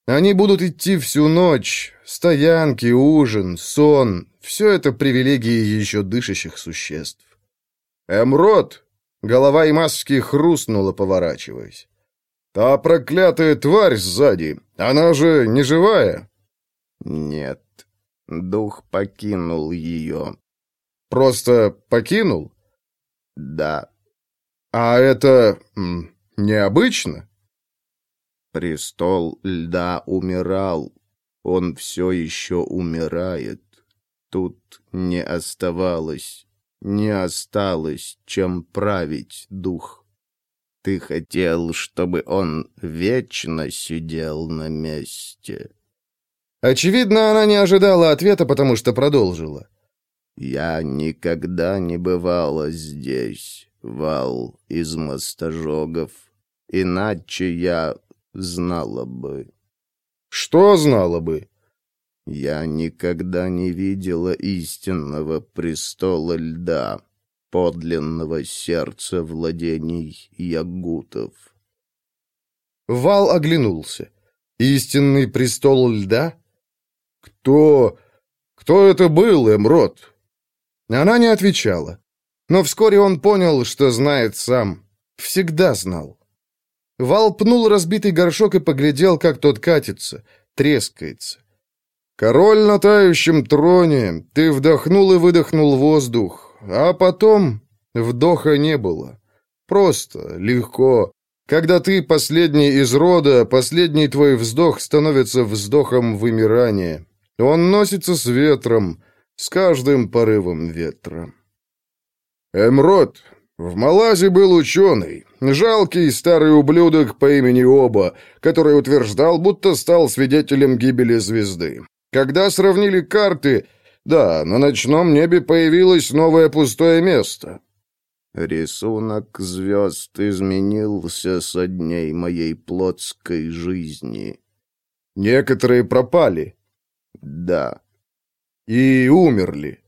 Они будут идти всю ночь. Стоянки, ужин, сон — все это привилегии еще дышащих существ. «Эмрод!» — голова и маски хрустнула, поворачиваясь. «Та проклятая тварь сзади, она же не живая?» «Нет, дух покинул ее». «Просто покинул?» «Да». «А это... необычно?» Престол льда умирал. Он все еще умирает. Тут не оставалось, не осталось, чем править дух. Ты хотел, чтобы он вечно сидел на месте. Очевидно, она не ожидала ответа, потому что продолжила. Я никогда не бывала здесь, вал из мостожогов. Иначе я знала бы. Что знала бы? Я никогда не видела истинного престола льда, подлинного сердца владений ягутов. Вал оглянулся. Истинный престол льда? Кто... кто это был, Эмрод? Она не отвечала. Но вскоре он понял, что знает сам. Всегда знал. Вал пнул разбитый горшок и поглядел, как тот катится, трескается. «Король на тающем троне, ты вдохнул и выдохнул воздух, а потом вдоха не было. Просто, легко. Когда ты последний из рода, последний твой вздох становится вздохом вымирания. Он носится с ветром, с каждым порывом ветра». «Эмрод, в Малазе был ученый, жалкий старый ублюдок по имени Оба, который утверждал, будто стал свидетелем гибели звезды. Когда сравнили карты, да, на ночном небе появилось новое пустое место. Рисунок звезд изменился со дней моей плотской жизни. Некоторые пропали. Да. И умерли.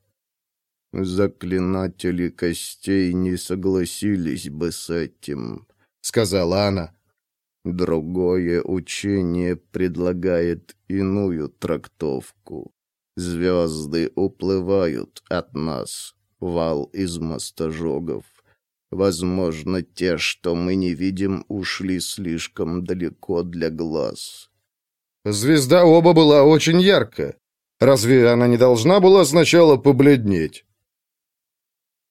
«Заклинатели костей не согласились бы с этим», — сказала она. «Другое учение предлагает иную трактовку. Звезды уплывают от нас, вал из мостожогов. Возможно, те, что мы не видим, ушли слишком далеко для глаз». «Звезда оба была очень яркая. Разве она не должна была сначала побледнеть?»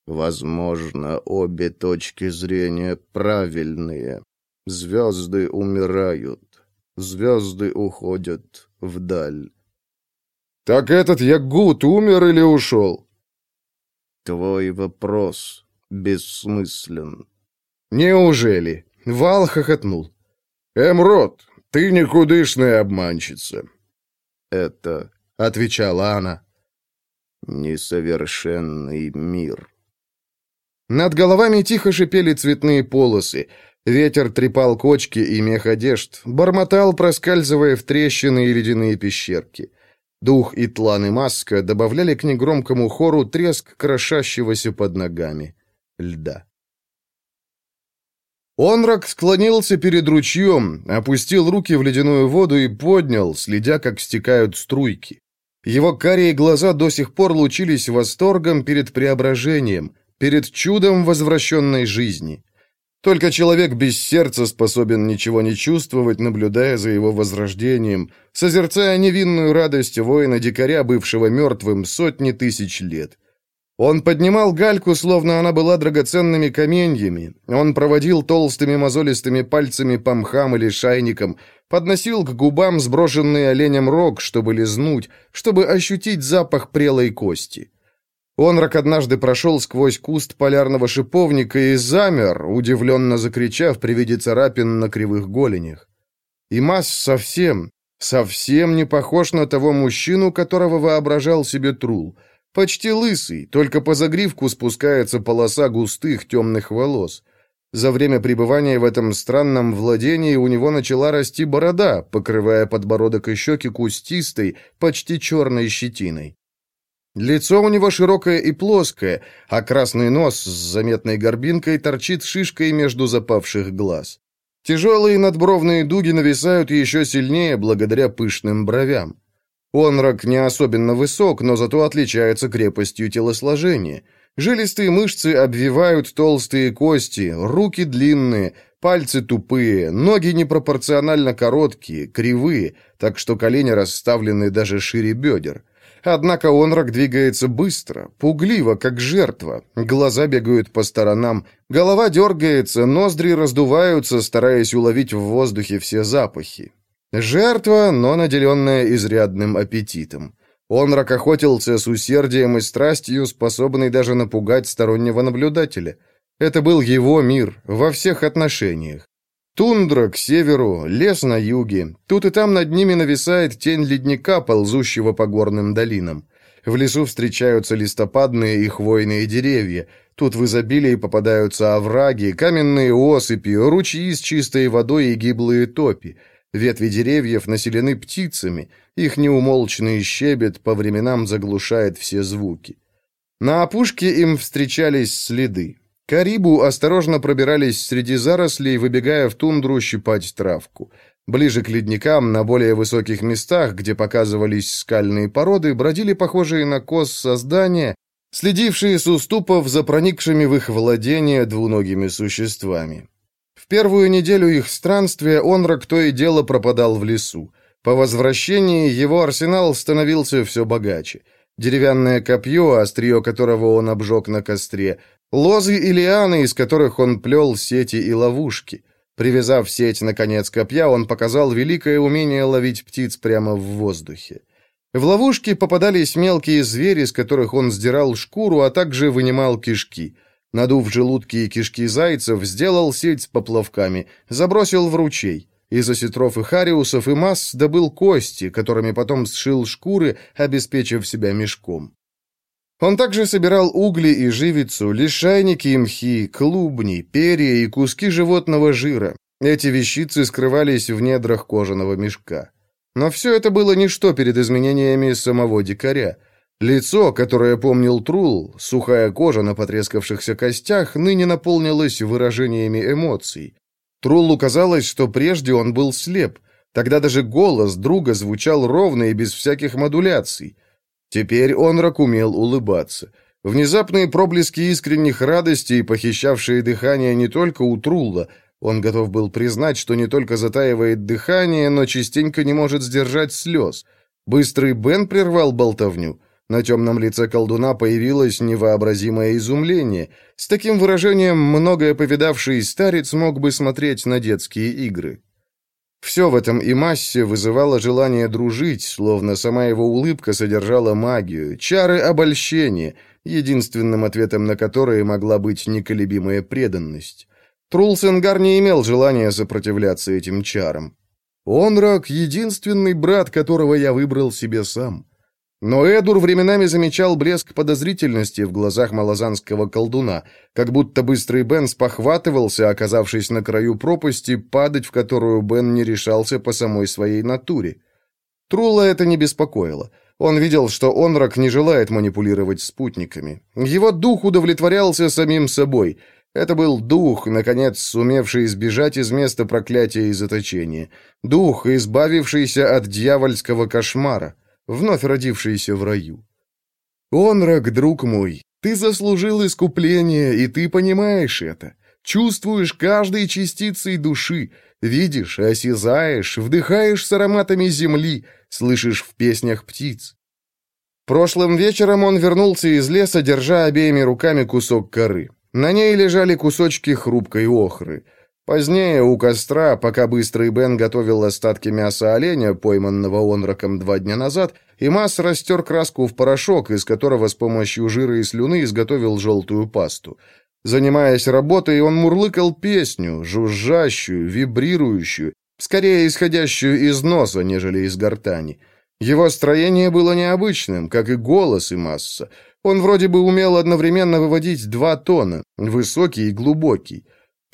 Возможно, обе точки зрения правильные. Звезды умирают, звезды уходят вдаль. Так этот Ягут умер или ушел? Твой вопрос бессмыслен. Неужели? Вал хохотнул. Эмрод, ты никудышная обманщица. Это, — отвечала она, — несовершенный мир. Над головами тихо шипели цветные полосы. Ветер трепал кочки и мех одежд, бормотал, проскальзывая в трещины и ледяные пещерки. Дух и тлан и маска добавляли к негромкому хору треск крошащегося под ногами льда. Онрак склонился перед ручьем, опустил руки в ледяную воду и поднял, следя, как стекают струйки. Его карие глаза до сих пор лучились восторгом перед преображением, перед чудом возвращенной жизни. Только человек без сердца способен ничего не чувствовать, наблюдая за его возрождением, созерцая невинную радость воина-дикаря, бывшего мертвым сотни тысяч лет. Он поднимал гальку, словно она была драгоценными каменьями. Он проводил толстыми мозолистыми пальцами по мхам или шайникам, подносил к губам сброшенный оленем рог, чтобы лизнуть, чтобы ощутить запах прелой кости. Онрак однажды прошел сквозь куст полярного шиповника и замер, удивленно закричав при виде царапин на кривых голенях. И Масс совсем, совсем не похож на того мужчину, которого воображал себе Трул. Почти лысый, только по загривку спускается полоса густых темных волос. За время пребывания в этом странном владении у него начала расти борода, покрывая подбородок и щеки кустистой, почти черной щетиной. Лицо у него широкое и плоское, а красный нос с заметной горбинкой торчит шишкой между запавших глаз. Тяжелые надбровные дуги нависают еще сильнее благодаря пышным бровям. Онрак не особенно высок, но зато отличается крепостью телосложения. Жилистые мышцы обвивают толстые кости, руки длинные, пальцы тупые, ноги непропорционально короткие, кривые, так что колени расставлены даже шире бедер. Однако Онрак двигается быстро, пугливо, как жертва. Глаза бегают по сторонам, голова дергается, ноздри раздуваются, стараясь уловить в воздухе все запахи. Жертва, но наделенная изрядным аппетитом. Онрак охотился с усердием и страстью, способный даже напугать стороннего наблюдателя. Это был его мир во всех отношениях. Тундра к северу, лес на юге. Тут и там над ними нависает тень ледника, ползущего по горным долинам. В лесу встречаются листопадные и хвойные деревья. Тут в изобилии попадаются овраги, каменные осыпи, ручьи с чистой водой и гиблые топи. Ветви деревьев населены птицами, их неумолчный щебет по временам заглушает все звуки. На опушке им встречались следы. Карибу осторожно пробирались среди зарослей, выбегая в тундру щипать травку. Ближе к ледникам, на более высоких местах, где показывались скальные породы, бродили похожие на коз создания, следившие с уступов за проникшими в их владение двуногими существами. В первую неделю их странствия Онрак то и дело пропадал в лесу. По возвращении его арсенал становился все богаче. Деревянное копье, острие которого он обжег на костре, Лозы и лианы, из которых он плел сети и ловушки. Привязав сеть на конец копья, он показал великое умение ловить птиц прямо в воздухе. В ловушки попадались мелкие звери, с которых он сдирал шкуру, а также вынимал кишки. Надув желудки и кишки зайцев, сделал сеть с поплавками, забросил в ручей. Из осетров и хариусов и масс добыл кости, которыми потом сшил шкуры, обеспечив себя мешком. Он также собирал угли и живицу, лишайники и мхи, клубни, перья и куски животного жира. Эти вещицы скрывались в недрах кожаного мешка. Но все это было ничто перед изменениями самого дикаря. Лицо, которое помнил Трул, сухая кожа на потрескавшихся костях, ныне наполнилось выражениями эмоций. Труллу казалось, что прежде он был слеп. Тогда даже голос друга звучал ровно и без всяких модуляций. Теперь Онрак умел улыбаться. Внезапные проблески искренних радостей, похищавшие дыхание не только у Трулла, он готов был признать, что не только затаивает дыхание, но частенько не может сдержать слез. Быстрый Бен прервал болтовню. На темном лице колдуна появилось невообразимое изумление. С таким выражением многое повидавший старец мог бы смотреть на детские игры. Все в этом и массе вызывало желание дружить, словно сама его улыбка содержала магию, чары обольщения, единственным ответом на которые могла быть неколебимая преданность. Трулсенгар не имел желания сопротивляться этим чарам. Он, Рак, единственный брат, которого я выбрал себе сам. Но Эдур временами замечал блеск подозрительности в глазах малозанского колдуна, как будто быстрый Бен спохватывался, оказавшись на краю пропасти, падать в которую Бен не решался по самой своей натуре. Трула это не беспокоило. Он видел, что Онрак не желает манипулировать спутниками. Его дух удовлетворялся самим собой. Это был дух, наконец, сумевший избежать из места проклятия и заточения. Дух, избавившийся от дьявольского кошмара вновь родившийся в раю. «Онрак, друг мой, ты заслужил искупление, и ты понимаешь это. Чувствуешь каждой частицей души, видишь, осязаешь, вдыхаешь с ароматами земли, слышишь в песнях птиц. Прошлым вечером он вернулся из леса, держа обеими руками кусок коры. На ней лежали кусочки хрупкой охры — Позднее, у костра, пока Быстрый Бен готовил остатки мяса оленя, пойманного онраком два дня назад, Имас растер краску в порошок, из которого с помощью жира и слюны изготовил желтую пасту. Занимаясь работой, он мурлыкал песню, жужжащую, вибрирующую, скорее исходящую из носа, нежели из гортани. Его строение было необычным, как и голос Имасса. Он вроде бы умел одновременно выводить два тона, высокий и глубокий.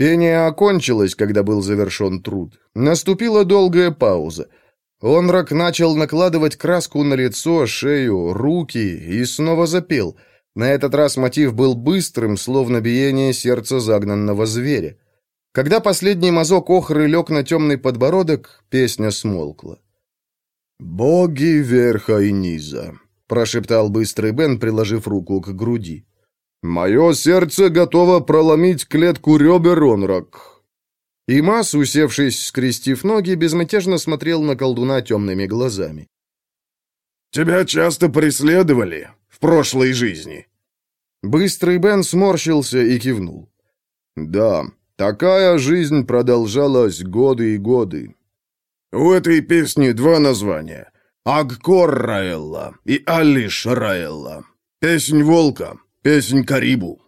Пение окончилось, когда был завершен труд. Наступила долгая пауза. Онрак начал накладывать краску на лицо, шею, руки и снова запел. На этот раз мотив был быстрым, словно биение сердца загнанного зверя. Когда последний мазок охры лег на темный подбородок, песня смолкла. «Боги верха и низа», — прошептал быстрый Бен, приложив руку к груди. «Мое сердце готово проломить клетку ребер, Онрак». И Мас, усевшись, скрестив ноги, безмятежно смотрел на колдуна темными глазами. «Тебя часто преследовали в прошлой жизни?» Быстрый Бен сморщился и кивнул. «Да, такая жизнь продолжалась годы и годы». «У этой песни два названия. Агкор Раэлла и Алиш Раэлла. Песнь волка, Песнь Карибу.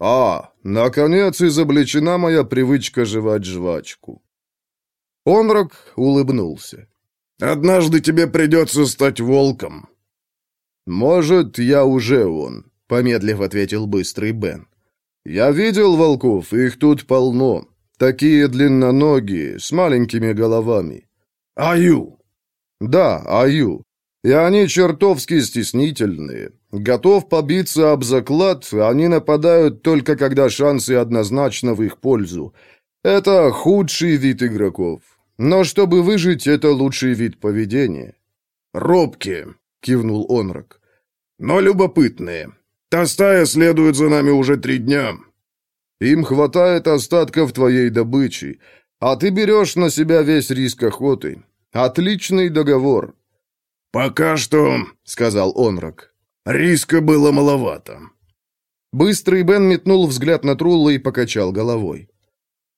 А, наконец изобличена моя привычка жевать жвачку. Онрак улыбнулся. Однажды тебе придется стать волком. Может, я уже он, помедлив ответил быстрый Бен. Я видел волков, их тут полно. Такие длинноногие, с маленькими головами. Аю. Да, аю. И они чертовски стеснительные. Готов побиться об заклад, они нападают только когда шансы однозначно в их пользу. Это худший вид игроков. Но чтобы выжить, это лучший вид поведения. «Робкие», — кивнул Онрак. «Но любопытные. Та стая следует за нами уже три дня. Им хватает остатков твоей добычи, а ты берешь на себя весь риск охоты. Отличный договор». «Пока что», — сказал Онрак, Риска было маловато. Быстрый Бен метнул взгляд на Трулла и покачал головой.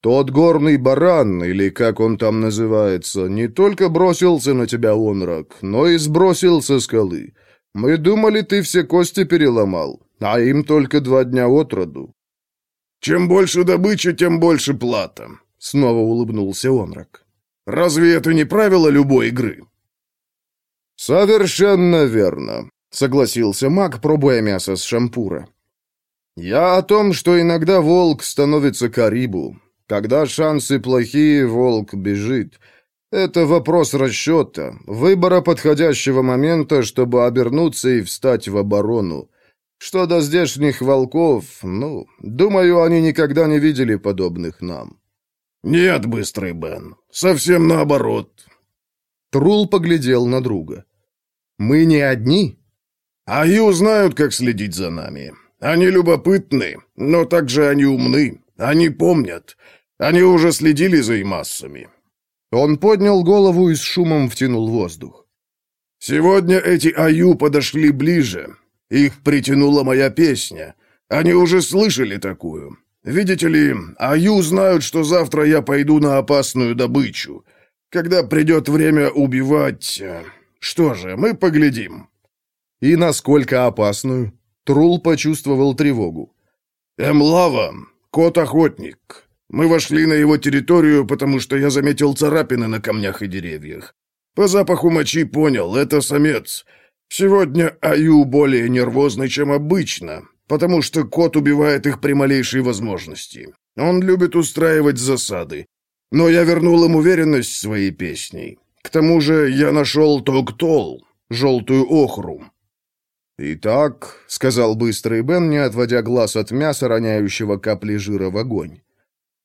Тот горный баран, или как он там называется, не только бросился на тебя, Онрак, но и сбросил со скалы. Мы думали, ты все кости переломал, а им только два дня от роду. Чем больше добычи, тем больше плата, снова улыбнулся Онрак. Разве это не правило любой игры? Совершенно верно. — согласился маг, пробуя мясо с шампура. «Я о том, что иногда волк становится карибу. Когда шансы плохие, волк бежит. Это вопрос расчета, выбора подходящего момента, чтобы обернуться и встать в оборону. Что до здешних волков, ну, думаю, они никогда не видели подобных нам». «Нет, быстрый Бен, совсем наоборот». Трул поглядел на друга. «Мы не одни?» Аю знают, как следить за нами. Они любопытны, но также они умны. Они помнят. Они уже следили за имассами». Он поднял голову и с шумом втянул воздух. «Сегодня эти Аю подошли ближе. Их притянула моя песня. Они уже слышали такую. Видите ли, Аю знают, что завтра я пойду на опасную добычу. Когда придет время убивать... Э, что же, мы поглядим». «И насколько опасную?» Трул почувствовал тревогу. «Эмлава, кот-охотник. Мы вошли на его территорию, потому что я заметил царапины на камнях и деревьях. По запаху мочи понял, это самец. Сегодня Аю более нервозный, чем обычно, потому что кот убивает их при малейшей возможности. Он любит устраивать засады. Но я вернул им уверенность своей песней. К тому же я нашел Токтол, желтую охру. «Итак», — сказал быстрый Бен, не отводя глаз от мяса, роняющего капли жира в огонь.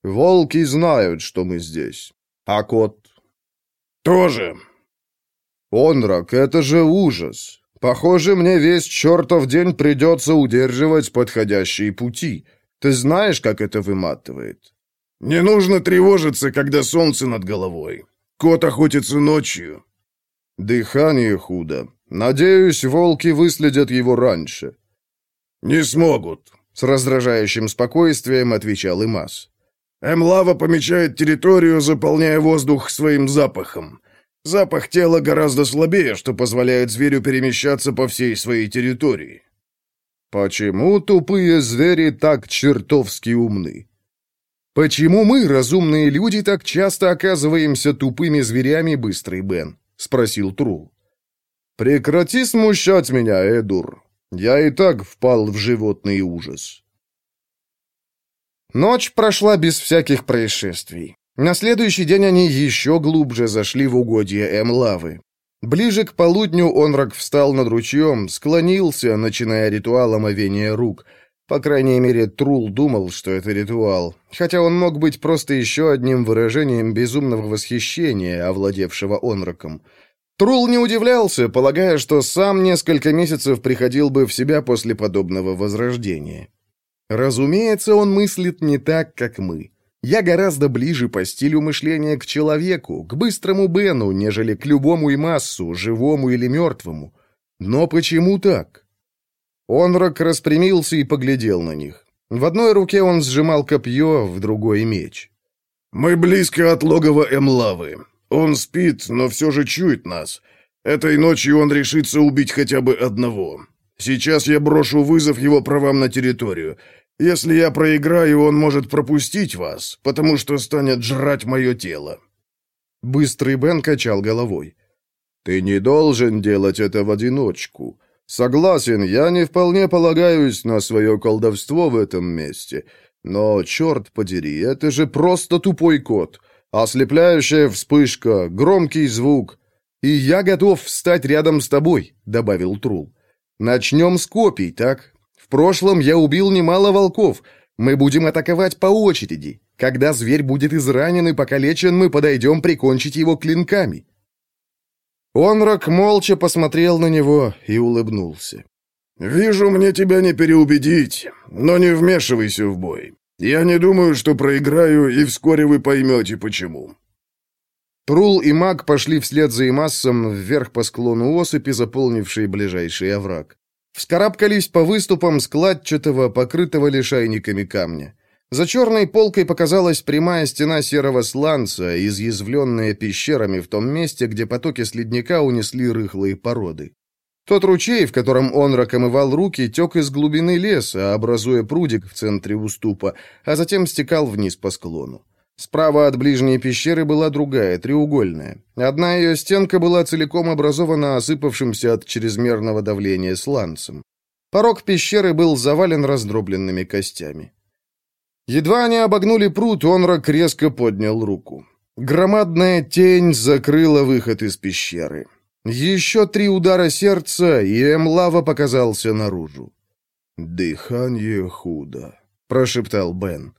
«Волки знают, что мы здесь. А кот?» «Тоже». «Онрак, это же ужас. Похоже, мне весь чертов день придется удерживать подходящие пути. Ты знаешь, как это выматывает?» «Не нужно тревожиться, когда солнце над головой. Кот охотится ночью». «Дыхание худо. Надеюсь, волки выследят его раньше». «Не смогут», — с раздражающим спокойствием отвечал Имас. «Эмлава помечает территорию, заполняя воздух своим запахом. Запах тела гораздо слабее, что позволяет зверю перемещаться по всей своей территории». «Почему тупые звери так чертовски умны?» «Почему мы, разумные люди, так часто оказываемся тупыми зверями, быстрый Бен?» — спросил Трул. «Прекрати смущать меня, Эдур. Я и так впал в животный ужас». Ночь прошла без всяких происшествий. На следующий день они еще глубже зашли в угодье М-лавы. Ближе к полудню Онрак встал над ручьем, склонился, начиная ритуал омовения рук. По крайней мере, Трул думал, что это ритуал, хотя он мог быть просто еще одним выражением безумного восхищения, овладевшего Онраком. Трул не удивлялся, полагая, что сам несколько месяцев приходил бы в себя после подобного возрождения. Разумеется, он мыслит не так, как мы. Я гораздо ближе по стилю мышления к человеку, к быстрому Бену, нежели к любому и массу, живому или мертвому. Но почему так? Онрак распрямился и поглядел на них. В одной руке он сжимал копье, в другой — меч. «Мы близко от логова Эмлавы. Он спит, но все же чует нас. Этой ночью он решится убить хотя бы одного. Сейчас я брошу вызов его правам на территорию. Если я проиграю, он может пропустить вас, потому что станет жрать мое тело». Быстрый Бен качал головой. «Ты не должен делать это в одиночку. Согласен, я не вполне полагаюсь на свое колдовство в этом месте. Но, черт подери, это же просто тупой кот. Ослепляющая вспышка, громкий звук. И я готов встать рядом с тобой», — добавил Трул. «Начнем с копий, так? В прошлом я убил немало волков. Мы будем атаковать по очереди. Когда зверь будет изранен и покалечен, мы подойдем прикончить его клинками». Онрак молча посмотрел на него и улыбнулся. «Вижу, мне тебя не переубедить, но не вмешивайся в бой. Я не думаю, что проиграю, и вскоре вы поймете, почему». Трул и маг пошли вслед за Имассом вверх по склону осыпи, заполнившей ближайший овраг. Вскарабкались по выступам складчатого, покрытого лишайниками камня. За черной полкой показалась прямая стена серого сланца, изъязвленная пещерами в том месте, где потоки следника унесли рыхлые породы. Тот ручей, в котором он омывал руки, тек из глубины леса, образуя прудик в центре уступа, а затем стекал вниз по склону. Справа от ближней пещеры была другая, треугольная. Одна ее стенка была целиком образована осыпавшимся от чрезмерного давления сланцем. Порог пещеры был завален раздробленными костями. Едва они обогнули пруд, Онрак резко поднял руку. Громадная тень закрыла выход из пещеры. Еще три удара сердца, и Эмлава показался наружу. «Дыхание худо», — прошептал Бен.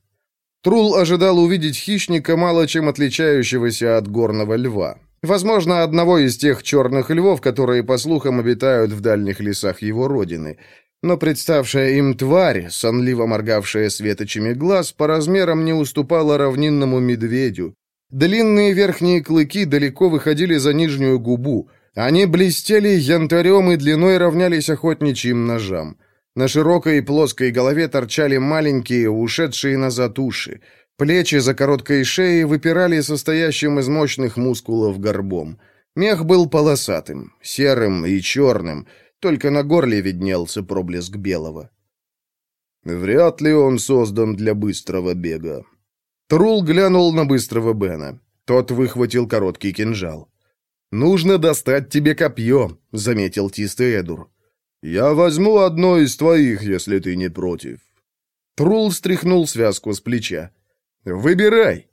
Трул ожидал увидеть хищника, мало чем отличающегося от горного льва. Возможно, одного из тех черных львов, которые, по слухам, обитают в дальних лесах его родины. Но представшая им тварь, сонливо моргавшая светочами глаз, по размерам не уступала равнинному медведю. Длинные верхние клыки далеко выходили за нижнюю губу. Они блестели янтарем и длиной равнялись охотничьим ножам. На широкой и плоской голове торчали маленькие, ушедшие назад уши. Плечи за короткой шеей выпирали состоящим из мощных мускулов горбом. Мех был полосатым, серым и черным, только на горле виднелся проблеск белого. Вряд ли он создан для быстрого бега. Трул глянул на быстрого Бена. Тот выхватил короткий кинжал. «Нужно достать тебе копье», — заметил Тистый Эдур. «Я возьму одно из твоих, если ты не против». Трул стряхнул связку с плеча. «Выбирай».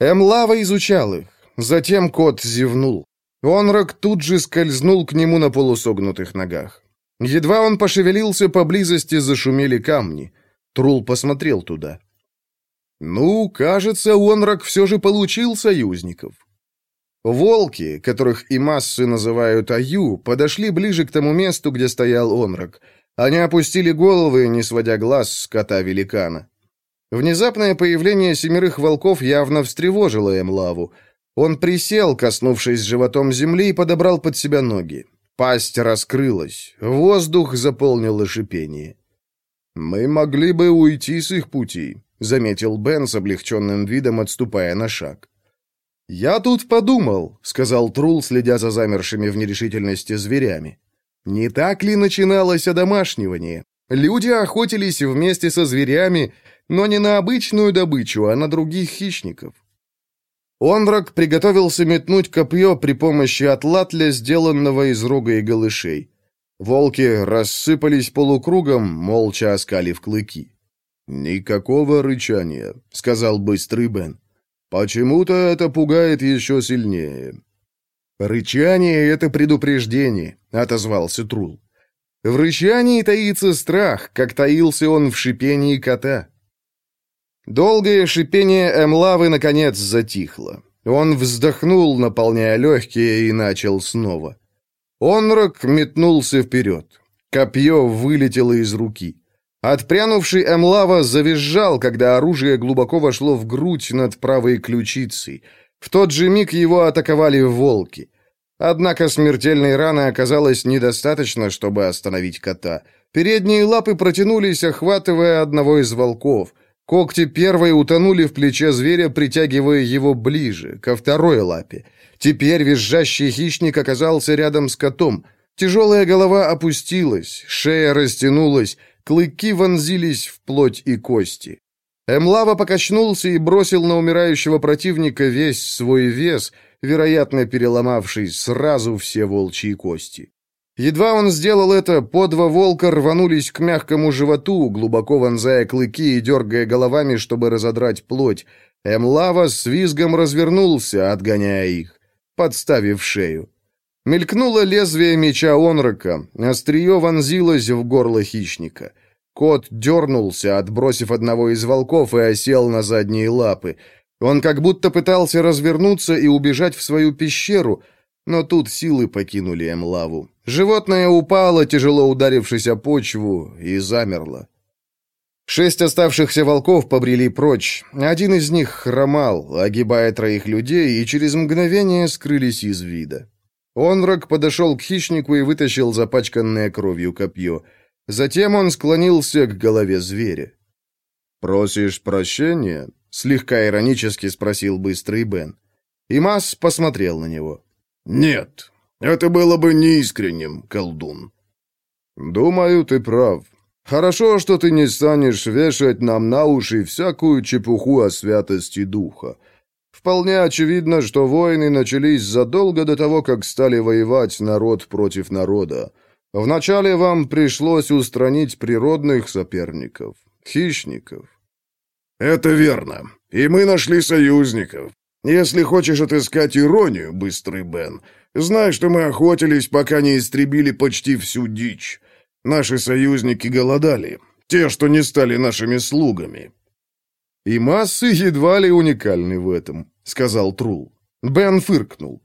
Эмлава изучал их. Затем кот зевнул. Онрак тут же скользнул к нему на полусогнутых ногах. Едва он пошевелился, поблизости зашумели камни. Трул посмотрел туда. «Ну, кажется, Онрак все же получил союзников. Волки, которых и массы называют Аю, подошли ближе к тому месту, где стоял Онрак. Они опустили головы, не сводя глаз с кота-великана. Внезапное появление семерых волков явно встревожило Эмлаву. Он присел, коснувшись животом земли, и подобрал под себя ноги. Пасть раскрылась, воздух заполнило шипение. «Мы могли бы уйти с их пути», — заметил Бен с облегченным видом, отступая на шаг. «Я тут подумал», — сказал Трул, следя за замершими в нерешительности зверями. «Не так ли начиналось одомашнивание? Люди охотились вместе со зверями, но не на обычную добычу, а на других хищников. Онрак приготовился метнуть копье при помощи атлатля, сделанного из рога и голышей. Волки рассыпались полукругом, молча оскалив клыки. «Никакого рычания», — сказал быстрый Бен. «Почему-то это пугает еще сильнее». «Рычание — это предупреждение», — отозвался Трул. «В рычании таится страх, как таился он в шипении кота». Долгое шипение Эмлавы наконец затихло. Он вздохнул, наполняя легкие, и начал снова. Онрок метнулся вперед. Копье вылетело из руки. Отпрянувший Эмлава завизжал, когда оружие глубоко вошло в грудь над правой ключицей. В тот же миг его атаковали волки. Однако смертельной раны оказалось недостаточно, чтобы остановить кота. Передние лапы протянулись, охватывая одного из волков. Когти первой утонули в плече зверя, притягивая его ближе, ко второй лапе. Теперь визжащий хищник оказался рядом с котом. Тяжелая голова опустилась, шея растянулась, Клыки вонзились в плоть и кости. Эмлава покачнулся и бросил на умирающего противника весь свой вес, вероятно, переломавший сразу все волчьи кости. Едва он сделал это, по два волка рванулись к мягкому животу, глубоко вонзая клыки и дергая головами, чтобы разодрать плоть. Эмлава с визгом развернулся, отгоняя их, подставив шею. Мелькнуло лезвие меча Онрока, острие вонзилось в горло хищника. Кот дернулся, отбросив одного из волков, и осел на задние лапы. Он как будто пытался развернуться и убежать в свою пещеру, но тут силы покинули Эмлаву. Животное упало, тяжело ударившись о почву, и замерло. Шесть оставшихся волков побрели прочь. Один из них хромал, огибая троих людей, и через мгновение скрылись из вида. Онрак подошел к хищнику и вытащил запачканное кровью копье. Затем он склонился к голове зверя. «Просишь прощения?» — слегка иронически спросил быстрый Бен. Имас посмотрел на него. «Нет, это было бы неискренним, колдун». «Думаю, ты прав. Хорошо, что ты не станешь вешать нам на уши всякую чепуху о святости духа. Вполне очевидно, что войны начались задолго до того, как стали воевать народ против народа. Вначале вам пришлось устранить природных соперников, хищников. Это верно. И мы нашли союзников. Если хочешь отыскать иронию, быстрый Бен, знай, что мы охотились, пока не истребили почти всю дичь. Наши союзники голодали, те, что не стали нашими слугами. «И массы едва ли уникальны в этом», — сказал Трул. Бен фыркнул.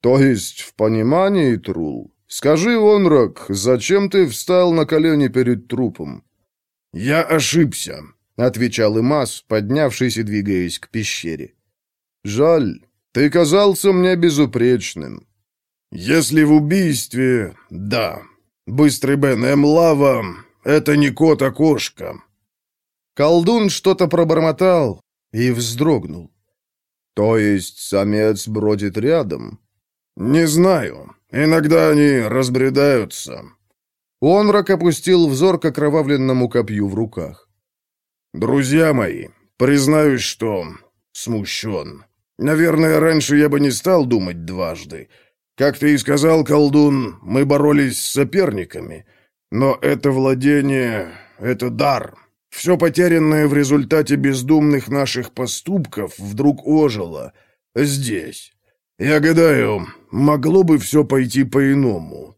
«То есть, в понимании, Трул, скажи, Онрак, зачем ты встал на колени перед трупом?» «Я ошибся», — отвечал Имас, поднявшись и двигаясь к пещере. «Жаль, ты казался мне безупречным». «Если в убийстве, да. Быстрый Бен Эмлава — это не кот, а кошка. Колдун что-то пробормотал и вздрогнул. «То есть самец бродит рядом?» «Не знаю. Иногда они разбредаются». Онрак опустил взор к окровавленному копью в руках. «Друзья мои, признаюсь, что смущен. Наверное, раньше я бы не стал думать дважды. Как ты и сказал, колдун, мы боролись с соперниками. Но это владение, это дар, все потерянное в результате бездумных наших поступков вдруг ожило. Здесь. Я гадаю, могло бы все пойти по-иному.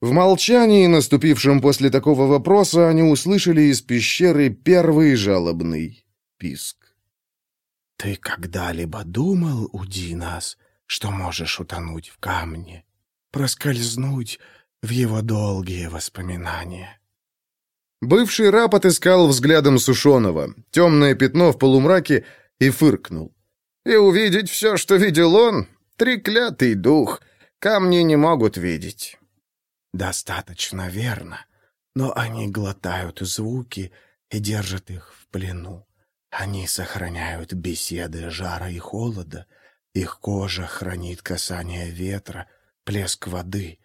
В молчании, наступившем после такого вопроса, они услышали из пещеры первый жалобный писк. «Ты когда-либо думал, уди нас, что можешь утонуть в камне, проскользнуть в его долгие воспоминания?» Бывший раб отыскал взглядом Сушеного, темное пятно в полумраке, и фыркнул. «И увидеть все, что видел он? Треклятый дух! Камни не могут видеть». «Достаточно верно, но они глотают звуки и держат их в плену. Они сохраняют беседы жара и холода, их кожа хранит касание ветра, плеск воды.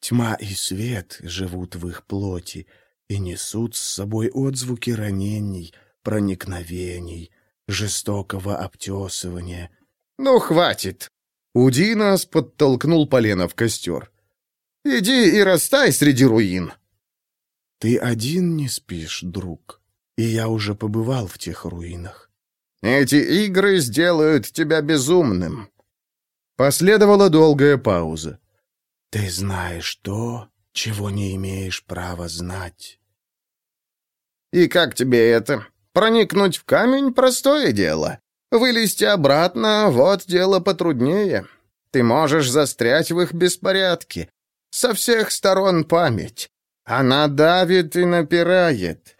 Тьма и свет живут в их плоти, и несут с собой отзвуки ранений, проникновений, жестокого обтесывания. «Ну, хватит!» Уди нас подтолкнул полено в костер. «Иди и растай среди руин!» «Ты один не спишь, друг?» и я уже побывал в тех руинах. Эти игры сделают тебя безумным. Последовала долгая пауза. Ты знаешь то, чего не имеешь права знать. И как тебе это? Проникнуть в камень — простое дело. Вылезти обратно — вот дело потруднее. Ты можешь застрять в их беспорядке. Со всех сторон память. Она давит и напирает.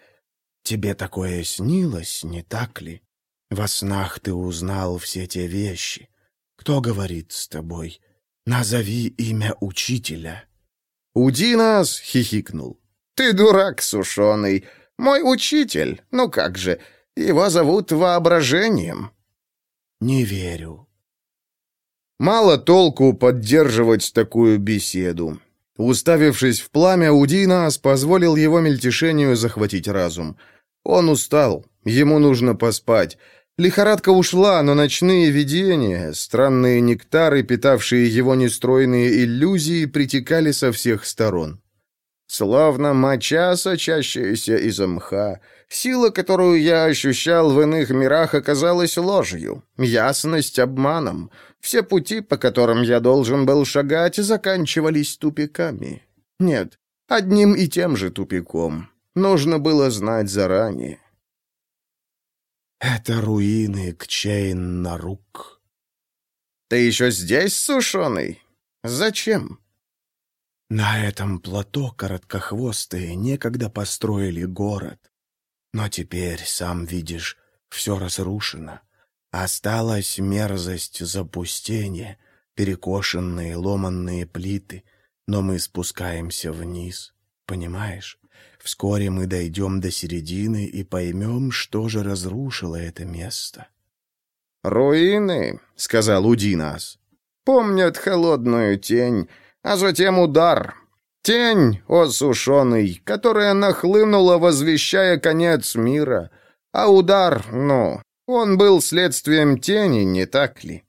Тебе такое снилось, не так ли? Во снах ты узнал все те вещи. Кто говорит с тобой? Назови имя учителя. Удинас хихикнул. Ты дурак, сушеный. Мой учитель. Ну как же, его зовут воображением. Не верю. Мало толку поддерживать такую беседу. Уставившись в пламя, Удинас позволил его мельтешению захватить разум. Он устал, ему нужно поспать. Лихорадка ушла, но ночные видения, странные нектары, питавшие его нестройные иллюзии, притекали со всех сторон. Словно моча, сочащаяся из мха. Сила, которую я ощущал в иных мирах, оказалась ложью, ясность — обманом. Все пути, по которым я должен был шагать, заканчивались тупиками. Нет, одним и тем же тупиком. Нужно было знать заранее. Это руины Кчейн на рук. Ты еще здесь, сушеный? Зачем? На этом плато короткохвостые некогда построили город. Но теперь, сам видишь, все разрушено. Осталась мерзость запустения, перекошенные ломанные плиты, но мы спускаемся вниз, понимаешь? Вскоре мы дойдем до середины и поймем, что же разрушило это место. «Руины», — сказал Удинас, — «помнят холодную тень, а затем удар. Тень, осушенный, которая нахлынула, возвещая конец мира. А удар, ну, он был следствием тени, не так ли?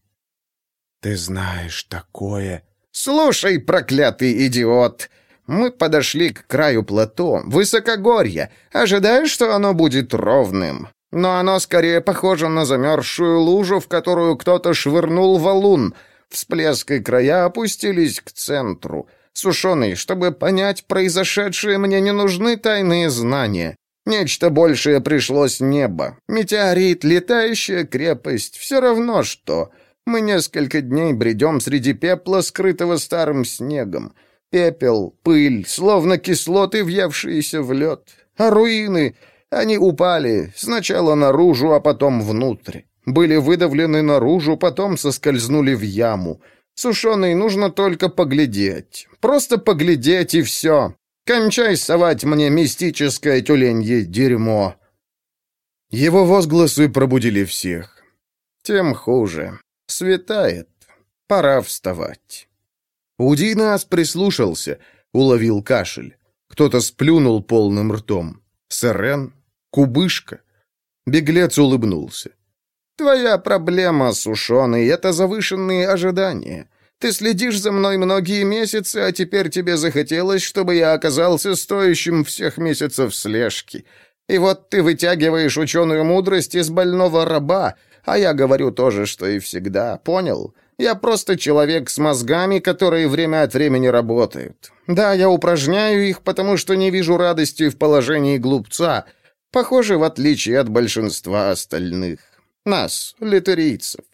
Ты знаешь такое... Слушай, проклятый идиот! Мы подошли к краю плато, высокогорья, ожидая, что оно будет ровным. Но оно скорее похоже на замерзшую лужу, в которую кто-то швырнул валун — Всплеск и края опустились к центру. Сушеный, чтобы понять произошедшее, мне не нужны тайные знания. Нечто большее пришло с неба. Метеорит, летающая крепость, все равно что. Мы несколько дней бредем среди пепла, скрытого старым снегом. Пепел, пыль, словно кислоты, въевшиеся в лед. А руины, они упали сначала наружу, а потом внутрь были выдавлены наружу, потом соскользнули в яму. Сушеный нужно только поглядеть. Просто поглядеть и все. Кончай совать мне мистическое тюленье дерьмо. Его возгласы пробудили всех. Тем хуже. Светает. Пора вставать. Удинас прислушался, уловил кашель. Кто-то сплюнул полным ртом. Сырен? Кубышка? Беглец улыбнулся. Твоя проблема, сушеный, это завышенные ожидания. Ты следишь за мной многие месяцы, а теперь тебе захотелось, чтобы я оказался стоящим всех месяцев слежки. И вот ты вытягиваешь ученую мудрость из больного раба, а я говорю то же, что и всегда, понял? Я просто человек с мозгами, которые время от времени работают. Да, я упражняю их, потому что не вижу радости в положении глупца, похоже, в отличие от большинства остальных. Нас, литерийцев.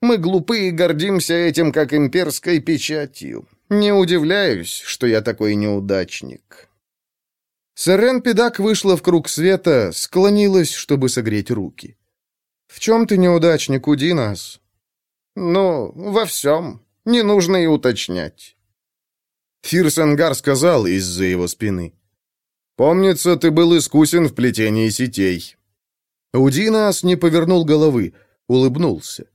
Мы глупы и гордимся этим, как имперской печатью. Не удивляюсь, что я такой неудачник». Сэрен Педак вышла в круг света, склонилась, чтобы согреть руки. «В чем ты неудачник, уди нас?» «Ну, во всем. Не нужно и уточнять». Фирсенгар сказал из-за его спины. «Помнится, ты был искусен в плетении сетей. Удинас не повернул головы, улыбнулся.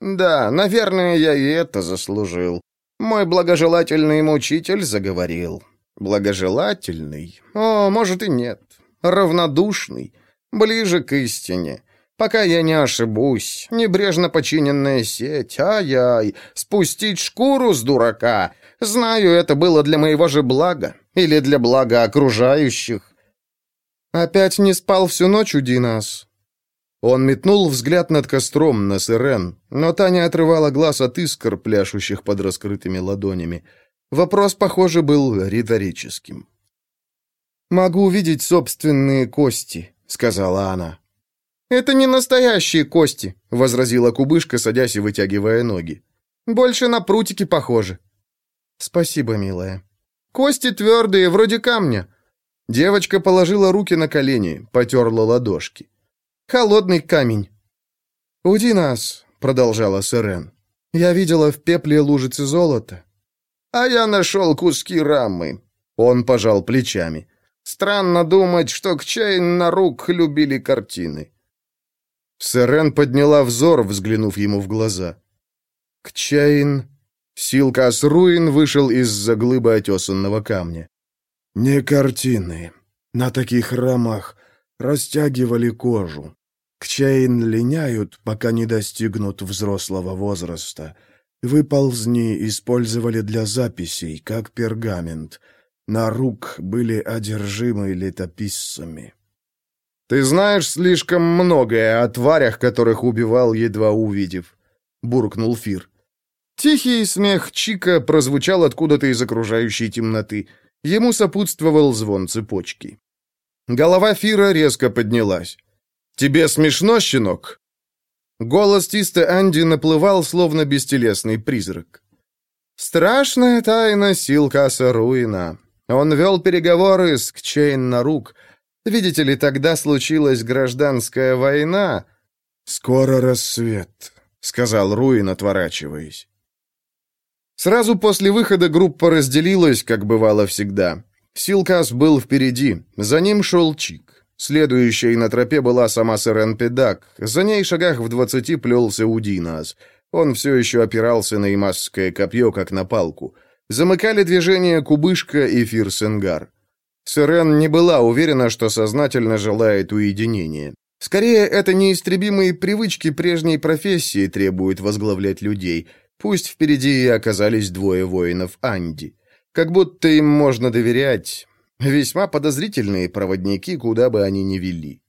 «Да, наверное, я и это заслужил. Мой благожелательный мучитель заговорил. Благожелательный? О, может и нет. Равнодушный. Ближе к истине. Пока я не ошибусь. Небрежно починенная сеть. Ай-яй. Спустить шкуру с дурака. Знаю, это было для моего же блага. Или для блага окружающих. «Опять не спал всю ночь, Удинас?» Он метнул взгляд над костром на Сирен, но та не отрывала глаз от искр, пляшущих под раскрытыми ладонями. Вопрос, похоже, был риторическим. «Могу увидеть собственные кости», — сказала она. «Это не настоящие кости», — возразила кубышка, садясь и вытягивая ноги. «Больше на прутики похожи». «Спасибо, милая». «Кости твердые, вроде камня». Девочка положила руки на колени, потерла ладошки. «Холодный камень». «Уди нас», — продолжала Сирен. «Я видела в пепле лужицы золота». «А я нашел куски рамы». Он пожал плечами. «Странно думать, что к Чейн на рук любили картины». Сирен подняла взор, взглянув ему в глаза. «Кчайн...» Силкас Руин вышел из-за глыбы отесанного камня. «Не картины. На таких рамах растягивали кожу. Кчейн линяют, пока не достигнут взрослого возраста. Выползни использовали для записей, как пергамент. На рук были одержимы летописцами». «Ты знаешь слишком многое о тварях, которых убивал, едва увидев», — буркнул Фир. Тихий смех Чика прозвучал откуда-то из окружающей темноты. Ему сопутствовал звон цепочки. Голова Фира резко поднялась. «Тебе смешно, щенок?» Голос Тиста Анди наплывал, словно бестелесный призрак. «Страшная тайна сил Касса Руина. Он вел переговоры с Кчейн на рук, Видите ли, тогда случилась гражданская война. Скоро рассвет, сказал Руин, отворачиваясь. Сразу после выхода группа разделилась, как бывало всегда. Силкас был впереди, за ним шел Чик. Следующей на тропе была сама Сэрен Педак, за ней шагах в двадцати плелся Удинас. Он все еще опирался на имасское копье, как на палку. Замыкали движение Кубышка и Фирсенгар. Сирен не была уверена, что сознательно желает уединения. Скорее, это неистребимые привычки прежней профессии требуют возглавлять людей. Пусть впереди и оказались двое воинов Анди. Как будто им можно доверять. Весьма подозрительные проводники, куда бы они ни вели.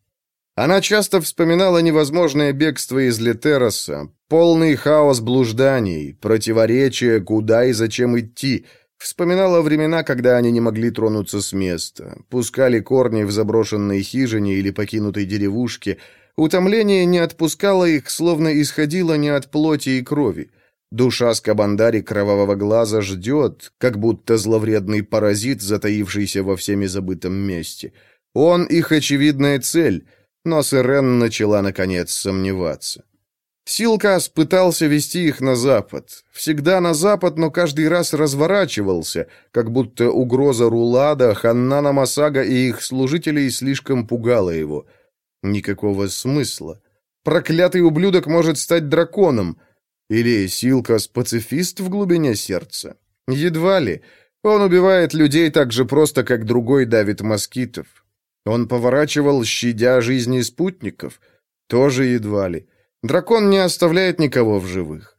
Она часто вспоминала невозможное бегство из Летероса, полный хаос блужданий, противоречия, куда и зачем идти — Вспоминала времена, когда они не могли тронуться с места, пускали корни в заброшенной хижине или покинутой деревушке. Утомление не отпускало их, словно исходило не от плоти и крови. Душа Скабандари Кровавого Глаза ждет, как будто зловредный паразит, затаившийся во всеми забытом месте. Он их очевидная цель, но Сирен начала, наконец, сомневаться. Силкас пытался вести их на запад. Всегда на запад, но каждый раз разворачивался, как будто угроза Рулада, Ханнана Масага и их служителей слишком пугала его. Никакого смысла. Проклятый ублюдок может стать драконом. Или Силкас пацифист в глубине сердца? Едва ли. Он убивает людей так же просто, как другой давит москитов. Он поворачивал, щадя жизни спутников. Тоже едва ли. Дракон не оставляет никого в живых.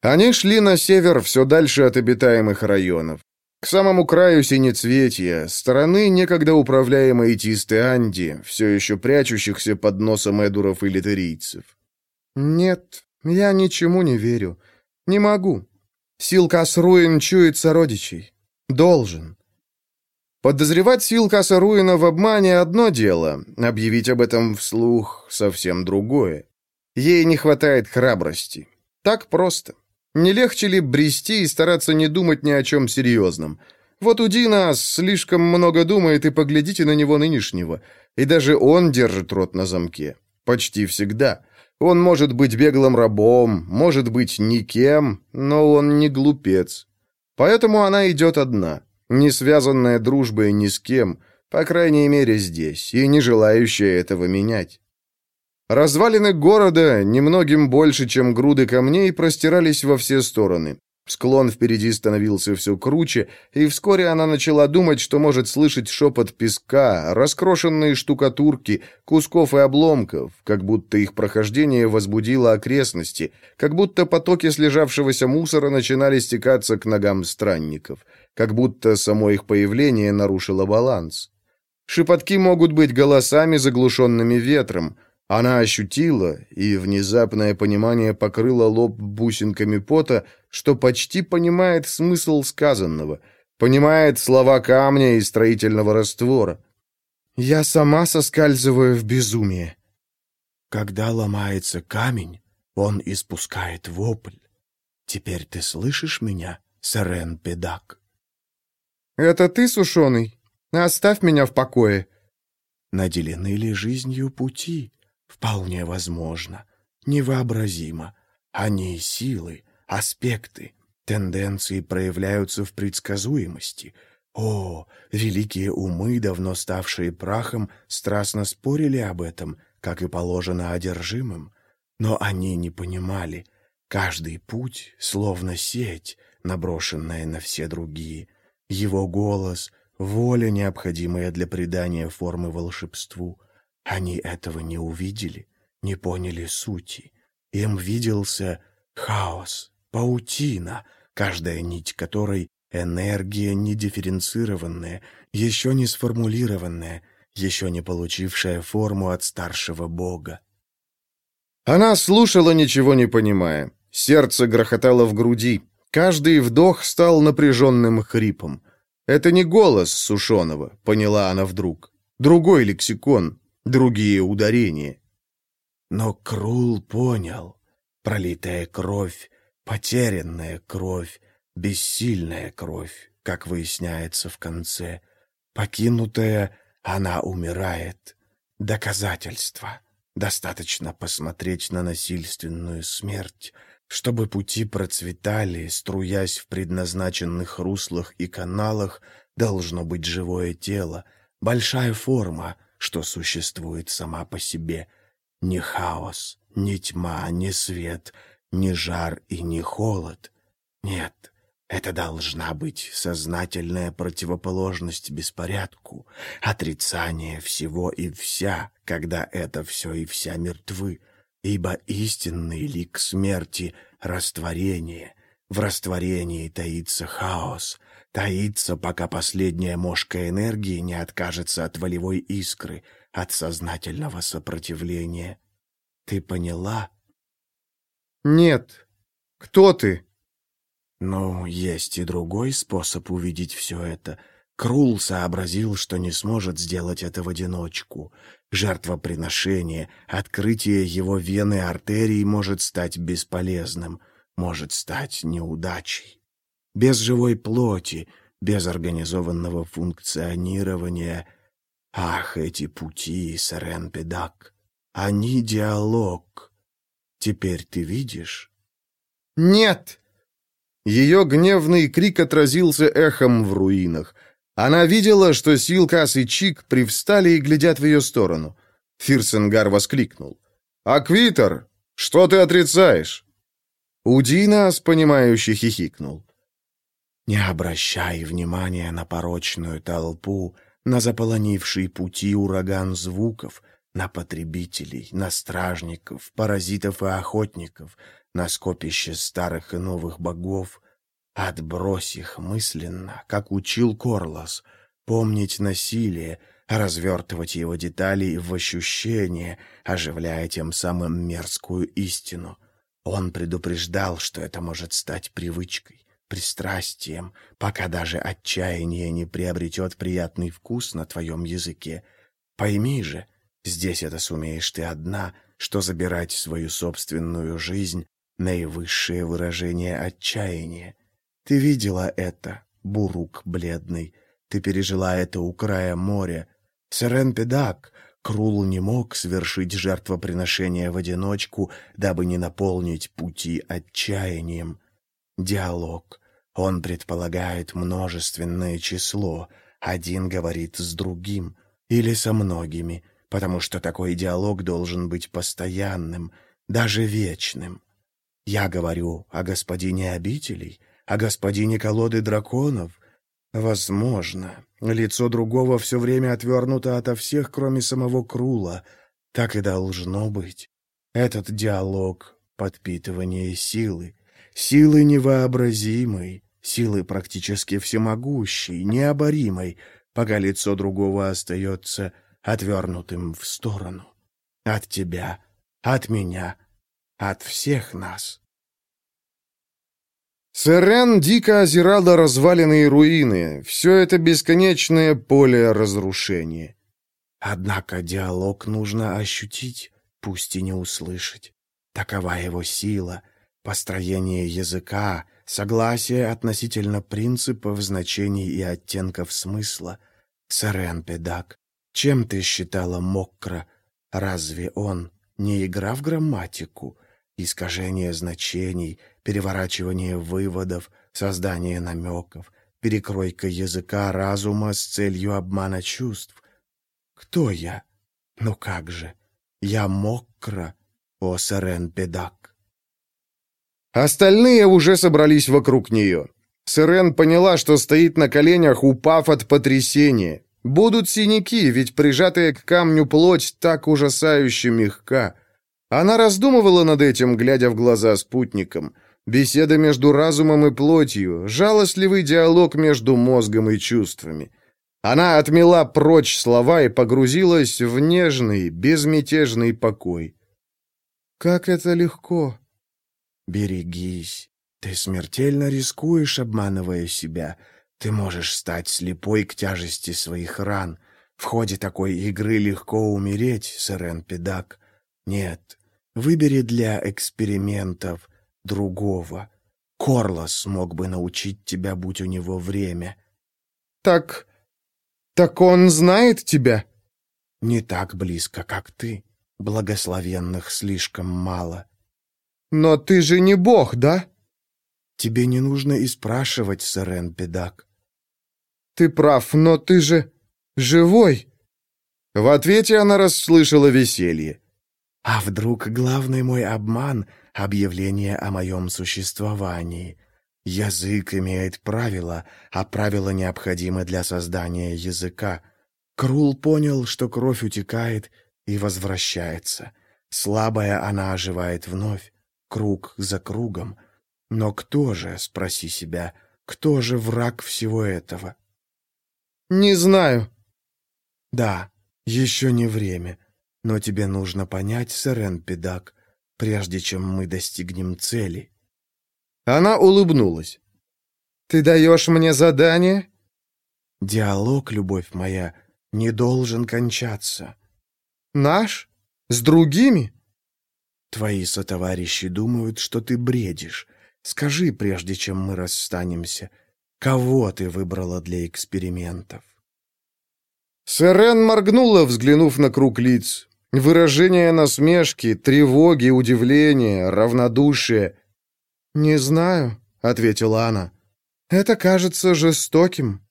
Они шли на север все дальше от обитаемых районов. К самому краю синецветья, стороны некогда управляемой Тисты Анди, все еще прячущихся под носом эдуров и литерийцев. «Нет, я ничему не верю. Не могу. Силкас Руин чует сородичей. Должен». Подозревать Силкаса Руина в обмане одно дело, объявить об этом вслух совсем другое. Ей не хватает храбрости. Так просто. Не легче ли брести и стараться не думать ни о чем серьезном? Вот у Дина слишком много думает, и поглядите на него нынешнего. И даже он держит рот на замке. Почти всегда. Он может быть беглым рабом, может быть никем, но он не глупец. Поэтому она идет одна, не связанная дружбой ни с кем, по крайней мере здесь, и не желающая этого менять. Развалины города, немногим больше, чем груды камней, простирались во все стороны. Склон впереди становился все круче, и вскоре она начала думать, что может слышать шепот песка, раскрошенные штукатурки, кусков и обломков, как будто их прохождение возбудило окрестности, как будто потоки слежавшегося мусора начинали стекаться к ногам странников, как будто само их появление нарушило баланс. Шепотки могут быть голосами, заглушенными ветром. Она ощутила, и внезапное понимание покрыло лоб бусинками пота, что почти понимает смысл сказанного, понимает слова камня и строительного раствора. «Я сама соскальзываю в безумие». Когда ломается камень, он испускает вопль. Теперь ты слышишь меня, Сарен Педак? «Это ты, сушеный? Оставь меня в покое». Наделены ли жизнью пути? Вполне возможно. Невообразимо. Они силы, аспекты, тенденции проявляются в предсказуемости. О, великие умы, давно ставшие прахом, страстно спорили об этом, как и положено одержимым. Но они не понимали. Каждый путь словно сеть, наброшенная на все другие. Его голос — воля, необходимая для придания формы волшебству. Они этого не увидели, не поняли сути. Им виделся хаос, паутина, каждая нить которой — энергия недифференцированная, еще не сформулированная, еще не получившая форму от старшего бога. Она слушала, ничего не понимая. Сердце грохотало в груди. Каждый вдох стал напряженным хрипом. «Это не голос Сушеного», — поняла она вдруг. «Другой лексикон, другие ударения». Но Крул понял. Пролитая кровь, потерянная кровь, бессильная кровь, как выясняется в конце. Покинутая, она умирает. Доказательство. Достаточно посмотреть на насильственную смерть, чтобы пути процветали, струясь в предназначенных руслах и каналах, должно быть живое тело, большая форма, что существует сама по себе. Не хаос, не тьма, не свет, не жар и не холод. Нет, это должна быть сознательная противоположность беспорядку, отрицание всего и вся, когда это все и вся мертвы, ибо истинный лик смерти — растворение. В растворении таится хаос, таится, пока последняя мошка энергии не откажется от волевой искры, от сознательного сопротивления. Ты поняла? «Нет. Кто ты?» Но есть и другой способ увидеть все это. Крул сообразил, что не сможет сделать это в одиночку. Жертвоприношение, открытие его вены артерий может стать бесполезным, может стать неудачей. Без живой плоти, без организованного функционирования. Ах, эти пути, Сарен Педак! Они диалог. Теперь ты видишь? «Нет!» Ее гневный крик отразился эхом в руинах. Она видела, что Силкас и Чик привстали и глядят в ее сторону. Фирсенгар воскликнул. «Аквитер, что ты отрицаешь?» Удинас, понимающе хихикнул. Не обращай внимания на порочную толпу, на заполонивший пути ураган звуков, на потребителей, на стражников, паразитов и охотников, на скопище старых и новых богов. Отбрось их мысленно, как учил Корлос, помнить насилие, развертывать его детали в ощущение, оживляя тем самым мерзкую истину. Он предупреждал, что это может стать привычкой, пристрастием, пока даже отчаяние не приобретет приятный вкус на твоем языке. Пойми же, здесь это сумеешь ты одна, что забирать свою собственную жизнь — наивысшее выражение отчаяния. Ты видела это, бурук бледный, ты пережила это у края моря. Сирен Педак, Крул не мог совершить жертвоприношение в одиночку, дабы не наполнить пути отчаянием. Диалог. Он предполагает множественное число. Один говорит с другим или со многими, потому что такой диалог должен быть постоянным, даже вечным. Я говорю о господине обителей, о господине колоды драконов. Возможно, лицо другого все время отвернуто ото всех, кроме самого Крула. Так и должно быть. Этот диалог — подпитывание силы, силы невообразимой, силы практически всемогущей, необоримой, пока лицо другого остается отвернутым в сторону. От тебя, от меня, от всех нас. Сэрен дико озирала развалины и руины. Все это бесконечное поле разрушения. Однако диалог нужно ощутить, пусть и не услышать. Такова его сила, построение языка, согласие относительно принципов, значений и оттенков смысла. Сэрен Педак, чем ты считала Мокра? Разве он не игра в грамматику, искажение значений, переворачивание выводов, создание намеков, перекройка языка разума с целью обмана чувств? Кто я? Ну как же? Я Мокра, о Сарен Педак. Остальные уже собрались вокруг нее. Сирен поняла, что стоит на коленях, упав от потрясения. Будут синяки, ведь прижатая к камню плоть так ужасающе мягка. Она раздумывала над этим, глядя в глаза спутникам. Беседа между разумом и плотью, жалостливый диалог между мозгом и чувствами. Она отмела прочь слова и погрузилась в нежный, безмятежный покой. «Как это легко!» «Берегись. Ты смертельно рискуешь, обманывая себя. Ты можешь стать слепой к тяжести своих ран. В ходе такой игры легко умереть, Сэрен Педак. Нет, выбери для экспериментов другого. Корлос смог бы научить тебя, будь у него время». «Так... так он знает тебя?» «Не так близко, как ты. Благословенных слишком мало». «Но ты же не бог, да?» «Тебе не нужно и спрашивать, Сэрен Педак». «Ты прав, но ты же живой!» В ответе она расслышала веселье. «А вдруг главный мой обман — объявление о моем существовании? Язык имеет правила, а правила необходимы для создания языка. Крул понял, что кровь утекает и возвращается. Слабая она оживает вновь круг за кругом. Но кто же, спроси себя, кто же враг всего этого? Не знаю. Да, еще не время, но тебе нужно понять, Сэрен Педак, прежде чем мы достигнем цели. Она улыбнулась. Ты даешь мне задание? Диалог, любовь моя, не должен кончаться. Наш? С другими? Твои сотоварищи думают, что ты бредишь. Скажи, прежде чем мы расстанемся, кого ты выбрала для экспериментов?» Сэрен моргнула, взглянув на круг лиц. Выражение насмешки, тревоги, удивления, равнодушия. «Не знаю», — ответила она. «Это кажется жестоким».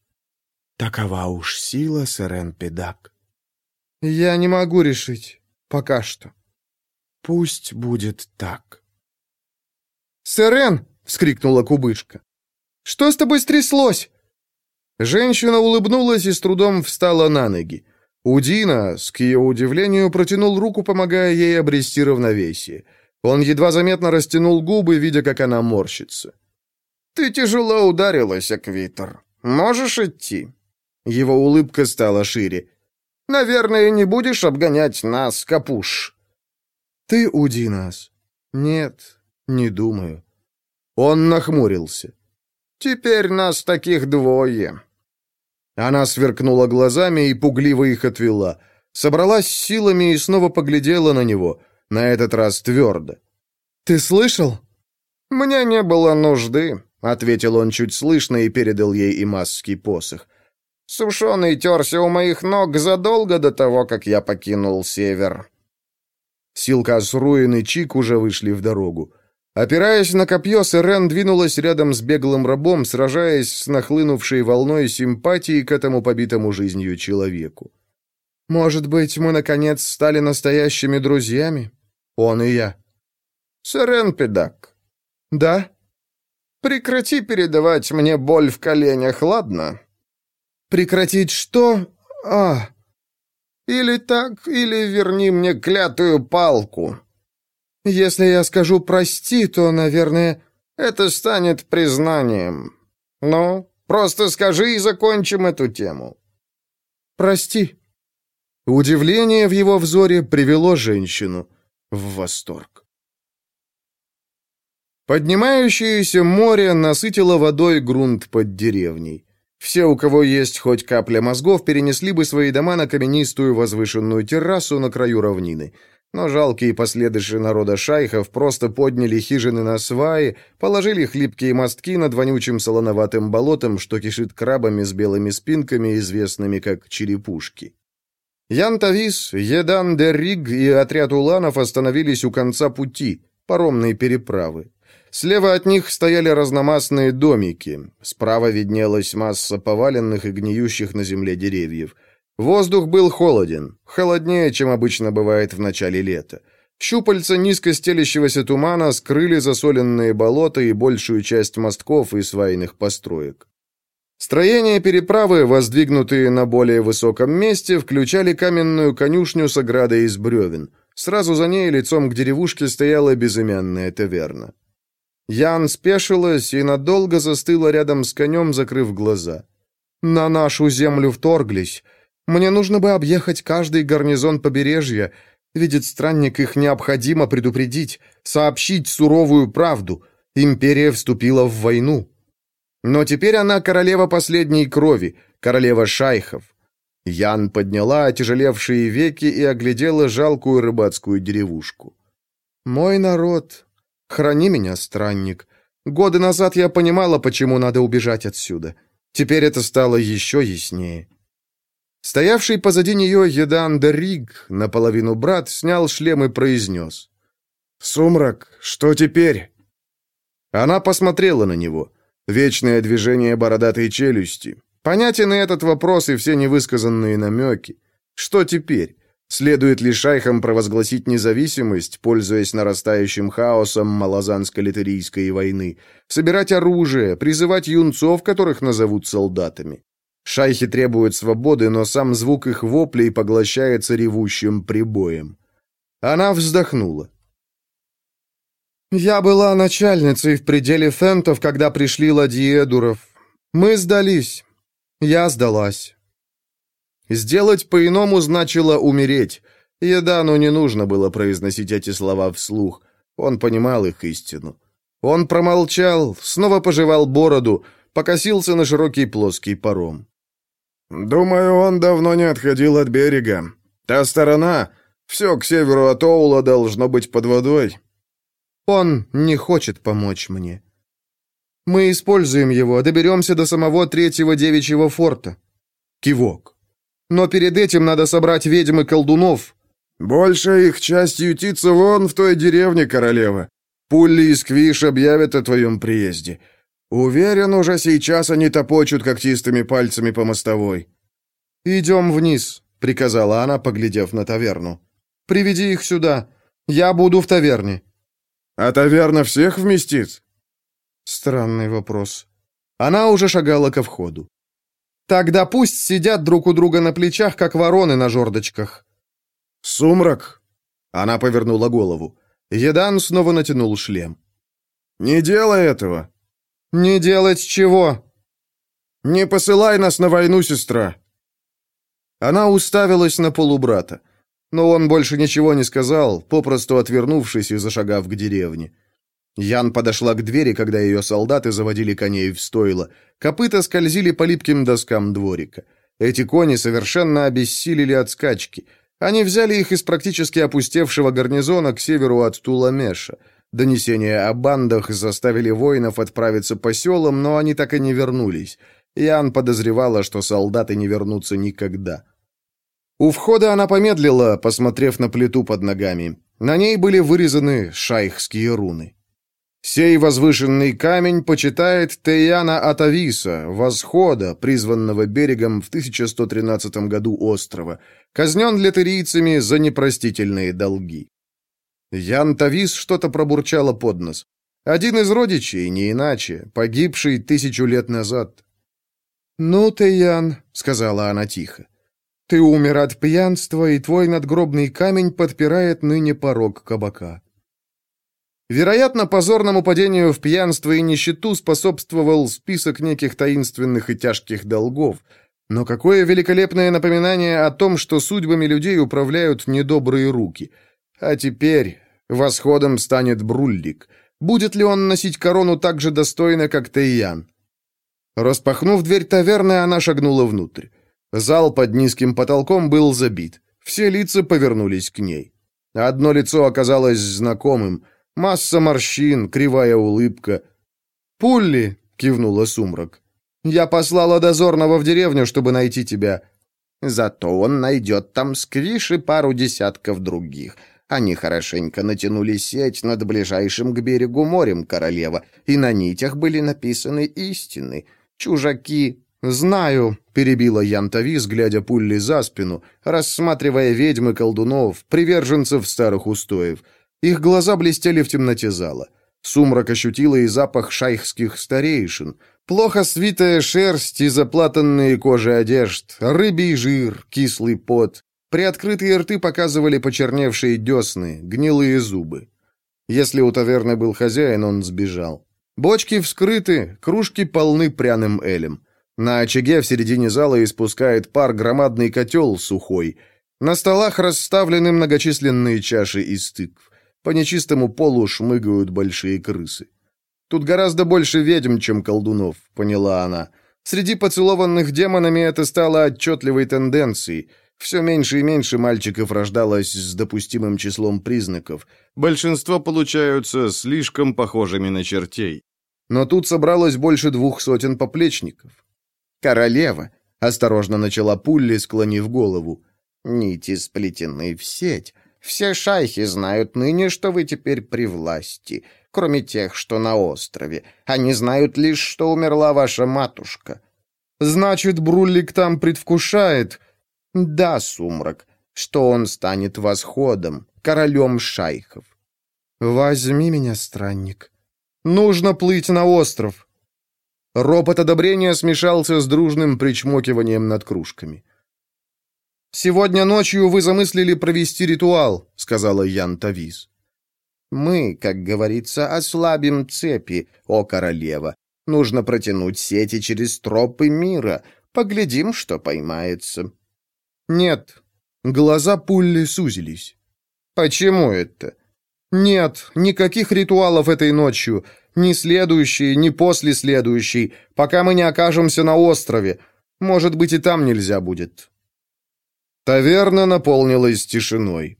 «Такова уж сила, Сэрен Педак». «Я не могу решить. Пока что». Пусть будет так. «Сэрен!» — вскрикнула кубышка. «Что с тобой стряслось?» Женщина улыбнулась и с трудом встала на ноги. Удина, к ее удивлению, протянул руку, помогая ей обрести равновесие. Он едва заметно растянул губы, видя, как она морщится. «Ты тяжело ударилась, Аквитер. Можешь идти?» Его улыбка стала шире. «Наверное, не будешь обгонять нас, Капуш?» «Ты уди нас». «Нет, не думаю». Он нахмурился. «Теперь нас таких двое». Она сверкнула глазами и пугливо их отвела. Собралась силами и снова поглядела на него, на этот раз твердо. «Ты слышал?» «Мне не было нужды», — ответил он чуть слышно и передал ей имасский посох. «Сушеный терся у моих ног задолго до того, как я покинул север. Силкас Руин и Чик уже вышли в дорогу. Опираясь на копье, Сэрен двинулась рядом с беглым рабом, сражаясь с нахлынувшей волной симпатии к этому побитому жизнью человеку. «Может быть, мы, наконец, стали настоящими друзьями? Он и я». «Сэрен Педак». «Да?» «Прекрати передавать мне боль в коленях, ладно?» «Прекратить что? А...» Или так, или верни мне клятую палку. Если я скажу «прости», то, наверное, это станет признанием. Ну, просто скажи и закончим эту тему». Прости». Удивление в его взоре привело женщину в восторг. Поднимающееся море насытило водой грунт под деревней. Все, у кого есть хоть капля мозгов, перенесли бы свои дома на каменистую возвышенную террасу на краю равнины. Но жалкие последыши народа шайхов просто подняли хижины на сваи, положили хлипкие мостки над вонючим солоноватым болотом, что кишит крабами с белыми спинками, известными как черепушки. Ян Тавис, Едан Дерриг и отряд уланов остановились у конца пути, паромной переправы. Слева от них стояли разномастные домики. Справа виднелась масса поваленных и гниющих на земле деревьев. Воздух был холоден, холоднее, чем обычно бывает в начале лета. Щупальца низко стелящегося тумана скрыли засоленные болота и большую часть мостков и свайных построек. Строения переправы, воздвигнутые на более высоком месте, включали каменную конюшню с оградой из бревен. Сразу за ней лицом к деревушке стояла безымянная таверна. Ян спешилась и надолго застыла рядом с конем, закрыв глаза. «На нашу землю вторглись. Мне нужно бы объехать каждый гарнизон побережья. Видит странник, их необходимо предупредить, сообщить суровую правду. Империя вступила в войну. Но теперь она королева последней крови, королева шайхов». Ян подняла отяжелевшие веки и оглядела жалкую рыбацкую деревушку. «Мой народ, Храни меня, странник. Годы назад я понимала, почему надо убежать отсюда. Теперь это стало еще яснее. Стоявший позади нее Едан Дариг, наполовину брат, снял шлем и произнес. «Сумрак, что теперь?» Она посмотрела на него. Вечное движение бородатой челюсти. Понятен и этот вопрос, и все невысказанные намеки. Что теперь? Следует ли шайхам провозгласить независимость, пользуясь нарастающим хаосом малозанско-литерийской войны, собирать оружие, призывать юнцов, которых назовут солдатами? Шайхи требуют свободы, но сам звук их воплей поглощается ревущим прибоем. Она вздохнула. «Я была начальницей в пределе фентов, когда пришли ладьи Эдуров. Мы сдались. Я сдалась. Сделать по-иному значило умереть. Едану не нужно было произносить эти слова вслух. Он понимал их истину. Он промолчал, снова пожевал бороду, покосился на широкий плоский паром. «Думаю, он давно не отходил от берега. Та сторона, все к северу от Оула должно быть под водой. Он не хочет помочь мне. Мы используем его, доберемся до самого третьего девичьего форта». Кивок. Но перед этим надо собрать ведьм и колдунов. Большая их часть ютится вон в той деревне, королева. Пулли и Сквиш объявят о твоем приезде. Уверен, уже сейчас они топочут когтистыми пальцами по мостовой. «Идем вниз», — приказала она, поглядев на таверну. «Приведи их сюда. Я буду в таверне». «А таверна всех вместит?» Странный вопрос. Она уже шагала ко входу. Тогда пусть сидят друг у друга на плечах, как вороны на жердочках. Сумрак. Она повернула голову. Едан снова натянул шлем. Не делай этого. Не делать чего? Не посылай нас на войну, сестра. Она уставилась на полубрата, но он больше ничего не сказал, попросту отвернувшись и зашагав к деревне. Ян подошла к двери, когда ее солдаты заводили коней в стойло. Копыта скользили по липким доскам дворика. Эти кони совершенно обессилели от скачки. Они взяли их из практически опустевшего гарнизона к северу от Туламеша. Донесения о бандах заставили воинов отправиться по селам, но они так и не вернулись. Ян подозревала, что солдаты не вернутся никогда. У входа она помедлила, посмотрев на плиту под ногами. На ней были вырезаны шайхские руны. Сей возвышенный камень почитает Теяна Атависа, восхода, призванного берегом в 1113 году острова, казнен летерийцами за непростительные долги. Ян Тавис что-то пробурчала под нос. Один из родичей, не иначе, погибший тысячу лет назад. «Ну, Теян», — сказала она тихо, — «ты умер от пьянства, и твой надгробный камень подпирает ныне порог кабака». Вероятно, позорному падению в пьянство и нищету способствовал список неких таинственных и тяжких долгов. Но какое великолепное напоминание о том, что судьбами людей управляют недобрые руки. А теперь восходом станет Бруллик. Будет ли он носить корону так же достойно, как Тейян? Распахнув дверь таверны, она шагнула внутрь. Зал под низким потолком был забит. Все лица повернулись к ней. Одно лицо оказалось знакомым. Масса морщин, кривая улыбка. «Пулли!» — кивнула Сумрак. «Я послала дозорного в деревню, чтобы найти тебя. Зато он найдет там сквиш и пару десятков других. Они хорошенько натянули сеть над ближайшим к берегу морем королева, и на нитях были написаны истины. Чужаки «Знаю», — перебила Янтавис, глядя пулли за спину, рассматривая ведьмы колдунов, приверженцев старых устоев. Их глаза блестели в темноте зала. Сумрак ощутила и запах шайхских старейшин. Плохо свитая шерсть и заплатанные кожи одежд, рыбий жир, кислый пот. Приоткрытые рты показывали почерневшие десны, гнилые зубы. Если у таверны был хозяин, он сбежал. Бочки вскрыты, кружки полны пряным элем. На очаге в середине зала испускает пар громадный котел сухой. На столах расставлены многочисленные чаши из тыкв. По нечистому полу шмыгают большие крысы. Тут гораздо больше ведьм, чем колдунов, поняла она. Среди поцелованных демонами это стало отчетливой тенденцией. Все меньше и меньше мальчиков рождалось с допустимым числом признаков. Большинство получаются слишком похожими на чертей. Но тут собралось больше двух сотен поплечников. «Королева», — осторожно начала Пулли, склонив голову. «Нити сплетены в сеть. Все шайхи знают ныне, что вы теперь при власти, кроме тех, что на острове. Они знают лишь, что умерла ваша матушка». «Значит, Бруллик там предвкушает?» «Да, Сумрак, что он станет восходом, королем шайхов». «Возьми меня, странник. Нужно плыть на остров». Ропот одобрения смешался с дружным причмокиванием над кружками. «Сегодня ночью вы замыслили провести ритуал», — сказала Ян Тавис. «Мы, как говорится, ослабим цепи, о королева. Нужно протянуть сети через тропы мира. Поглядим, что поймается». «Нет». Глаза Пулли сузились. «Почему это?» «Нет, никаких ритуалов этой ночью. Ни следующий, ни после следующей, пока мы не окажемся на острове. Может быть, и там нельзя будет». Таверна наполнилась тишиной.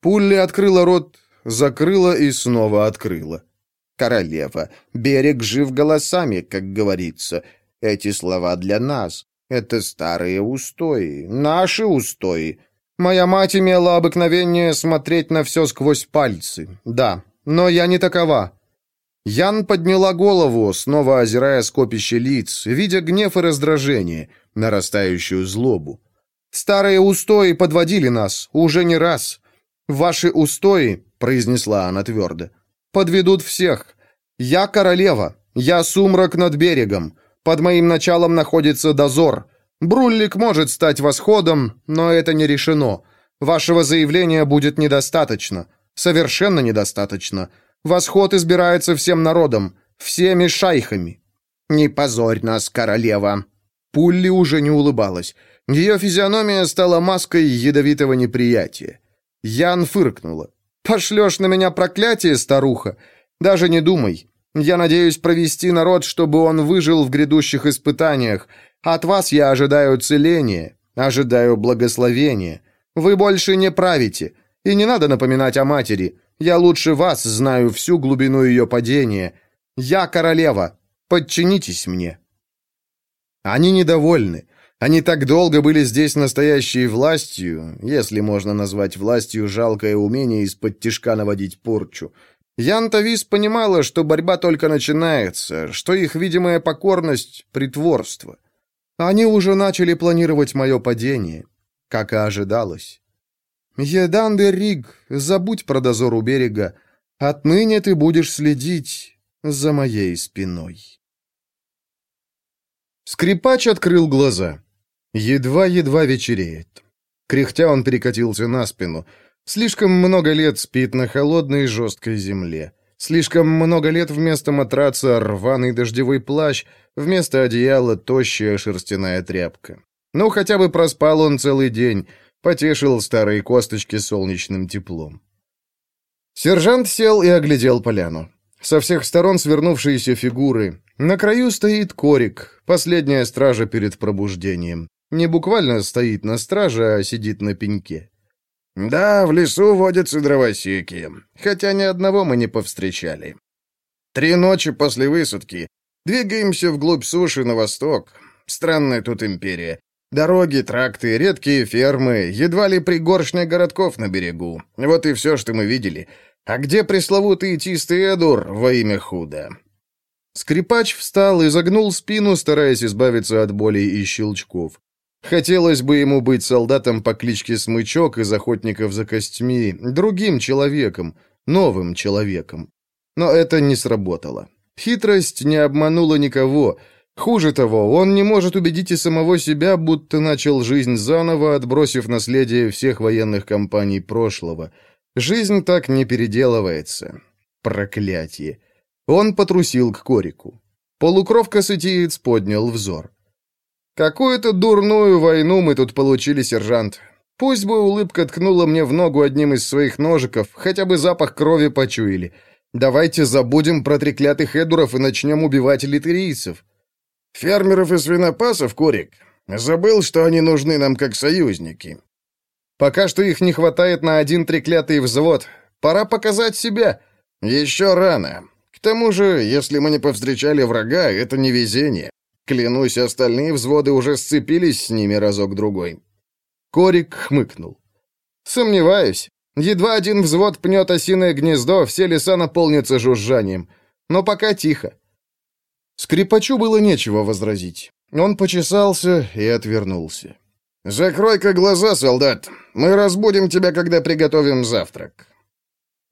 Пулли открыла рот, закрыла и снова открыла. «Королева, берег жив голосами, как говорится. Эти слова для нас. Это старые устои, наши устои. Моя мать имела обыкновение смотреть на все сквозь пальцы, да, но я не такова. Ян подняла голову, снова озирая скопище лиц, видя гнев и раздражение, нарастающую злобу. «Старые устои подводили нас, уже не раз. Ваши устои, — произнесла она твердо, — подведут всех. Я королева, я сумрак над берегом. Под моим началом находится дозор. Бруллик может стать восходом, но это не решено. Вашего заявления будет недостаточно. Совершенно недостаточно. Восход избирается всем народом, всеми шайхами. Не позорь нас, королева. Пулли уже не улыбалась. Ее физиономия стала маской ядовитого неприятия. Ян фыркнула. «Пошлешь на меня проклятие, старуха? Даже не думай. Я надеюсь провести народ, чтобы он выжил в грядущих испытаниях. От вас я ожидаю целения, ожидаю благословения. Вы больше не правите. И не надо напоминать о матери. Я лучше вас знаю всю глубину ее падения. Я королева. Подчинитесь мне». Они недовольны. Они так долго были здесь настоящей властью, если можно назвать властью жалкое умение из-под тишка наводить порчу. Ян Тавис понимала, что борьба только начинается, что их видимая покорность — притворство. Они уже начали планировать мое падение, как и ожидалось. «Едан де Риг, забудь про дозор у берега. Отныне ты будешь следить за моей спиной». Скрипач открыл глаза. Едва-едва вечереет. Кряхтя он перекатился на спину. Слишком много лет спит на холодной жесткой земле. Слишком много лет вместо матраца рваный дождевой плащ, вместо одеяла тощая шерстяная тряпка. Ну, хотя бы проспал он целый день, потешил старые косточки солнечным теплом. Сержант сел и оглядел поляну. Со всех сторон свернувшиеся фигуры. На краю стоит корик, последняя стража перед пробуждением. Не буквально стоит на страже, а сидит на пеньке. Да, в лесу водятся дровосеки, хотя ни одного мы не повстречали. Три ночи после высадки. Двигаемся вглубь суши на восток. Странная тут империя. Дороги, тракты, редкие фермы, едва ли пригоршня городков на берегу. Вот и все, что мы видели. А где пресловутый чистый Эдур во имя худа? Скрипач встал и загнул спину, стараясь избавиться от боли и щелчков. Хотелось бы ему быть солдатом по кличке Смычок из охотников за костьми, другим человеком, новым человеком. Но это не сработало. Хитрость не обманула никого. Хуже того, он не может убедить и самого себя, будто начал жизнь заново, отбросив наследие всех военных компаний прошлого. Жизнь так не переделывается. Проклятие. Он потрусил к корику. Полукровка-сытиец поднял взор. «Какую-то дурную войну мы тут получили, сержант. Пусть бы улыбка ткнула мне в ногу одним из своих ножиков, хотя бы запах крови почуяли. Давайте забудем про треклятых эдуров и начнем убивать литерийцев. Фермеров и свинопасов, Корик. Забыл, что они нужны нам как союзники. Пока что их не хватает на один треклятый взвод. Пора показать себя. Еще рано. К тому же, если мы не повстречали врага, это не везение. Клянусь, остальные взводы уже сцепились с ними разок-другой. Корик хмыкнул. Сомневаюсь. Едва один взвод пнет осиное гнездо, все леса наполнятся жужжанием. Но пока тихо. Скрипачу было нечего возразить. Он почесался и отвернулся. «Закрой-ка глаза, солдат. Мы разбудим тебя, когда приготовим завтрак».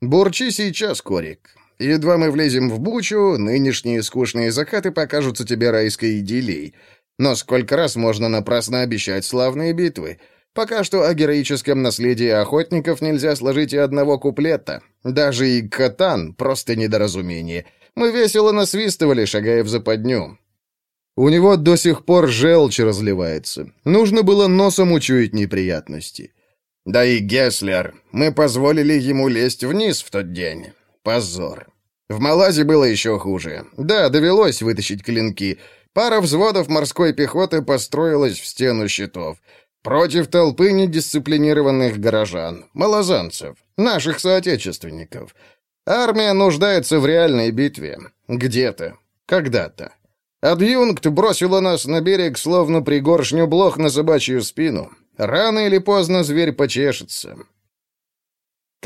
«Бурчи сейчас, Корик. Едва мы влезем в бучу, нынешние скучные закаты покажутся тебе райской идиллией. Но сколько раз можно напрасно обещать славные битвы?» Пока что о героическом наследии охотников нельзя сложить и одного куплета. Даже и катан — просто недоразумение. Мы весело насвистывали, шагая в западню. У него до сих пор желчь разливается. Нужно было носом учуять неприятности. Да и Геслер. Мы позволили ему лезть вниз в тот день. Позор. В Малазе было еще хуже. Да, довелось вытащить клинки. Пара взводов морской пехоты построилась в стену щитов. Против толпы недисциплинированных горожан, малозанцев, наших соотечественников. Армия нуждается в реальной битве. Где-то. Когда-то. Адъюнкт бросила нас на берег, словно пригоршню блох на собачью спину. Рано или поздно зверь почешется.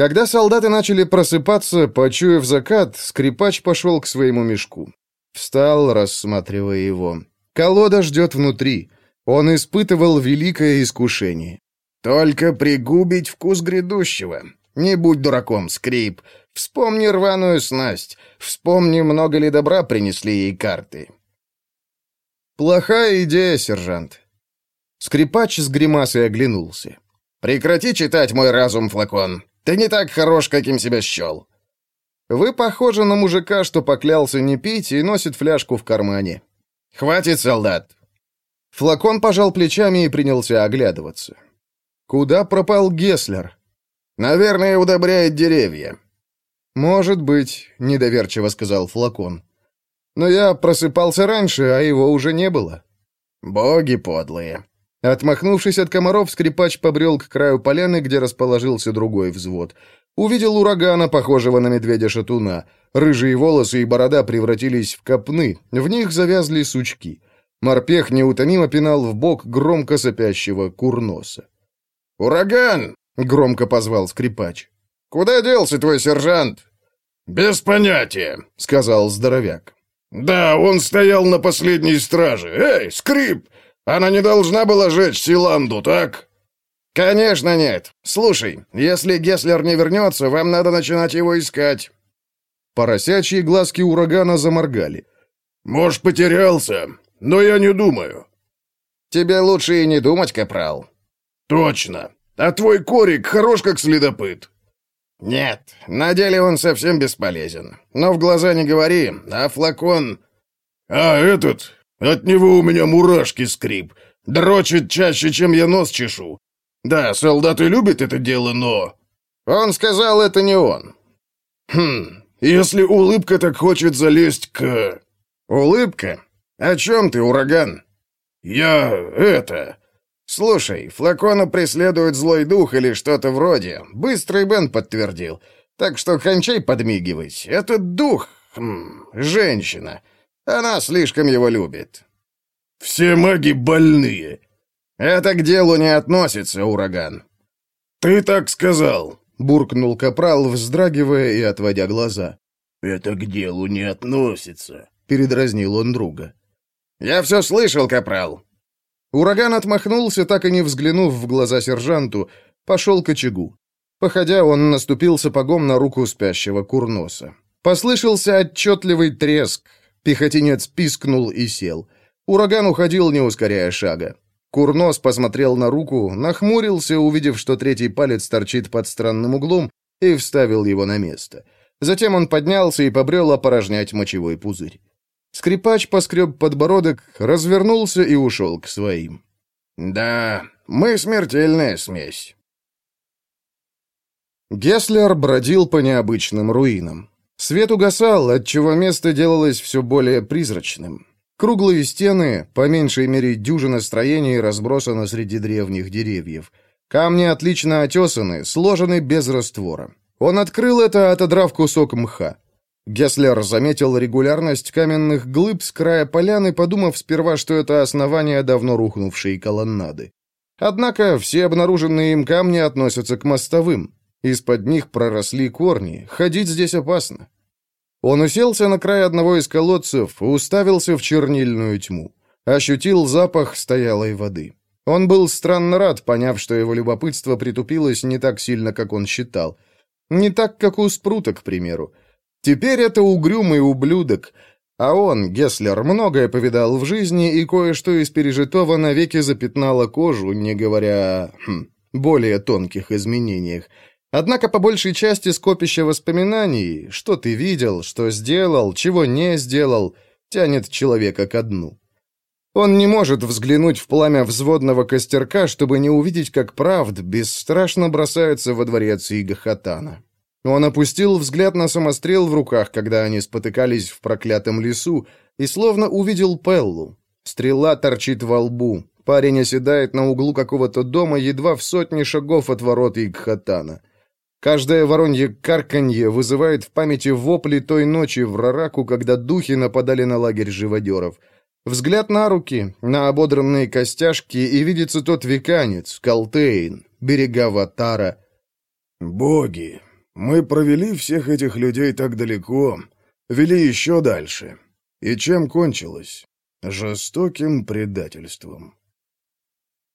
Когда солдаты начали просыпаться, почуяв закат, скрипач пошел к своему мешку. Встал, рассматривая его. Колода ждет внутри. Он испытывал великое искушение. «Только пригубить вкус грядущего. Не будь дураком, скрип. Вспомни рваную снасть. Вспомни, много ли добра принесли ей карты». «Плохая идея, сержант». Скрипач с гримасой оглянулся. «Прекрати читать мой разум, флакон. Ты не так хорош, каким себя счел». «Вы похожи на мужика, что поклялся не пить и носит фляжку в кармане». «Хватит, солдат. Флакон пожал плечами и принялся оглядываться. Куда пропал Геслер? Наверное, удобряет деревья. Может быть, недоверчиво сказал Флакон. Но я просыпался раньше, а его уже не было. Боги подлые. Отмахнувшись от комаров, скрипач побрел к краю поляны, где расположился другой взвод. Увидел урагана, похожего на медведя-шатуна. Рыжие волосы и борода превратились в копны, в них завязли сучки. Морпех неутомимо пинал в бок громко сопящего курноса. «Ураган!» — громко позвал скрипач. «Куда делся твой сержант?» «Без понятия», — сказал здоровяк. «Да, он стоял на последней страже. Эй, скрип! Она не должна была жечь Силанду, так?» «Конечно нет. Слушай, если Геслер не вернется, вам надо начинать его искать». Поросячьи глазки урагана заморгали. «Может, потерялся? но я не думаю». «Тебе лучше и не думать, капрал». «Точно. А твой корик хорош как следопыт». «Нет, на деле он совсем бесполезен. Но в глаза не говори, а флакон...» «А этот? От него у меня мурашки скрип. Дрочит чаще, чем я нос чешу. Да, солдаты любят это дело, но...» Он сказал, это не он. «Хм, если улыбка так хочет залезть к...» «Улыбка? О чем ты, ураган?» «Я... это...» «Слушай, флакона преследует злой дух или что-то вроде. Быстрый Бен подтвердил. Так что кончай подмигивать. Этот дух... Хм, женщина. Она слишком его любит». «Все маги больные». «Это к делу не относится, ураган». «Ты так сказал», — буркнул Капрал, вздрагивая и отводя глаза. «Это к делу не относится», — передразнил он друга. «Я все слышал, Капрал». Ураган отмахнулся, так и не взглянув в глаза сержанту, пошел к очагу. Походя, он наступил сапогом на руку спящего курноса. Послышался отчетливый треск. Пехотинец пискнул и сел. Ураган уходил, не ускоряя шага. Курнос посмотрел на руку, нахмурился, увидев, что третий палец торчит под странным углом, и вставил его на место. Затем он поднялся и побрел опорожнять мочевой пузырь. Скрипач поскреб подбородок, развернулся и ушел к своим. «Да, мы смертельная смесь». Гесслер бродил по необычным руинам. Свет угасал, отчего место делалось все более призрачным. Круглые стены, по меньшей мере дюжина строений, разбросаны среди древних деревьев. Камни отлично отесаны, сложены без раствора. Он открыл это, отодрав кусок мха. Гесслер заметил регулярность каменных глыб с края поляны, подумав сперва, что это основание давно рухнувшей колоннады. Однако все обнаруженные им камни относятся к мостовым. Из-под них проросли корни, ходить здесь опасно. Он уселся на край одного из колодцев и уставился в чернильную тьму. Ощутил запах стоялой воды. Он был странно рад, поняв, что его любопытство притупилось не так сильно, как он считал. Не так, как у Спрута, к примеру. Теперь это угрюмый ублюдок, а он, Гесслер, многое повидал в жизни, и кое-что из пережитого навеки запятнало кожу, не говоря о хм, более тонких изменениях. Однако по большей части скопище воспоминаний, что ты видел, что сделал, чего не сделал, тянет человека ко дну. Он не может взглянуть в пламя взводного костерка, чтобы не увидеть, как правд бесстрашно бросается во дворец Игахатана. Он опустил взгляд на самострел в руках, когда они спотыкались в проклятом лесу, и словно увидел Пеллу. Стрела торчит во лбу. Парень оседает на углу какого-то дома едва в сотне шагов от ворот Игхатана. Каждое воронье карканье вызывает в памяти вопли той ночи в Рараку, когда духи нападали на лагерь живодеров. Взгляд на руки, на ободранные костяшки, и видится тот веканец, Калтейн, берега Ватара. «Боги, мы провели всех этих людей так далеко, вели еще дальше. И чем кончилось? Жестоким предательством».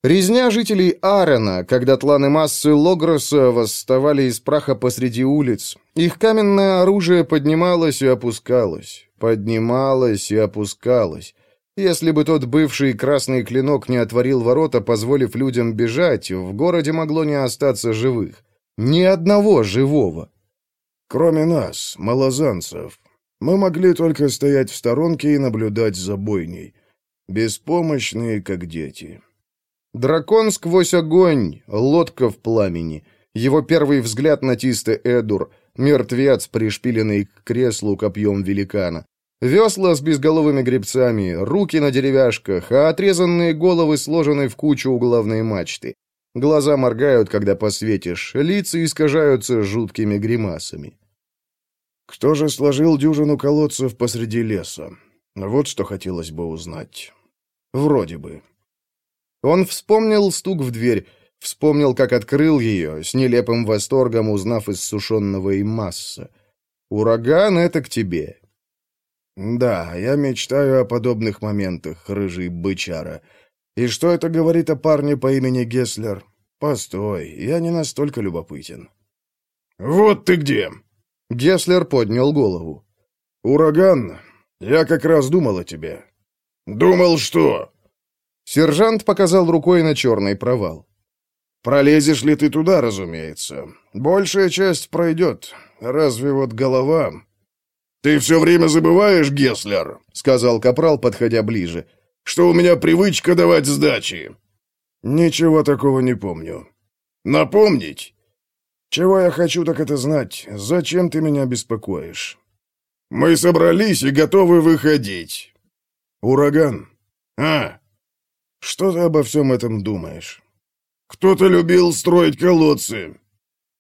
Резня жителей Арена, когда тланы массы Логроса восставали из праха посреди улиц. Их каменное оружие поднималось и опускалось, поднималось и опускалось. Если бы тот бывший красный клинок не отворил ворота, позволив людям бежать, в городе могло не остаться живых. Ни одного живого. Кроме нас, малозанцев. Мы могли только стоять в сторонке и наблюдать за бойней. Беспомощные, как дети. Дракон сквозь огонь, лодка в пламени. Его первый взгляд на Тисте Эдур, мертвец, пришпиленный к креслу копьем великана. Весла с безголовыми гребцами, руки на деревяшках, а отрезанные головы сложены в кучу у главной мачты. Глаза моргают, когда посветишь, лица искажаются жуткими гримасами. Кто же сложил дюжину колодцев посреди леса? Вот что хотелось бы узнать. Вроде бы. Он вспомнил стук в дверь, вспомнил, как открыл ее, с нелепым восторгом узнав из сушеного им масса. «Ураган — это к тебе». «Да, я мечтаю о подобных моментах, рыжий бычара. И что это говорит о парне по имени Гесслер? Постой, я не настолько любопытен». «Вот ты где!» Гесслер поднял голову. «Ураган, я как раз думал о тебе». «Думал что?» Сержант показал рукой на черный провал. «Пролезешь ли ты туда, разумеется? Большая часть пройдет. Разве вот голова...» «Ты все время забываешь, Гесслер», — сказал Капрал, подходя ближе. что у меня привычка давать сдачи?» «Ничего такого не помню». «Напомнить?» «Чего я хочу, так это знать. Зачем ты меня беспокоишь?» «Мы собрались и готовы выходить». «Ураган». «А?» «Что ты обо всем этом думаешь?» «Кто-то любил строить колодцы».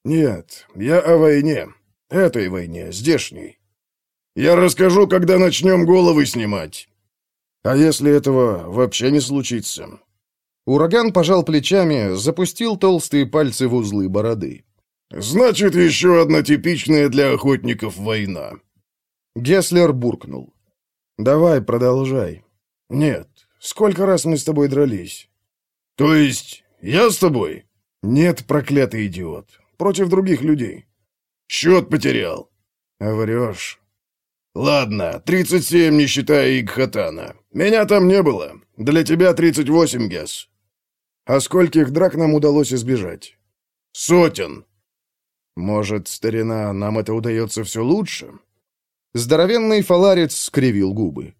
«Нет, я о войне. Этой войне, здешней. Я расскажу, когда начнем головы снимать. А если этого вообще не случится?» Ураган пожал плечами, запустил толстые пальцы в узлы бороды. «Значит, еще одна типичная для охотников война». Геслер буркнул. «Давай, продолжай». «Нет. Сколько раз мы с тобой дрались?» «То есть я с тобой?» «Нет, проклятый идиот. Против других людей». «Счет потерял». «Врешь». «Ладно, 37, не считая Игхатана. Меня там не было. Для тебя 38, Гес». «А скольких драк нам удалось избежать?» «Сотен». «Может, старина, нам это удается все лучше?» Здоровенный фаларец скривил губы.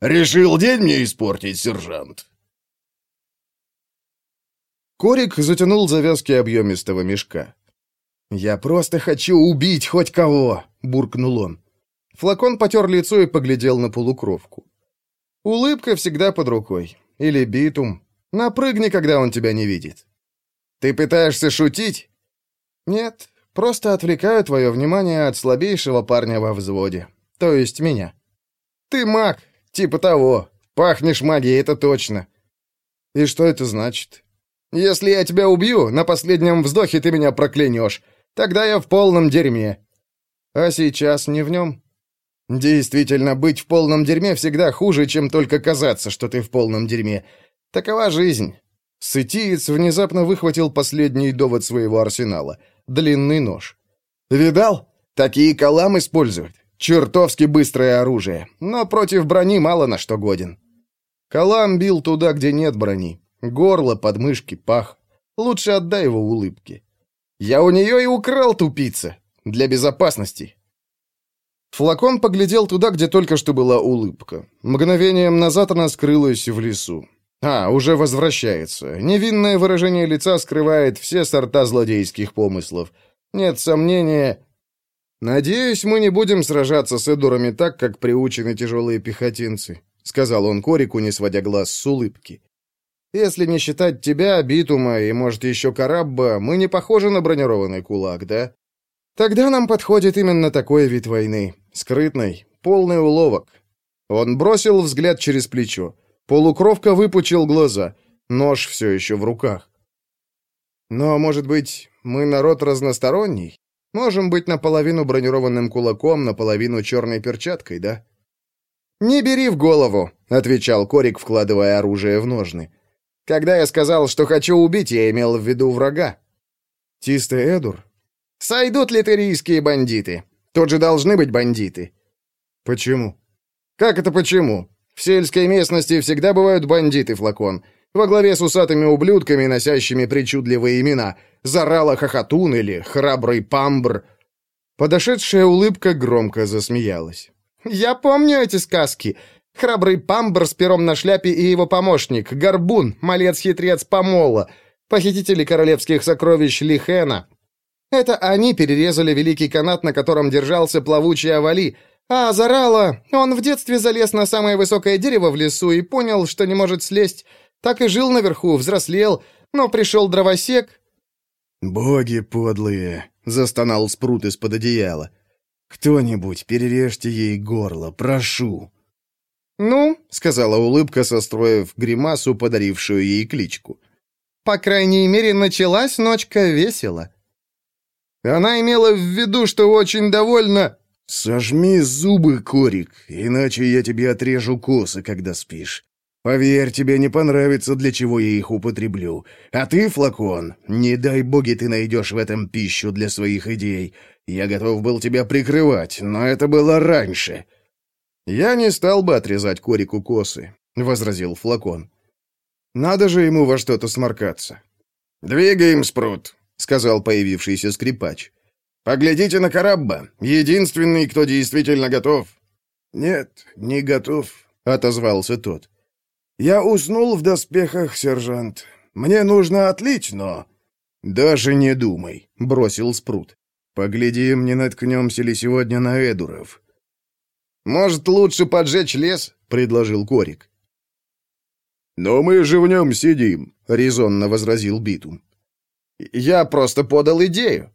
«Решил день мне испортить, сержант?» Корик затянул завязки объемистого мешка. «Я просто хочу убить хоть кого!» — буркнул он. Флакон потер лицо и поглядел на полукровку. Улыбка всегда под рукой. Или битум. Напрыгни, когда он тебя не видит. Ты пытаешься шутить? Нет, просто отвлекаю твое внимание от слабейшего парня во взводе. То есть меня. Ты маг, типа того. Пахнешь магией, это точно. И что это значит? Если я тебя убью, на последнем вздохе ты меня проклянешь. Тогда я в полном дерьме. А сейчас не в нем. Действительно, быть в полном дерьме всегда хуже, чем только казаться, что ты в полном дерьме. Такова жизнь. Сытиец внезапно выхватил последний довод своего арсенала — длинный нож. «Видал? Такие калам используют. Чертовски быстрое оружие, но против брони мало на что годен». Калам бил туда, где нет брони. Горло, подмышки, пах. Лучше отдай его улыбке. «Я у нее и украл, тупица. Для безопасности. Флакон поглядел туда, где только что была улыбка. Мгновением назад она скрылась в лесу. А, уже возвращается. Невинное выражение лица скрывает все сорта злодейских помыслов. Нет сомнения... «Надеюсь, мы не будем сражаться с Эдурами так, как приучены тяжелые пехотинцы», — сказал он Корику, не сводя глаз с улыбки. «Если не считать тебя, Битума и, может, еще Карабба, мы не похожи на бронированный кулак, да? Тогда нам подходит именно такой вид войны. Скрытный, полный уловок. Он бросил взгляд через плечо. Полукровка выпучил глаза. Нож все еще в руках. Но, может быть, мы народ разносторонний? Можем быть наполовину бронированным кулаком, наполовину черной перчаткой, да? «Не бери в голову», — отвечал Корик, вкладывая оружие в ножны. «Когда я сказал, что хочу убить, я имел в виду врага». «Тисте Эдур?» «Сойдут литерийские бандиты. Тут же должны быть бандиты». «Почему?» «Как это почему? В сельской местности всегда бывают бандиты, Флакон. Во главе с усатыми ублюдками, носящими причудливые имена. Зарала Хохотун или Храбрый Памбр». Подошедшая улыбка громко засмеялась. «Я помню эти сказки. Храбрый Памбр с пером на шляпе и его помощник, Горбун, малец-хитрец Помола, похитители королевских сокровищ Лихена, это они перерезали великий канат, на котором держался плавучий Авали, а Зарала, он в детстве залез на самое высокое дерево в лесу и понял, что не может слезть. Так и жил наверху, взрослел, но пришел дровосек. «Боги подлые!» — застонал спрут из-под одеяла. «Кто-нибудь, перережьте ей горло, прошу!» «Ну», — сказала улыбка, состроив гримасу, подарившую ей кличку. «По крайней мере, началась ночка весело». Она имела в виду, что очень довольна... «Сожми зубы, Корик, иначе я тебе отрежу косы, когда спишь. Поверь, тебе не понравится, для чего я их употреблю. А ты, флакон, не дай боги ты найдешь в этом пищу для своих идей. Я готов был тебя прикрывать, но это было раньше». «Я не стал бы отрезать Корику косы», — возразил флакон. «Надо же ему во что-то сморкаться». «Двигаем, Спрут», сказал появившийся скрипач. «Поглядите на Карабба, единственный, кто действительно готов». «Нет, не готов», — отозвался тот. «Я уснул в доспехах, сержант. Мне нужно отлить, но...» «Даже не думай», — бросил Спрут. «Поглядим, не наткнемся ли сегодня на Эдуров». «Может, лучше поджечь лес?» — предложил Корик. «Но мы же в нем сидим», — резонно возразил Битум. «Я просто подал идею».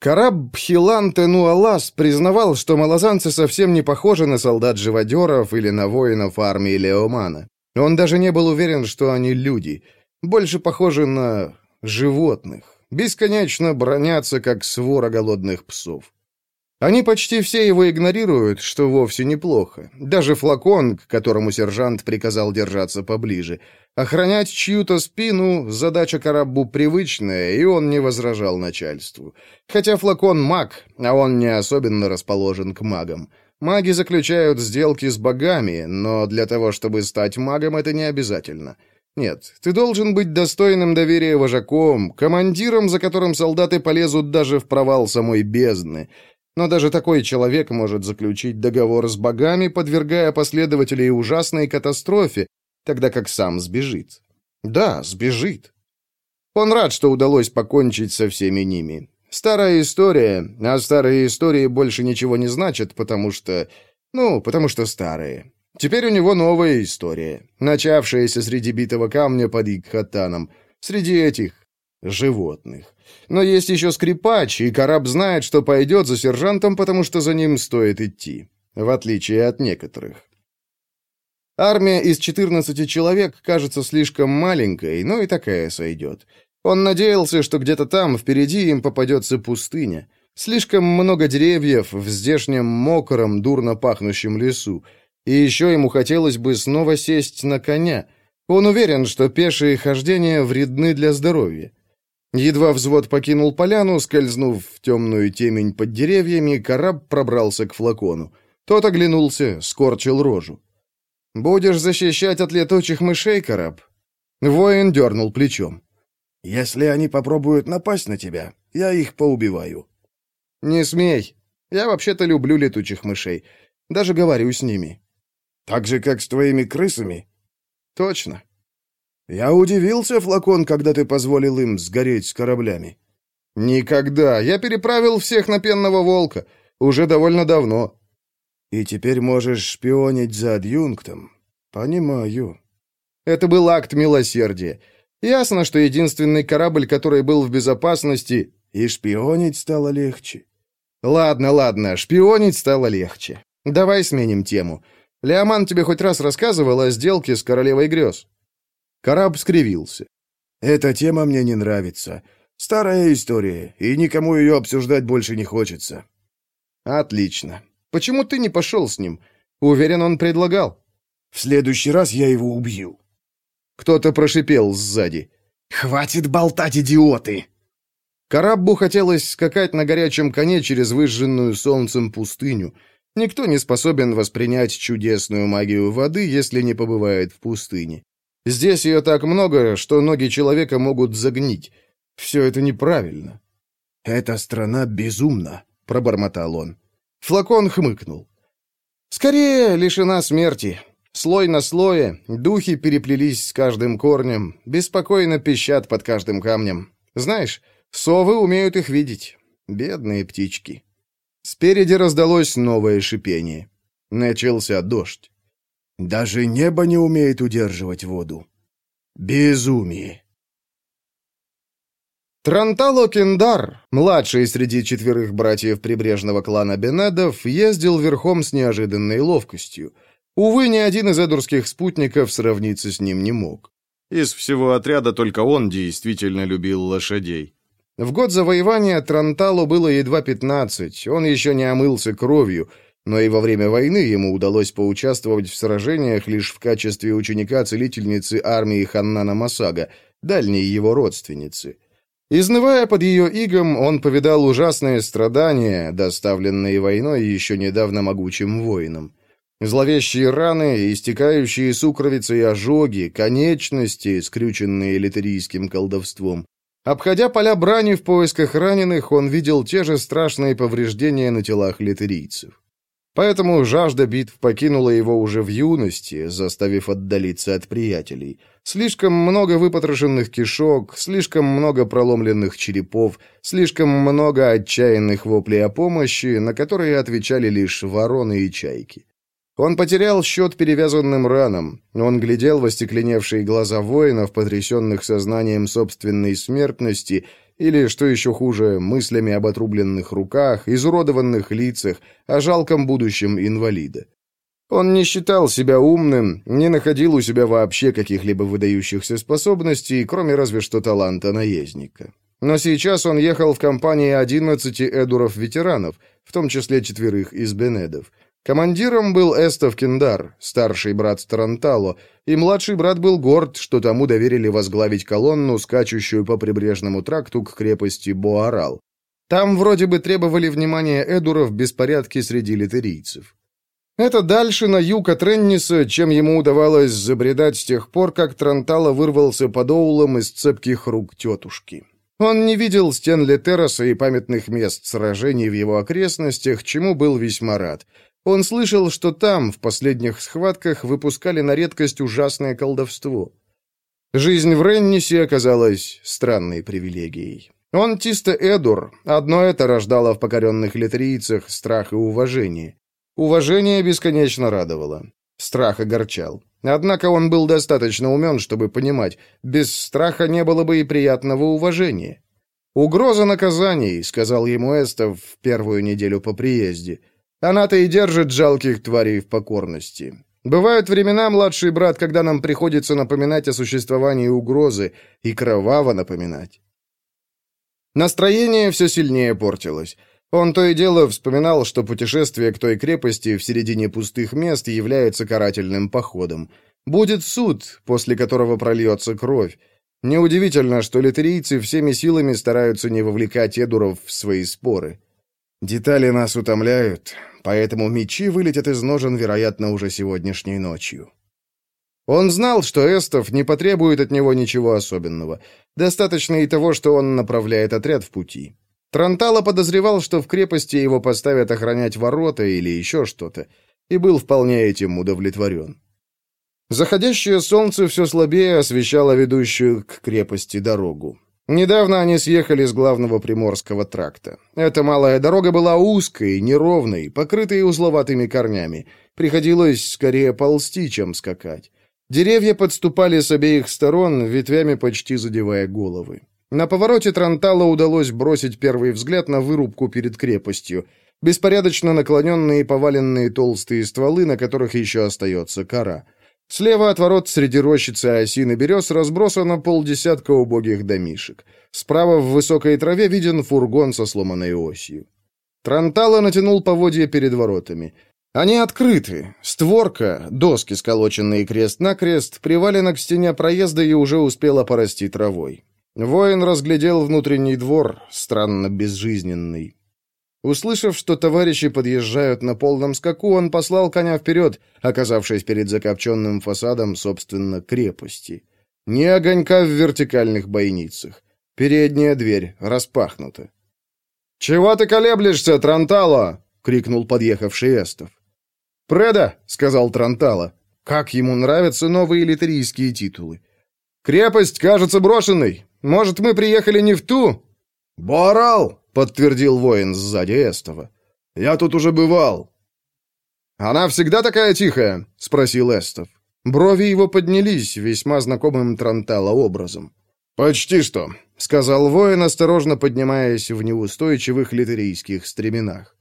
Караб Хилан Тенуалас признавал, что малозанцы совсем не похожи на солдат-живодеров или на воинов армии Леомана. Он даже не был уверен, что они люди. Больше похожи на животных. Бесконечно бронятся, как свора голодных псов. Они почти все его игнорируют, что вовсе неплохо. Даже флакон, к которому сержант приказал держаться поближе. Охранять чью-то спину – задача Караббу привычная, и он не возражал начальству. Хотя флакон маг, а он не особенно расположен к магам. Маги заключают сделки с богами, но для того, чтобы стать магом, это не обязательно. Нет, ты должен быть достойным доверия вожаком, командиром, за которым солдаты полезут даже в провал самой бездны – но даже такой человек может заключить договор с богами, подвергая последователей ужасной катастрофе, тогда как сам сбежит. Да, сбежит. Он рад, что удалось покончить со всеми ними. Старая история, а старые истории больше ничего не значат, потому что... Ну, потому что старые. Теперь у него новая история, начавшаяся среди битого камня под Икхатаном, среди этих животных. Но есть еще скрипач, и Караб знает, что пойдет за сержантом, потому что за ним стоит идти, в отличие от некоторых. Армия из 14 человек кажется слишком маленькой, но и такая сойдет. Он надеялся, что где-то там, впереди, им попадется пустыня. Слишком много деревьев в здешнем мокром, дурно пахнущем лесу. И еще ему хотелось бы снова сесть на коня. Он уверен, что пешие хождения вредны для здоровья. Едва взвод покинул поляну, скользнув в темную темень под деревьями, караб пробрался к флакону. Тот оглянулся, скорчил рожу. «Будешь защищать от летучих мышей, караб?» Воин дернул плечом. «Если они попробуют напасть на тебя, я их поубиваю». «Не смей. Я вообще-то люблю летучих мышей. Даже говорю с ними». «Так же, как с твоими крысами?» «Точно. «Я удивился, Флакон, когда ты позволил им сгореть с кораблями». «Никогда. Я переправил всех на пенного волка. Уже довольно давно». «И теперь можешь шпионить за адъюнктом?» «Понимаю». Это был акт милосердия. Ясно, что единственный корабль, который был в безопасности, и шпионить стало легче. Ладно, ладно, шпионить стало легче. Давай сменим тему. Леоман тебе хоть раз рассказывал о сделке с королевой грез? Караб скривился. «Эта тема мне не нравится. Старая история, и никому ее обсуждать больше не хочется». «Отлично. Почему ты не пошел с ним? Уверен, он предлагал». «В следующий раз я его убью». Кто-то прошипел сзади. «Хватит болтать, идиоты!» Караббу хотелось скакать на горячем коне через выжженную солнцем пустыню. Никто не способен воспринять чудесную магию воды, если не побывает в пустыне. Здесь ее так много, что ноги человека могут загнить. Все это неправильно». «Эта страна безумна», — пробормотал он. Флакон хмыкнул. «Скорее лишена смерти. Слой на слое, духи переплелись с каждым корнем, беспокойно пищат под каждым камнем. Знаешь, совы умеют их видеть. Бедные птички». Спереди раздалось новое шипение. Начался дождь. Даже небо не умеет удерживать воду. Безумие. Трантало Кендар, младший среди четверых братьев прибрежного клана Бенедов, ездил верхом с неожиданной ловкостью. Увы, ни один из эдурских спутников сравниться с ним не мог. Из всего отряда только он действительно любил лошадей. В год завоевания Транталу было едва пятнадцать, он еще не омылся кровью — но и во время войны ему удалось поучаствовать в сражениях лишь в качестве ученика-целительницы армии Ханнана Масага, дальней его родственницы. Изнывая под ее игом, он повидал ужасные страдания, доставленные войной еще недавно могучим воинам. Зловещие раны, истекающие сукровицей ожоги, конечности, скрюченные литерийским колдовством. Обходя поля брани в поисках раненых, он видел те же страшные повреждения на телах литерийцев. Поэтому жажда битв покинула его уже в юности, заставив отдалиться от приятелей. Слишком много выпотрошенных кишок, слишком много проломленных черепов, слишком много отчаянных воплей о помощи, на которые отвечали лишь вороны и чайки. Он потерял счет перевязанным ранам. Он глядел в остекленевшие глаза воинов, потрясенных сознанием собственной смертности, или, что еще хуже, мыслями об отрубленных руках, изуродованных лицах, о жалком будущем инвалида. Он не считал себя умным, не находил у себя вообще каких-либо выдающихся способностей, кроме разве что таланта наездника. Но сейчас он ехал в компании 11 эдуров-ветеранов, в том числе четверых из Бенедов. Командиром был Эстов Кендар, старший брат Тарантало, и младший брат был горд, что тому доверили возглавить колонну, скачущую по прибрежному тракту к крепости Боарал. Там вроде бы требовали внимания эдуров беспорядки среди литерийцев. Это дальше на юг от Ренниса, чем ему удавалось забредать с тех пор, как Трантало вырвался под оулом из цепких рук тетушки. Он не видел стен Летероса и памятных мест сражений в его окрестностях, чему был весьма рад — он слышал, что там, в последних схватках, выпускали на редкость ужасное колдовство. Жизнь в Реннисе оказалась странной привилегией. Он чисто Эдур, одно это рождало в покоренных литрийцах страх и уважение. Уважение бесконечно радовало. Страх огорчал. Однако он был достаточно умен, чтобы понимать, без страха не было бы и приятного уважения. «Угроза наказаний», — сказал ему Эстов в первую неделю по приезде — она-то и держит жалких тварей в покорности. Бывают времена, младший брат, когда нам приходится напоминать о существовании угрозы и кроваво напоминать. Настроение все сильнее портилось. Он то и дело вспоминал, что путешествие к той крепости в середине пустых мест является карательным походом. Будет суд, после которого прольется кровь. Неудивительно, что литерийцы всеми силами стараются не вовлекать Эдуров в свои споры. Детали нас утомляют, поэтому мечи вылетят из ножен, вероятно, уже сегодняшней ночью. Он знал, что Эстов не потребует от него ничего особенного. Достаточно и того, что он направляет отряд в пути. Трантало подозревал, что в крепости его поставят охранять ворота или еще что-то, и был вполне этим удовлетворен. Заходящее солнце все слабее освещало ведущую к крепости дорогу. Недавно они съехали с главного Приморского тракта. Эта малая дорога была узкой, неровной, покрытой узловатыми корнями. Приходилось скорее ползти, чем скакать. Деревья подступали с обеих сторон, ветвями почти задевая головы. На повороте Трантала удалось бросить первый взгляд на вырубку перед крепостью. Беспорядочно наклоненные и поваленные толстые стволы, на которых еще остается кора — Слева от ворот среди рощицы осин и берез разбросано полдесятка убогих домишек. Справа в высокой траве виден фургон со сломанной осью. Трантала натянул поводья перед воротами. Они открыты. Створка, доски, сколоченные крест-накрест, привалена к стене проезда и уже успела порасти травой. Воин разглядел внутренний двор, странно безжизненный. Услышав, что товарищи подъезжают на полном скаку, он послал коня вперед, оказавшись перед закопченным фасадом, собственно, крепости. Ни огонька в вертикальных бойницах. Передняя дверь распахнута. «Чего ты колеблешься, Трантало?» — крикнул подъехавший Эстов. «Преда!» — сказал Трантало. «Как ему нравятся новые литерийские титулы!» «Крепость кажется брошенной. Может, мы приехали не в ту?» «Борал!» Подтвердил воин сзади Эстова. «Я тут уже бывал». «Она всегда такая тихая?» — спросил Эстов. Брови его поднялись весьма знакомым Трантала образом. «Почти что», — сказал воин, осторожно поднимаясь в неустойчивых литерийских стременах.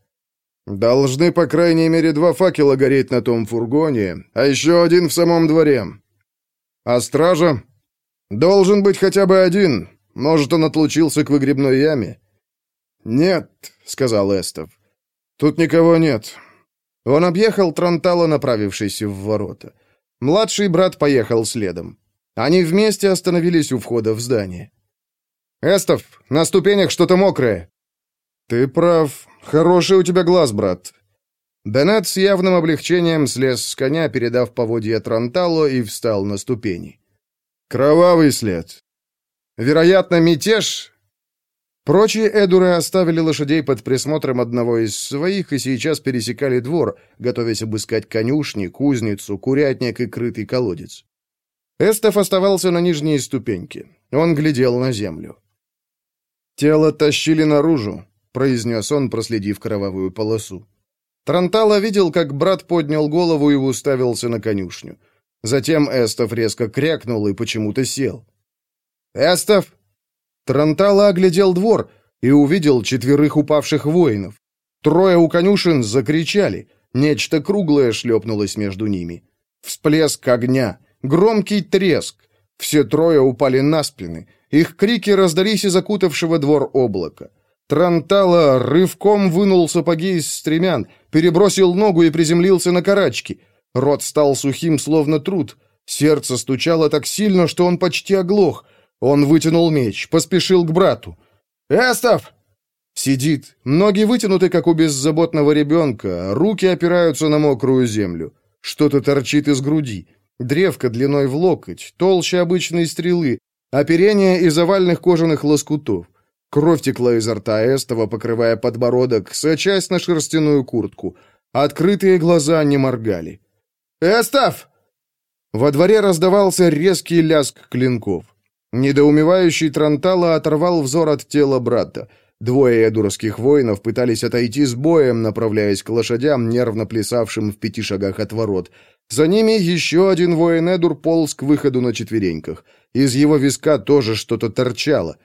«Должны, по крайней мере, два факела гореть на том фургоне, а еще один в самом дворе. А стража? Должен быть хотя бы один. Может, он отлучился к выгребной яме. «Нет», — сказал Эстов. «Тут никого нет». Он объехал Трантала, направившись в ворота. Младший брат поехал следом. Они вместе остановились у входа в здание. «Эстов, на ступенях что-то мокрое». «Ты прав. Хороший у тебя глаз, брат». Беннет с явным облегчением слез с коня, передав поводья Транталу, и встал на ступени. «Кровавый след. Вероятно, мятеж Прочие эдуры оставили лошадей под присмотром одного из своих и сейчас пересекали двор, готовясь обыскать конюшни, кузницу, курятник и крытый колодец. Эстов оставался на нижней ступеньке. Он глядел на землю. «Тело тащили наружу», — произнес он, проследив кровавую полосу. Трантала видел, как брат поднял голову и уставился на конюшню. Затем Эстов резко крякнул и почему-то сел. «Эстов!» Трантала оглядел двор и увидел четверых упавших воинов. Трое у конюшен закричали. Нечто круглое шлепнулось между ними. Всплеск огня, громкий треск. Все трое упали на спины. Их крики раздались из окутавшего двор облака. Трантала рывком вынул сапоги из стремян, перебросил ногу и приземлился на карачки. Рот стал сухим, словно труд. Сердце стучало так сильно, что он почти оглох. Он вытянул меч, поспешил к брату. «Эстов!» Сидит, ноги вытянуты, как у беззаботного ребенка, руки опираются на мокрую землю. Что-то торчит из груди. Древко длиной в локоть, толще обычной стрелы, оперение из овальных кожаных лоскутов. Кровь текла изо рта Эстова, покрывая подбородок, сочась на шерстяную куртку. Открытые глаза не моргали. «Эстов!» Во дворе раздавался резкий лязг клинков. Недоумевающий Трантала оторвал взор от тела брата. Двое эдурских воинов пытались отойти с боем, направляясь к лошадям, нервно плясавшим в пяти шагах от ворот. За ними еще один воин Эдур полз к выходу на четвереньках. Из его виска тоже что-то торчало.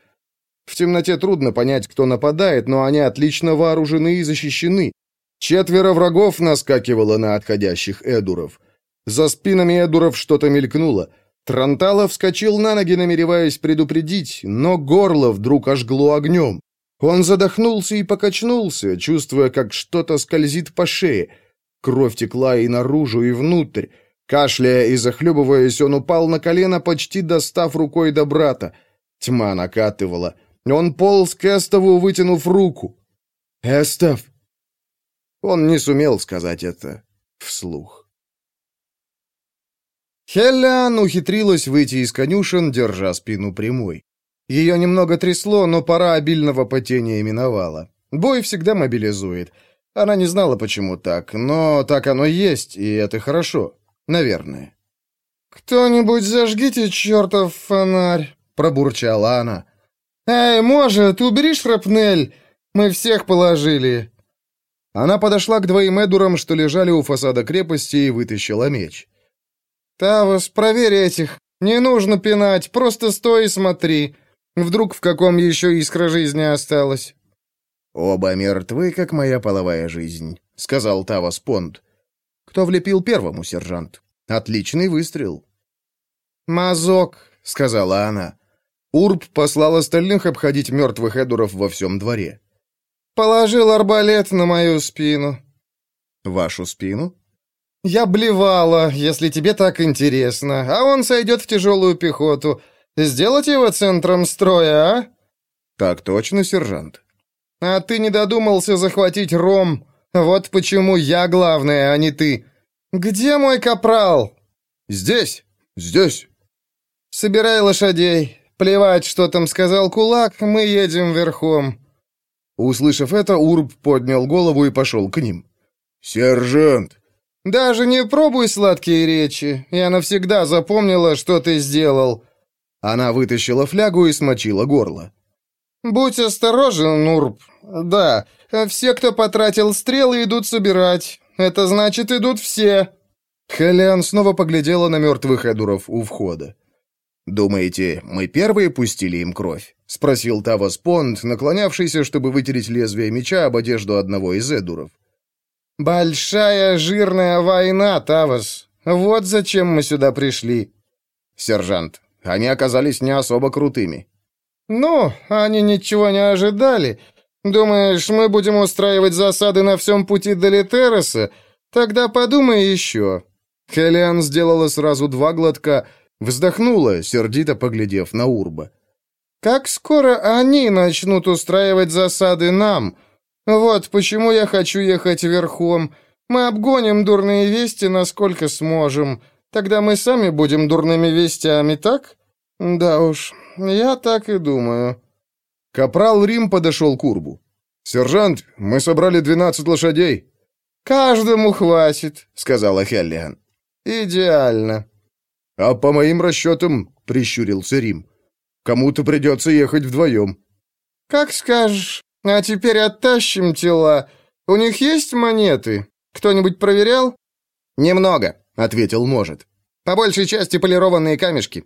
В темноте трудно понять, кто нападает, но они отлично вооружены и защищены. Четверо врагов наскакивало на отходящих Эдуров. За спинами Эдуров что-то мелькнуло. Трантала вскочил на ноги, намереваясь предупредить, но горло вдруг ожгло огнем. Он задохнулся и покачнулся, чувствуя, как что-то скользит по шее. Кровь текла и наружу, и внутрь. Кашляя и захлебываясь, он упал на колено, почти достав рукой до брата. Тьма накатывала. Он полз к Эстову, вытянув руку. «Эстов!» Он не сумел сказать это вслух. Хеллян ухитрилась выйти из конюшен, держа спину прямой. Ее немного трясло, но пора обильного потения миновала. Бой всегда мобилизует. Она не знала, почему так, но так оно есть, и это хорошо. Наверное. «Кто-нибудь зажгите чертов фонарь!» — пробурчала она. «Эй, может, убери шрапнель? Мы всех положили!» Она подошла к двоим Эдурам, что лежали у фасада крепости, и вытащила меч. «Тавос, проверь этих. Не нужно пинать, просто стой и смотри. Вдруг в каком еще искра жизни осталось?» «Оба мертвы, как моя половая жизнь», — сказал Тавос Понд. «Кто влепил первому, сержант? Отличный выстрел». «Мазок», — сказала она. Урб послал остальных обходить мертвых Эдуров во всем дворе. «Положил арбалет на мою спину». «Вашу спину?» «Я блевала, если тебе так интересно, а он сойдет в тяжелую пехоту. Сделать его центром строя, а?» «Так точно, сержант». «А ты не додумался захватить Ром. Вот почему я главная, а не ты. Где мой капрал?» «Здесь, здесь». «Собирай лошадей. Плевать, что там сказал кулак, мы едем верхом». Услышав это, Урб поднял голову и пошел к ним. «Сержант!» «Даже не пробуй сладкие речи. Я навсегда запомнила, что ты сделал». Она вытащила флягу и смочила горло. «Будь осторожен, Нурб. Да, все, кто потратил стрелы, идут собирать. Это значит, идут все». Хелиан снова поглядела на мертвых Эдуров у входа. «Думаете, мы первые пустили им кровь?» — спросил Тавас Понд, наклонявшийся, чтобы вытереть лезвие меча об одежду одного из Эдуров. «Большая жирная война, Тавас. Вот зачем мы сюда пришли». «Сержант, они оказались не особо крутыми». «Ну, они ничего не ожидали. Думаешь, мы будем устраивать засады на всем пути до Литероса? Тогда подумай еще». Хелиан сделала сразу два глотка, вздохнула, сердито поглядев на Урба. «Как скоро они начнут устраивать засады нам?» «Вот почему я хочу ехать верхом. Мы обгоним дурные вести, насколько сможем. Тогда мы сами будем дурными вестями, так? Да уж, я так и думаю». Капрал Рим подошел к Урбу. «Сержант, мы собрали 12 лошадей». «Каждому хватит», — сказала Хеллиан. «Идеально». «А по моим расчетам», — прищурился Рим, — «кому-то придется ехать вдвоем». «Как скажешь. А теперь оттащим тела. У них есть монеты? Кто-нибудь проверял?» «Немного», — ответил Может. «По большей части полированные камешки».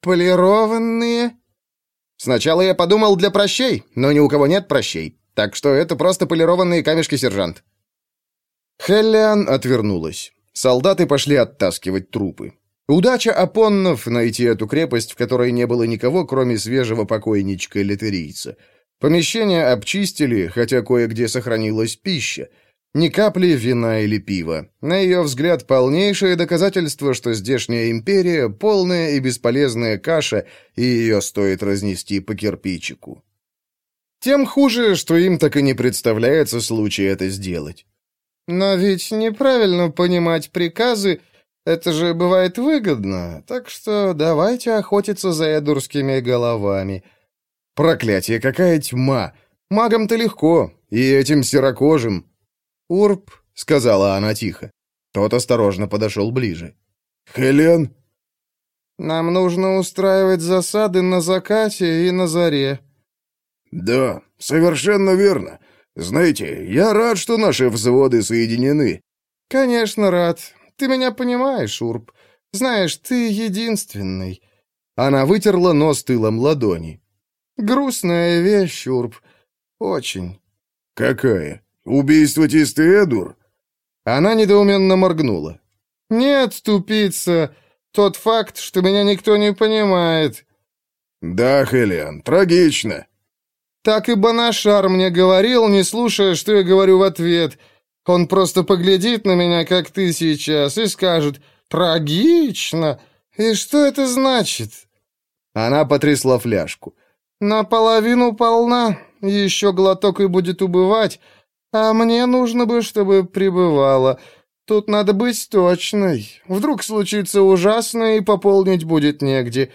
«Полированные?» «Сначала я подумал для прощей, но ни у кого нет прощей. Так что это просто полированные камешки, сержант». Хеллиан отвернулась. Солдаты пошли оттаскивать трупы. Удача Апоннов найти эту крепость, в которой не было никого, кроме свежего покойничка-литерийца. Помещение обчистили, хотя кое-где сохранилась пища. Ни капли вина или пива. На ее взгляд, полнейшее доказательство, что здешняя империя — полная и бесполезная каша, и ее стоит разнести по кирпичику. Тем хуже, что им так и не представляется случай это сделать. «Но ведь неправильно понимать приказы, это же бывает выгодно, так что давайте охотиться за эдурскими головами». «Проклятие, какая тьма! Магам-то легко, и этим серокожим!» «Урб», — сказала она тихо. Тот осторожно подошел ближе. «Хелен?» «Нам нужно устраивать засады на закате и на заре». «Да, совершенно верно. Знаете, я рад, что наши взводы соединены». «Конечно рад. Ты меня понимаешь, Урб. Знаешь, ты единственный». Она вытерла нос тылом ладони. «Грустная вещь, Урб. Очень». «Какая?» «Убийство Тистеэдур?» Она недоуменно моргнула. «Нет, тупица, тот факт, что меня никто не понимает». «Да, Хелиан, трагично». «Так и Банашар мне говорил, не слушая, что я говорю в ответ. Он просто поглядит на меня, как ты сейчас, и скажет «трагично». И что это значит?» Она потрясла фляжку. «Наполовину полна, еще глоток и будет убывать». А мне нужно бы, чтобы прибывало. Тут надо быть точной. Вдруг случится ужасное, и пополнить будет негде.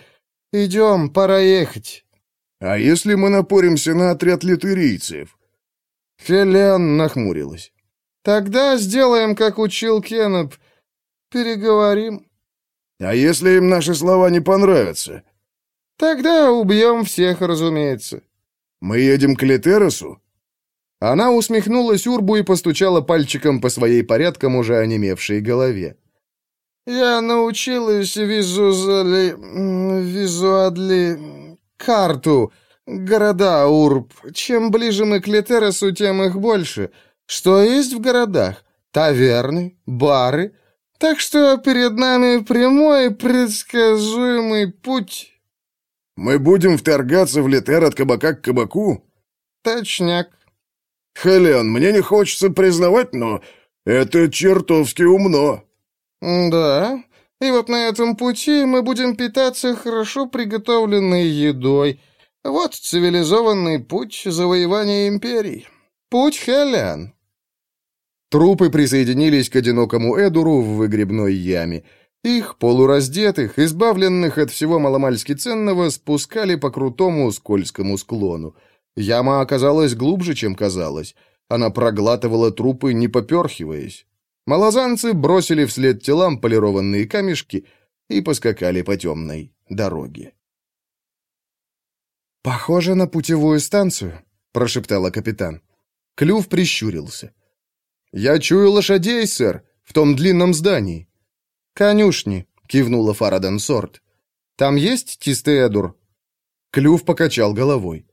Идем, пора ехать». «А если мы напоримся на отряд литерийцев?» Хелен нахмурилась. «Тогда сделаем, как учил Кеннеп. Переговорим». «А если им наши слова не понравятся?» «Тогда убьем всех, разумеется». «Мы едем к Литеросу?» Она усмехнулась Урбу и постучала пальчиком по своей порядком уже онемевшей голове. «Я научилась визуали... визуадли... карту. Города, Урб. Чем ближе мы к Литересу, тем их больше. Что есть в городах? Таверны, бары. Так что перед нами прямой предсказуемый путь». «Мы будем вторгаться в Литер от кабака к кабаку?» «Точняк. «Хелен, мне не хочется признавать, но это чертовски умно». «Да, и вот на этом пути мы будем питаться хорошо приготовленной едой. Вот цивилизованный путь завоевания империй. Путь Хелен». Трупы присоединились к одинокому Эдуру в выгребной яме. Их, полураздетых, избавленных от всего маломальски ценного, спускали по крутому скользкому склону. Яма оказалась глубже, чем казалось. Она проглатывала трупы, не поперхиваясь. Малозанцы бросили вслед телам полированные камешки и поскакали по темной дороге. «Похоже на путевую станцию», — прошептала капитан. Клюв прищурился. «Я чую лошадей, сэр, в том длинном здании». «Конюшни», — кивнула Фараден Сорт. «Там есть Тистеэдур?» Клюв покачал головой.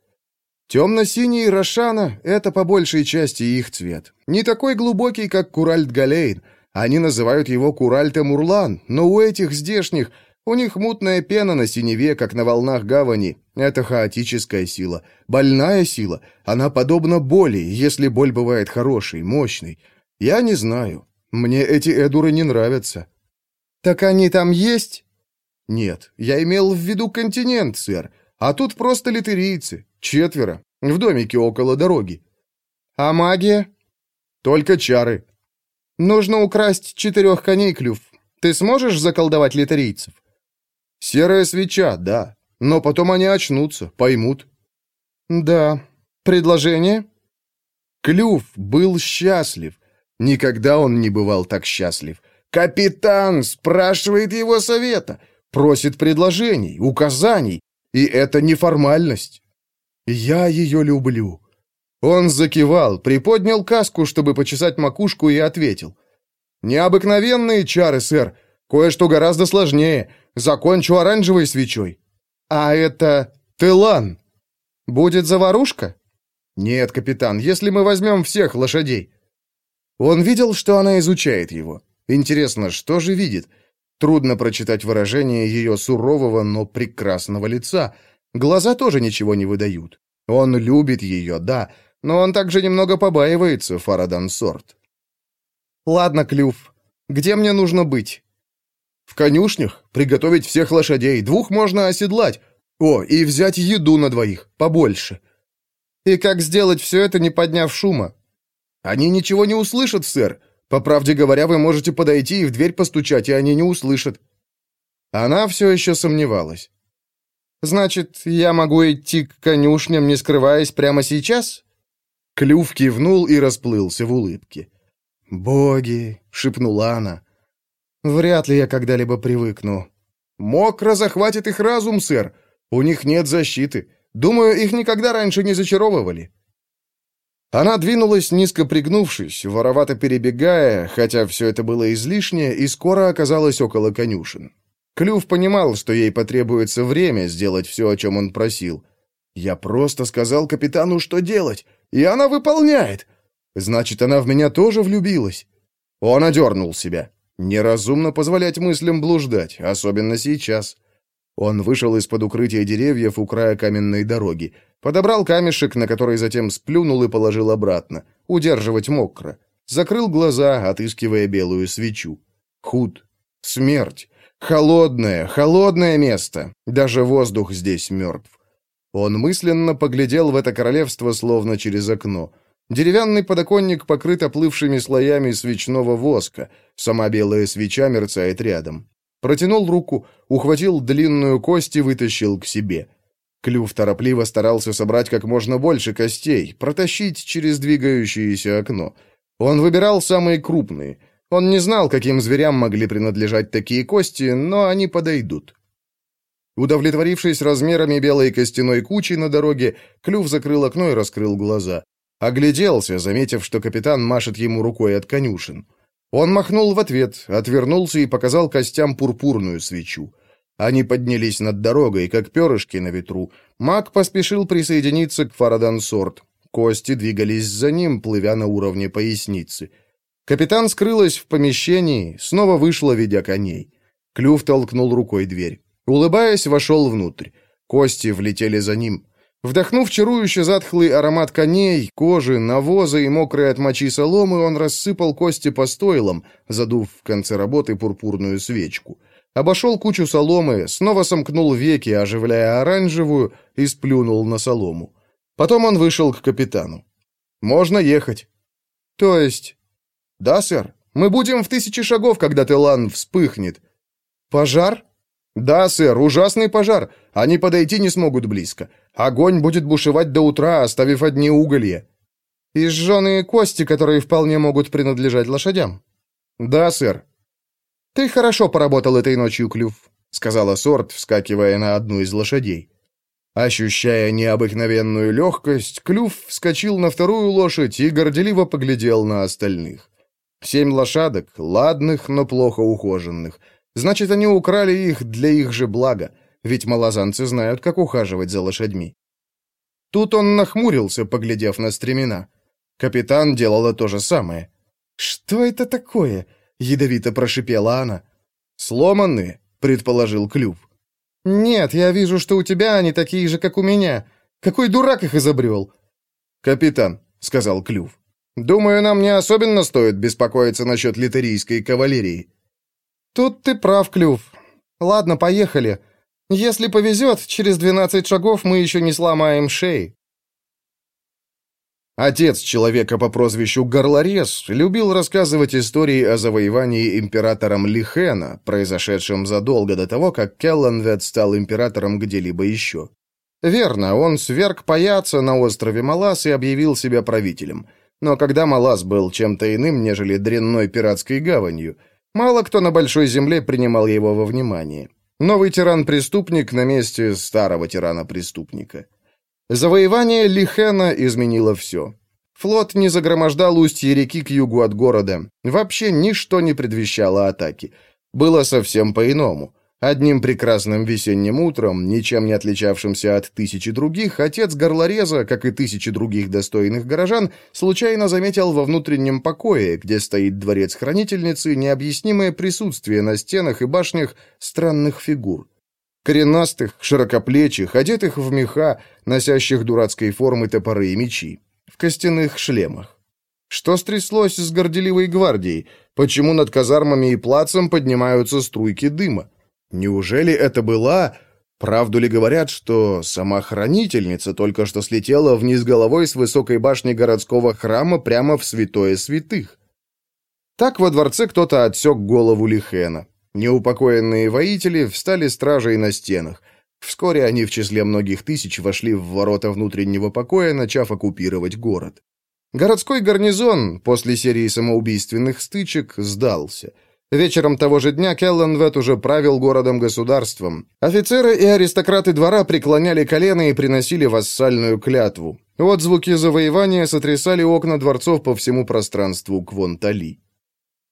Темно-синий Рошана — это по большей части их цвет. Не такой глубокий, как Куральт Галейн. Они называют его Куральт Мурлан, но у этих здешних, у них мутная пена на синеве, как на волнах гавани. Это хаотическая сила. Больная сила. Она подобна боли, если боль бывает хорошей, мощной. Я не знаю. Мне эти эдуры не нравятся. «Так они там есть?» «Нет, я имел в виду континент, сэр. А тут просто литерийцы. Четверо. В домике около дороги. А магия? Только чары. Нужно украсть четырех коней, Клюв. Ты сможешь заколдовать литерийцев? Серая свеча, да. Но потом они очнутся, поймут. «Да. Предложение?» Клюв был счастлив. Никогда он не бывал так счастлив. Капитан спрашивает его совета, просит предложений, указаний, и это не формальность. Я ее люблю. Он закивал, приподнял каску, чтобы почесать макушку, и ответил. «Необыкновенные чары, сэр. Кое-что гораздо сложнее. Закончу оранжевой свечой». «А это Телан. Будет заварушка?» «Нет, капитан, если мы возьмем всех лошадей». Он видел, что она изучает его. Интересно, что же видит? Трудно прочитать выражение ее сурового, но прекрасного лица. Глаза тоже ничего не выдают. Он любит ее, да, но он также немного побаивается Фарадан Сорт. «Ладно, Клюв, где мне нужно быть?» «В конюшнях. Приготовить всех лошадей. Двух можно оседлать. О, и взять еду на двоих. Побольше». «И как сделать все это, не подняв шума?» «Они ничего не услышат, сэр. По правде говоря, вы можете подойти и в дверь постучать, и они не услышат». Она все еще сомневалась. «Значит, я могу идти к конюшням, не скрываясь, прямо сейчас?» Клюв кивнул и расплылся в улыбке. «Боги!» — шепнула она. «Вряд ли я когда-либо привыкну. Мокро захватит их разум, сэр. У них нет защиты. Думаю, их никогда раньше не зачаровывали». Она двинулась, низко пригнувшись, воровато перебегая, хотя все это было излишнее, и скоро оказалась около конюшен. Клюв понимал, что ей потребуется время сделать все, о чем он просил. «Я просто сказал капитану, что делать, и она выполняет. Значит, она в меня тоже влюбилась». Он одернул себя. Неразумно позволять мыслям блуждать, особенно сейчас. Он вышел из-под укрытия деревьев у края каменной дороги. Подобрал камешек, на который затем сплюнул и положил обратно. Удерживать мокро. Закрыл глаза, отыскивая белую свечу. Худ. Смерть. Холодное, холодное место. Даже воздух здесь мертв. Он мысленно поглядел в это королевство, словно через окно. Деревянный подоконник покрыт оплывшими слоями свечного воска. Сама белая свеча мерцает рядом. Протянул руку, ухватил длинную кость и вытащил к себе. Клюв торопливо старался собрать как можно больше костей, протащить через двигающееся окно. Он выбирал самые крупные. Он не знал, каким зверям могли принадлежать такие кости, но они подойдут. Удовлетворившись размерами белой костяной кучи на дороге, Клюв закрыл окно и раскрыл глаза. Огляделся, заметив, что капитан машет ему рукой от конюшен. Он махнул в ответ, отвернулся и показал костям пурпурную свечу. Они поднялись над дорогой, как перышки на ветру. Маг поспешил присоединиться к Фарадансорт. Кости двигались за ним, плывя на уровне поясницы. Капитан скрылась в помещении, снова вышла, ведя коней. Клюв толкнул рукой дверь. Улыбаясь, вошел внутрь. Кости влетели за ним. Вдохнув чарующий затхлый аромат коней, кожи, навоза и мокрой от мочи соломы, он рассыпал кости по стойлам, задув в конце работы пурпурную свечку. Обошел кучу соломы, снова сомкнул веки, оживляя оранжевую, и сплюнул на солому. Потом он вышел к капитану. «Можно ехать». «То есть?» «Да, сэр. Мы будем в тысячи шагов, когда Телан вспыхнет». «Пожар?» «Да, сэр, ужасный пожар. Они подойти не смогут близко. Огонь будет бушевать до утра, оставив одни уголья». «И сжженные кости, которые вполне могут принадлежать лошадям?» «Да, сэр. «Ты хорошо поработал этой ночью, Клюв», — сказала Сорт, вскакивая на одну из лошадей. Ощущая необыкновенную легкость, Клюв вскочил на вторую лошадь и горделиво поглядел на остальных. Семь лошадок, ладных, но плохо ухоженных. Значит, они украли их для их же блага, ведь малозанцы знают, как ухаживать за лошадьми. Тут он нахмурился, поглядев на стремена. Капитан делала то же самое. «Что это такое?» — ядовито прошипела она. «Сломанные», — предположил Клюв. «Нет, я вижу, что у тебя они такие же, как у меня. Какой дурак их изобрел?» «Капитан», — сказал Клюв, — «думаю, нам не особенно стоит беспокоиться насчет литерийской кавалерии». «Тут ты прав, Клюв. Ладно, поехали. Если повезет, через двенадцать шагов мы еще не сломаем шеи». Отец человека по прозвищу Горлорез любил рассказывать истории о завоевании императором Лихена, произошедшем задолго до того, как Келланвед стал императором где-либо еще. Верно, он сверг паяца на острове Малас и объявил себя правителем. Но когда Малас был чем-то иным, нежели дрянной пиратской гаванью, мало кто на Большой Земле принимал его во внимание. Новый тиран-преступник на месте старого тирана-преступника. Завоевание Лихена изменило все. Флот не загромождал устье реки к югу от города. Вообще ничто не предвещало атаки. Было совсем по-иному. Одним прекрасным весенним утром, ничем не отличавшимся от тысячи других, отец горлореза, как и тысячи других достойных горожан, случайно заметил во внутреннем покое, где стоит дворец хранительницы, необъяснимое присутствие на стенах и башнях странных фигур. Коренастых, широкоплечих, одетых в меха, носящих дурацкой формы топоры и мечи, в костяных шлемах. Что стряслось с горделивой гвардией? Почему над казармами и плацем поднимаются струйки дыма? Неужели это была... Правду ли говорят, что сама хранительница только что слетела вниз головой с высокой башни городского храма прямо в святое святых? Так во дворце кто-то отсек голову Лихена. Неупокоенные воители встали стражей на стенах. Вскоре они в числе многих тысяч вошли в ворота внутреннего покоя, начав оккупировать город. Городской гарнизон после серии самоубийственных стычек сдался – Вечером того же дня Келленвет уже правил городом-государством. Офицеры и аристократы двора преклоняли колено и приносили вассальную клятву. Вот звуки завоевания сотрясали окна дворцов по всему пространству Квонтали.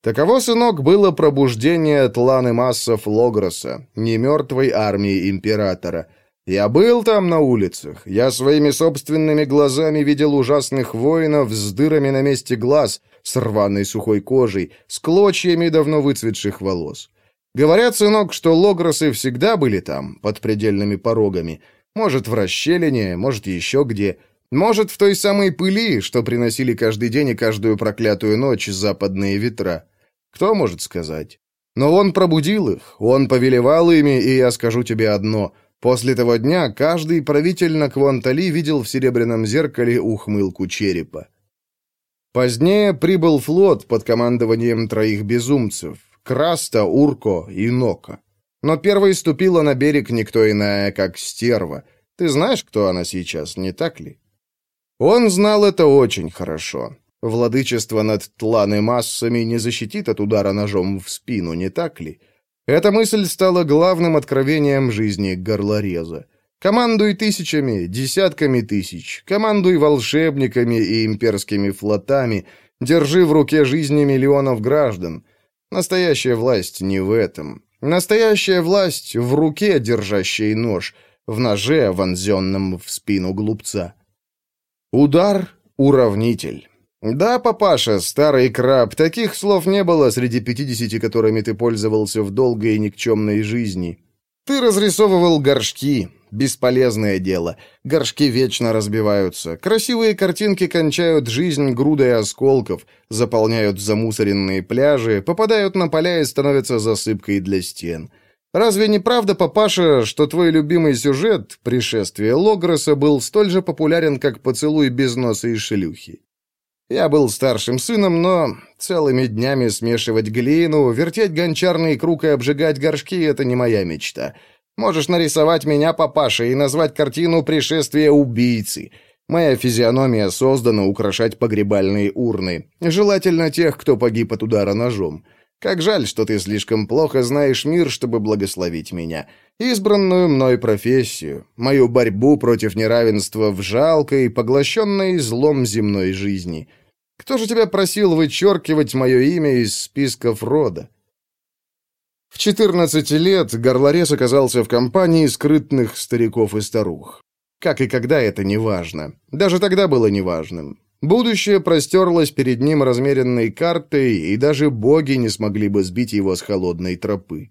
Таково, сынок, было пробуждение тланы массов Логроса, немертвой армии императора. Я был там на улицах, я своими собственными глазами видел ужасных воинов с дырами на месте глаз — с рваной сухой кожей, с клочьями давно выцветших волос. Говорят, сынок, что логросы всегда были там, под предельными порогами. Может, в расщелине, может, еще где. Может, в той самой пыли, что приносили каждый день и каждую проклятую ночь западные ветра. Кто может сказать? Но он пробудил их, он повелевал ими, и я скажу тебе одно. После того дня каждый правитель на Квантали видел в серебряном зеркале ухмылку черепа. Позднее прибыл флот под командованием троих безумцев — Краста, Урко и Нока. Но первой ступила на берег никто иная, как Стерва. Ты знаешь, кто она сейчас, не так ли? Он знал это очень хорошо. Владычество над тланы массами не защитит от удара ножом в спину, не так ли? Эта мысль стала главным откровением жизни горлореза. Командуй тысячами, десятками тысяч, командуй волшебниками и имперскими флотами, держи в руке жизни миллионов граждан. Настоящая власть не в этом. Настоящая власть в руке, держащей нож, в ноже, вонзенном в спину глупца. Удар — уравнитель. Да, папаша, старый краб, таких слов не было среди пятидесяти, которыми ты пользовался в долгой и никчемной жизни. Ты разрисовывал горшки, Бесполезное дело. Горшки вечно разбиваются. Красивые картинки кончают жизнь грудой осколков, заполняют замусоренные пляжи, попадают на поля и становятся засыпкой для стен. Разве не правда, папаша, что твой любимый сюжет, пришествие Логроса, был столь же популярен, как поцелуй без носа и шлюхи? Я был старшим сыном, но целыми днями смешивать глину, вертеть гончарный круг и обжигать горшки — это не моя мечта. Можешь нарисовать меня, папаша, и назвать картину «Пришествие убийцы». Моя физиономия создана украшать погребальные урны, желательно тех, кто погиб от удара ножом. Как жаль, что ты слишком плохо знаешь мир, чтобы благословить меня. Избранную мной профессию, мою борьбу против неравенства в жалкой, поглощенной злом земной жизни. Кто же тебя просил вычеркивать мое имя из списков рода? В 14 лет горлорез оказался в компании скрытных стариков и старух. Как и когда это не важно. Даже тогда было неважным. Будущее простерлось перед ним размеренной картой, и даже боги не смогли бы сбить его с холодной тропы.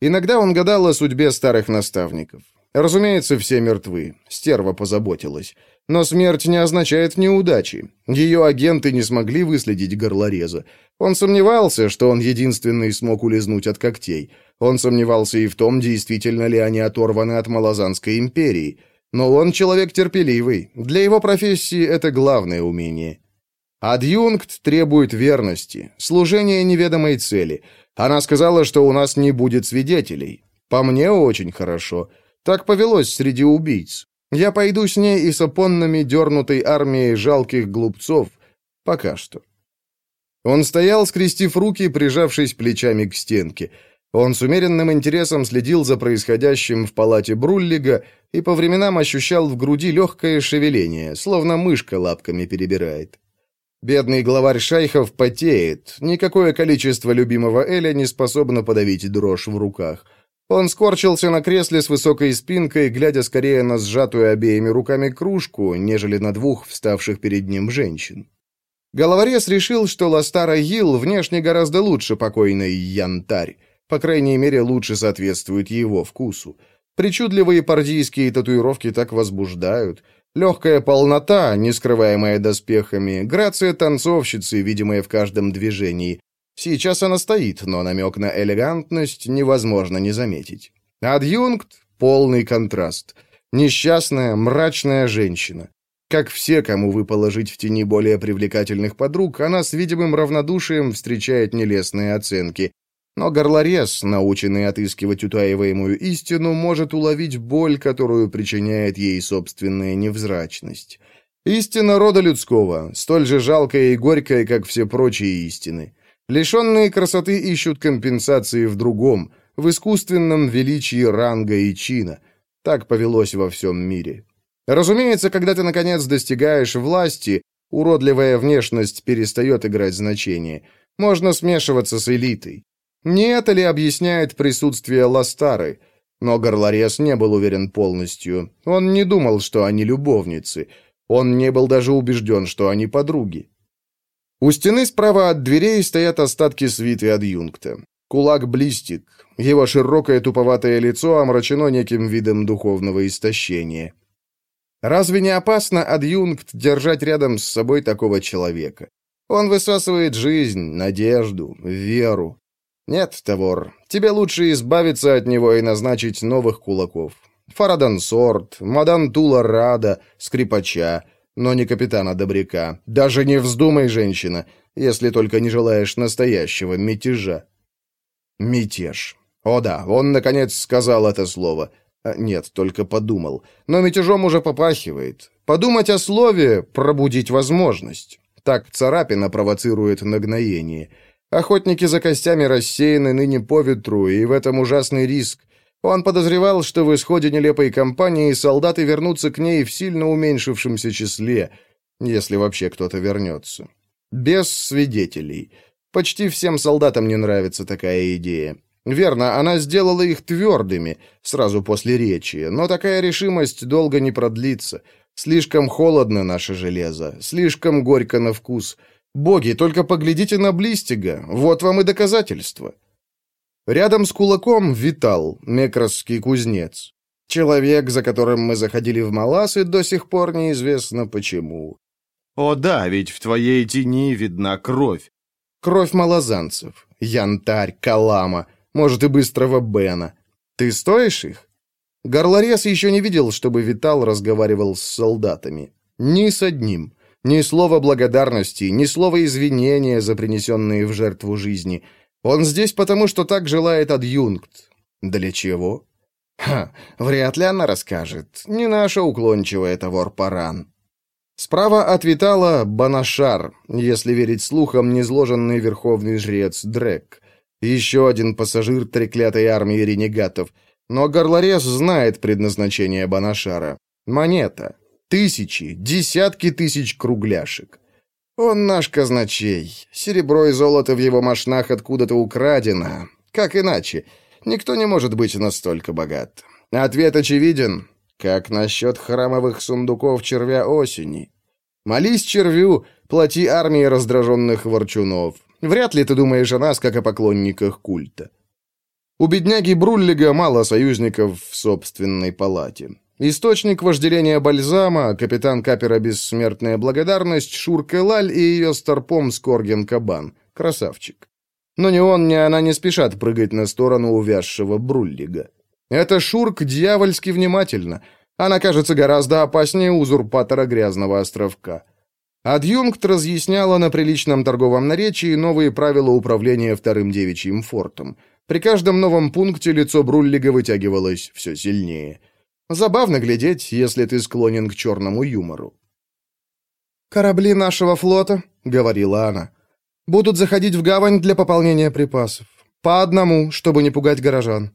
Иногда он гадал о судьбе старых наставников. Разумеется, все мертвы. Стерва позаботилась. Но смерть не означает неудачи. Ее агенты не смогли выследить горлореза. Он сомневался, что он единственный смог улизнуть от когтей. Он сомневался и в том, действительно ли они оторваны от Малазанской империи. Но он человек терпеливый. Для его профессии это главное умение. Адъюнкт требует верности, служения неведомой цели. Она сказала, что у нас не будет свидетелей. По мне, очень хорошо. Так повелось среди убийц. Я пойду с ней и с опонными дернутой армией жалких глупцов. Пока что. Он стоял, скрестив руки, прижавшись плечами к стенке. Он с умеренным интересом следил за происходящим в палате Бруллига и по временам ощущал в груди легкое шевеление, словно мышка лапками перебирает. Бедный главарь шайхов потеет, никакое количество любимого Эля не способно подавить дрожь в руках. Он скорчился на кресле с высокой спинкой, глядя скорее на сжатую обеими руками кружку, нежели на двух вставших перед ним женщин. Головорез решил, что Ластара Йил внешне гораздо лучше покойной Янтарь. По крайней мере, лучше соответствует его вкусу. Причудливые пардийские татуировки так возбуждают. Легкая полнота, не скрываемая доспехами, грация танцовщицы, видимая в каждом движении. Сейчас она стоит, но намек на элегантность невозможно не заметить. Адъюнкт — полный контраст. Несчастная, мрачная женщина. Как все, кому выпало жить в тени более привлекательных подруг, она с видимым равнодушием встречает нелестные оценки, но горлорез, наученный отыскивать утаиваемую истину, может уловить боль, которую причиняет ей собственная невзрачность. Истина рода людского, столь же жалкая и горькая, как все прочие истины. Лишенные красоты ищут компенсации в другом, в искусственном величии ранга и чина. Так повелось во всем мире. Разумеется, когда ты, наконец, достигаешь власти, уродливая внешность перестает играть значение. Можно смешиваться с элитой. Не это ли объясняет присутствие Ластары? Но Горлорез не был уверен полностью. Он не думал, что они любовницы. Он не был даже убежден, что они подруги. У стены справа от дверей стоят остатки свиты адъюнкта. Кулак блистик. Его широкое туповатое лицо омрачено неким видом духовного истощения. Разве не опасно адъюнкт держать рядом с собой такого человека? Он высасывает жизнь, надежду, веру. «Нет, Тавор, тебе лучше избавиться от него и назначить новых кулаков. Фарадан Сорт, Мадан Тула Рада, Скрипача, но не капитана Добряка. Даже не вздумай, женщина, если только не желаешь настоящего мятежа». «Мятеж. О да, он, наконец, сказал это слово. А, нет, только подумал. Но мятежом уже попахивает. Подумать о слове — пробудить возможность. Так царапина провоцирует нагноение». Охотники за костями рассеяны ныне по ветру, и в этом ужасный риск. Он подозревал, что в исходе нелепой кампании солдаты вернутся к ней в сильно уменьшившемся числе, если вообще кто-то вернется. Без свидетелей. Почти всем солдатам не нравится такая идея. Верно, она сделала их твердыми, сразу после речи, но такая решимость долго не продлится. Слишком холодно наше железо, слишком горько на вкус — Боги, только поглядите на Блистига, вот вам и доказательство. Рядом с кулаком витал мекросский кузнец. Человек, за которым мы заходили в Малас, и до сих пор неизвестно почему. О да, ведь в твоей тени видна кровь. Кровь малозанцев, янтарь, калама, может и быстрого Бена. Ты стоишь их? Горлорез еще не видел, чтобы Витал разговаривал с солдатами. Ни с одним. Ни слова благодарности, ни слова извинения за принесенные в жертву жизни. Он здесь потому, что так желает адъюнкт. Для чего? Ха, вряд ли она расскажет. Не наша уклончивая товар-паран. Справа от Витала Банашар, если верить слухам, незложенный верховный жрец Дрек. Еще один пассажир треклятой армии ренегатов. Но горлорез знает предназначение Банашара. Монета. Тысячи, десятки тысяч кругляшек. Он наш казначей. Серебро и золото в его мошнах откуда-то украдено. Как иначе? Никто не может быть настолько богат. Ответ очевиден. Как насчет храмовых сундуков червя осени? Молись червю, плати армии раздраженных ворчунов. Вряд ли ты думаешь о нас, как о поклонниках культа. У бедняги Бруллига мало союзников в собственной палате. Источник вожделения бальзама, капитан Капера «Бессмертная благодарность», Шурка Лаль и ее старпом Скорген Кабан. Красавчик. Но ни он, ни она не спешат прыгать на сторону увязшего Бруллига. Это Шурк дьявольски внимательно. Она кажется гораздо опаснее узурпатора Грязного островка. Адъюнкт разъясняла на приличном торговом наречии новые правила управления вторым девичьим фортом. При каждом новом пункте лицо Бруллига вытягивалось все сильнее – Забавно глядеть, если ты склонен к черному юмору. «Корабли нашего флота», — говорила она, — «будут заходить в гавань для пополнения припасов. По одному, чтобы не пугать горожан».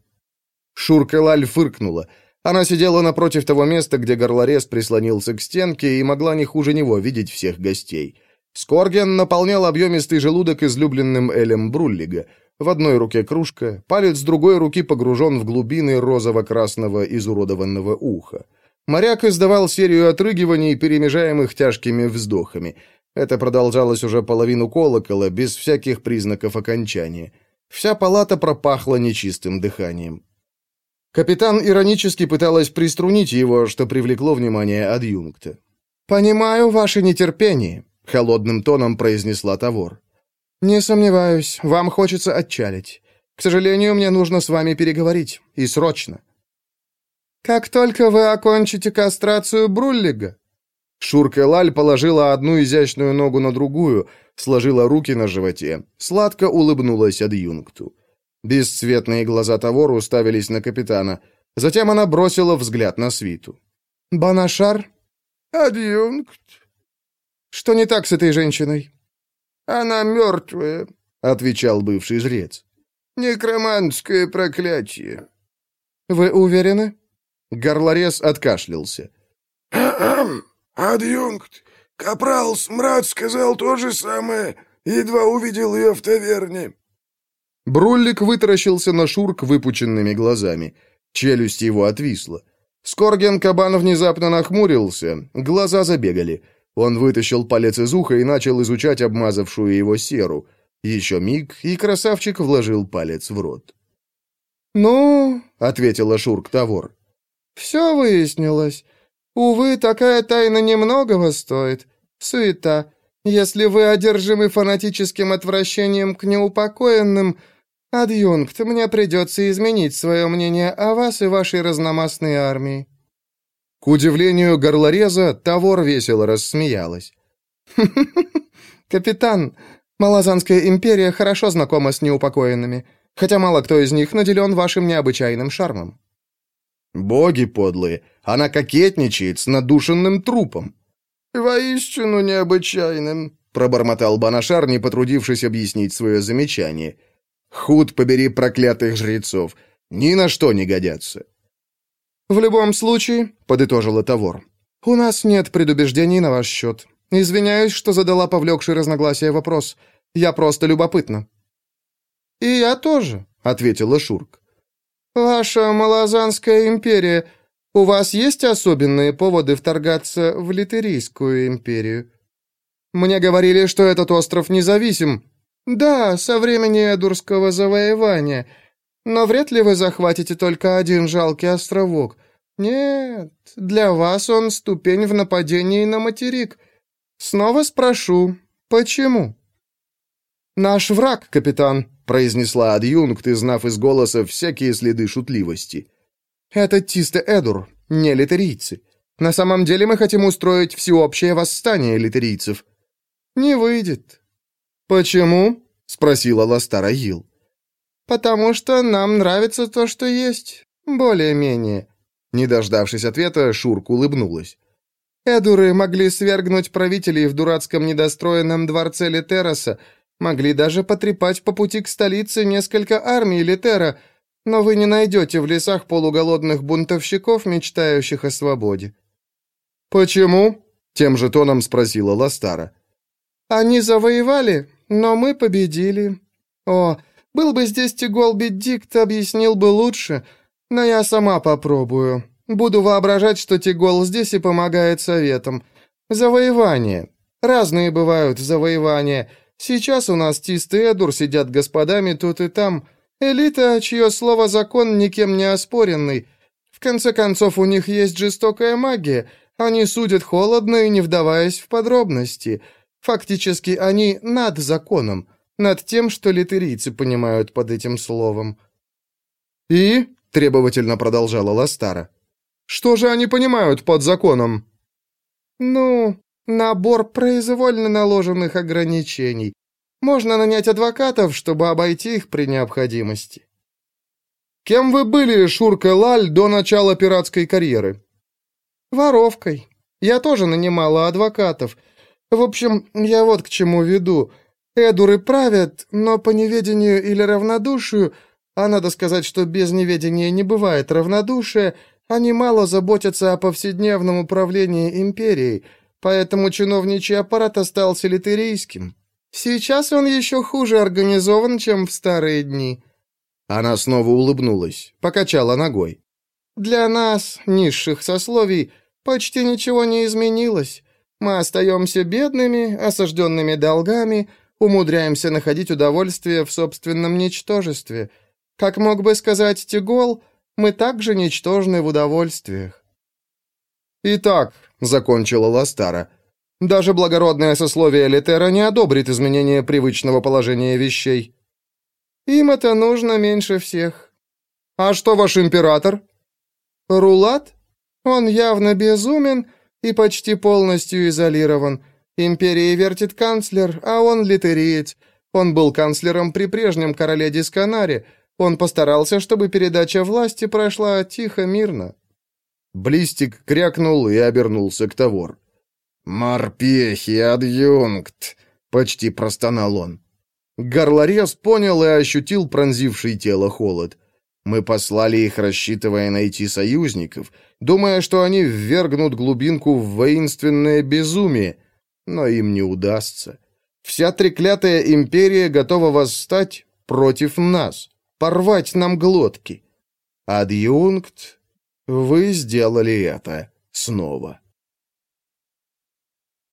Шурка Лаль фыркнула. Она сидела напротив того места, где горлорез прислонился к стенке и могла не хуже него видеть всех гостей. Скорген наполнял объемистый желудок излюбленным Элем Бруллига. В одной руке кружка, палец другой руки погружен в глубины розово-красного изуродованного уха. Моряк издавал серию отрыгиваний, перемежаемых тяжкими вздохами. Это продолжалось уже половину колокола, без всяких признаков окончания. Вся палата пропахла нечистым дыханием. Капитан иронически пыталась приструнить его, что привлекло внимание адъюнкта. «Понимаю ваше нетерпение», — холодным тоном произнесла Тавор. «Не сомневаюсь, вам хочется отчалить. К сожалению, мне нужно с вами переговорить, и срочно». «Как только вы окончите кастрацию Бруллига?» Шурка Лаль положила одну изящную ногу на другую, сложила руки на животе, сладко улыбнулась адъюнкту. Бесцветные глаза Тавора уставились на капитана. Затем она бросила взгляд на свиту. «Банашар?» «Адъюнкт». «Что не так с этой женщиной?» «Она мертвая», — отвечал бывший жрец. «Некроманское проклятие». «Вы уверены?» Горлорез откашлялся. «Адъюнкт, капрал Смрад сказал то же самое, едва увидел ее в таверне». Бруллик вытаращился на Шурк выпученными глазами. Челюсть его отвисла. Скорген Кабан внезапно нахмурился, глаза забегали. Он вытащил палец из уха и начал изучать обмазавшую его серу. Еще миг, и красавчик вложил палец в рот. «Ну...» — ответила Шурк Тавор. «Все выяснилось. Увы, такая тайна немногого стоит. Суета. Если вы одержимы фанатическим отвращением к неупокоенным, адъюнкт, мне придется изменить свое мнение о вас и вашей разномастной армии». К удивлению горлореза, Тавор весело рассмеялась. «Капитан, Малазанская империя хорошо знакома с неупокоенными, хотя мало кто из них наделен вашим необычайным шармом». «Боги подлые, она кокетничает с надушенным трупом». «Воистину необычайным», — пробормотал Банашар, не потрудившись объяснить свое замечание. «Худ побери проклятых жрецов, ни на что не годятся». «В любом случае», — подытожила Тавор, — «у нас нет предубеждений на ваш счет. Извиняюсь, что задала повлекший разногласия вопрос. Я просто любопытна». «И я тоже», — ответила Шурк. «Ваша Малазанская империя. У вас есть особенные поводы вторгаться в Литерийскую империю?» «Мне говорили, что этот остров независим». «Да, со времени Эдурского завоевания. Но вряд ли вы захватите только один жалкий островок. Нет, для вас он ступень в нападении на материк. Снова спрошу, почему?» «Наш враг, капитан», произнесла адъюнкт, изнав из голоса всякие следы шутливости. «Это Тисте Эдур, не литерийцы. На самом деле мы хотим устроить всеобщее восстание литерийцев». «Не выйдет». «Почему?» — спросила Ластара Йил. «Потому что нам нравится то, что есть. Более-менее». Не дождавшись ответа, Шурк улыбнулась. «Эдуры могли свергнуть правителей в дурацком недостроенном дворце Литероса, Могли даже потрепать по пути к столице несколько армий Литера, но вы не найдете в лесах полуголодных бунтовщиков, мечтающих о свободе». «Почему?» — тем же тоном спросила Ластара. «Они завоевали, но мы победили. О, был бы здесь Тигол Беддикт, объяснил бы лучше, но я сама попробую. Буду воображать, что Тигол здесь и помогает советам. Завоевание. Разные бывают завоевания». Сейчас у нас Тист и Эдур сидят господами тут и там. Элита, чье слово закон никем не оспоренный. В конце концов, у них есть жестокая магия. Они судят холодно и не вдаваясь в подробности. Фактически, они над законом, над тем, что литерийцы понимают под этим словом. «И?» — требовательно продолжала Ластара. «Что же они понимают под законом?» «Ну, Набор произвольно наложенных ограничений. Можно нанять адвокатов, чтобы обойти их при необходимости. Кем вы были, Шурка Лаль, до начала пиратской карьеры?» «Воровкой. Я тоже нанимала адвокатов. В общем, я вот к чему веду. Эдуры правят, но по неведению или равнодушию, а надо сказать, что без неведения не бывает равнодушия, они мало заботятся о повседневном управлении империей, поэтому чиновничий аппарат остался литерийским. Сейчас он еще хуже организован, чем в старые дни». Она снова улыбнулась, покачала ногой. «Для нас, низших сословий, почти ничего не изменилось. Мы остаемся бедными, осажденными долгами, умудряемся находить удовольствие в собственном ничтожестве. Как мог бы сказать Тигол, мы также ничтожны в удовольствиях». «Итак», — закончила Ластара, — «даже благородное сословие Летера не одобрит изменение привычного положения вещей». «Им это нужно меньше всех». «А что ваш император?» «Рулат? Он явно безумен и почти полностью изолирован. Империей вертит канцлер, а он литериец. Он был канцлером при прежнем короле Дисканаре, он постарался, чтобы передача власти прошла тихо, мирно». Блистик крякнул и обернулся к Тавор. «Морпехи, адъюнкт!» — почти простонал он. Горлорез понял и ощутил пронзивший тело холод. Мы послали их, рассчитывая найти союзников, думая, что они ввергнут глубинку в воинственное безумие, но им не удастся. Вся треклятая империя готова восстать против нас порвать нам глотки. Адъюнкт, вы сделали это снова.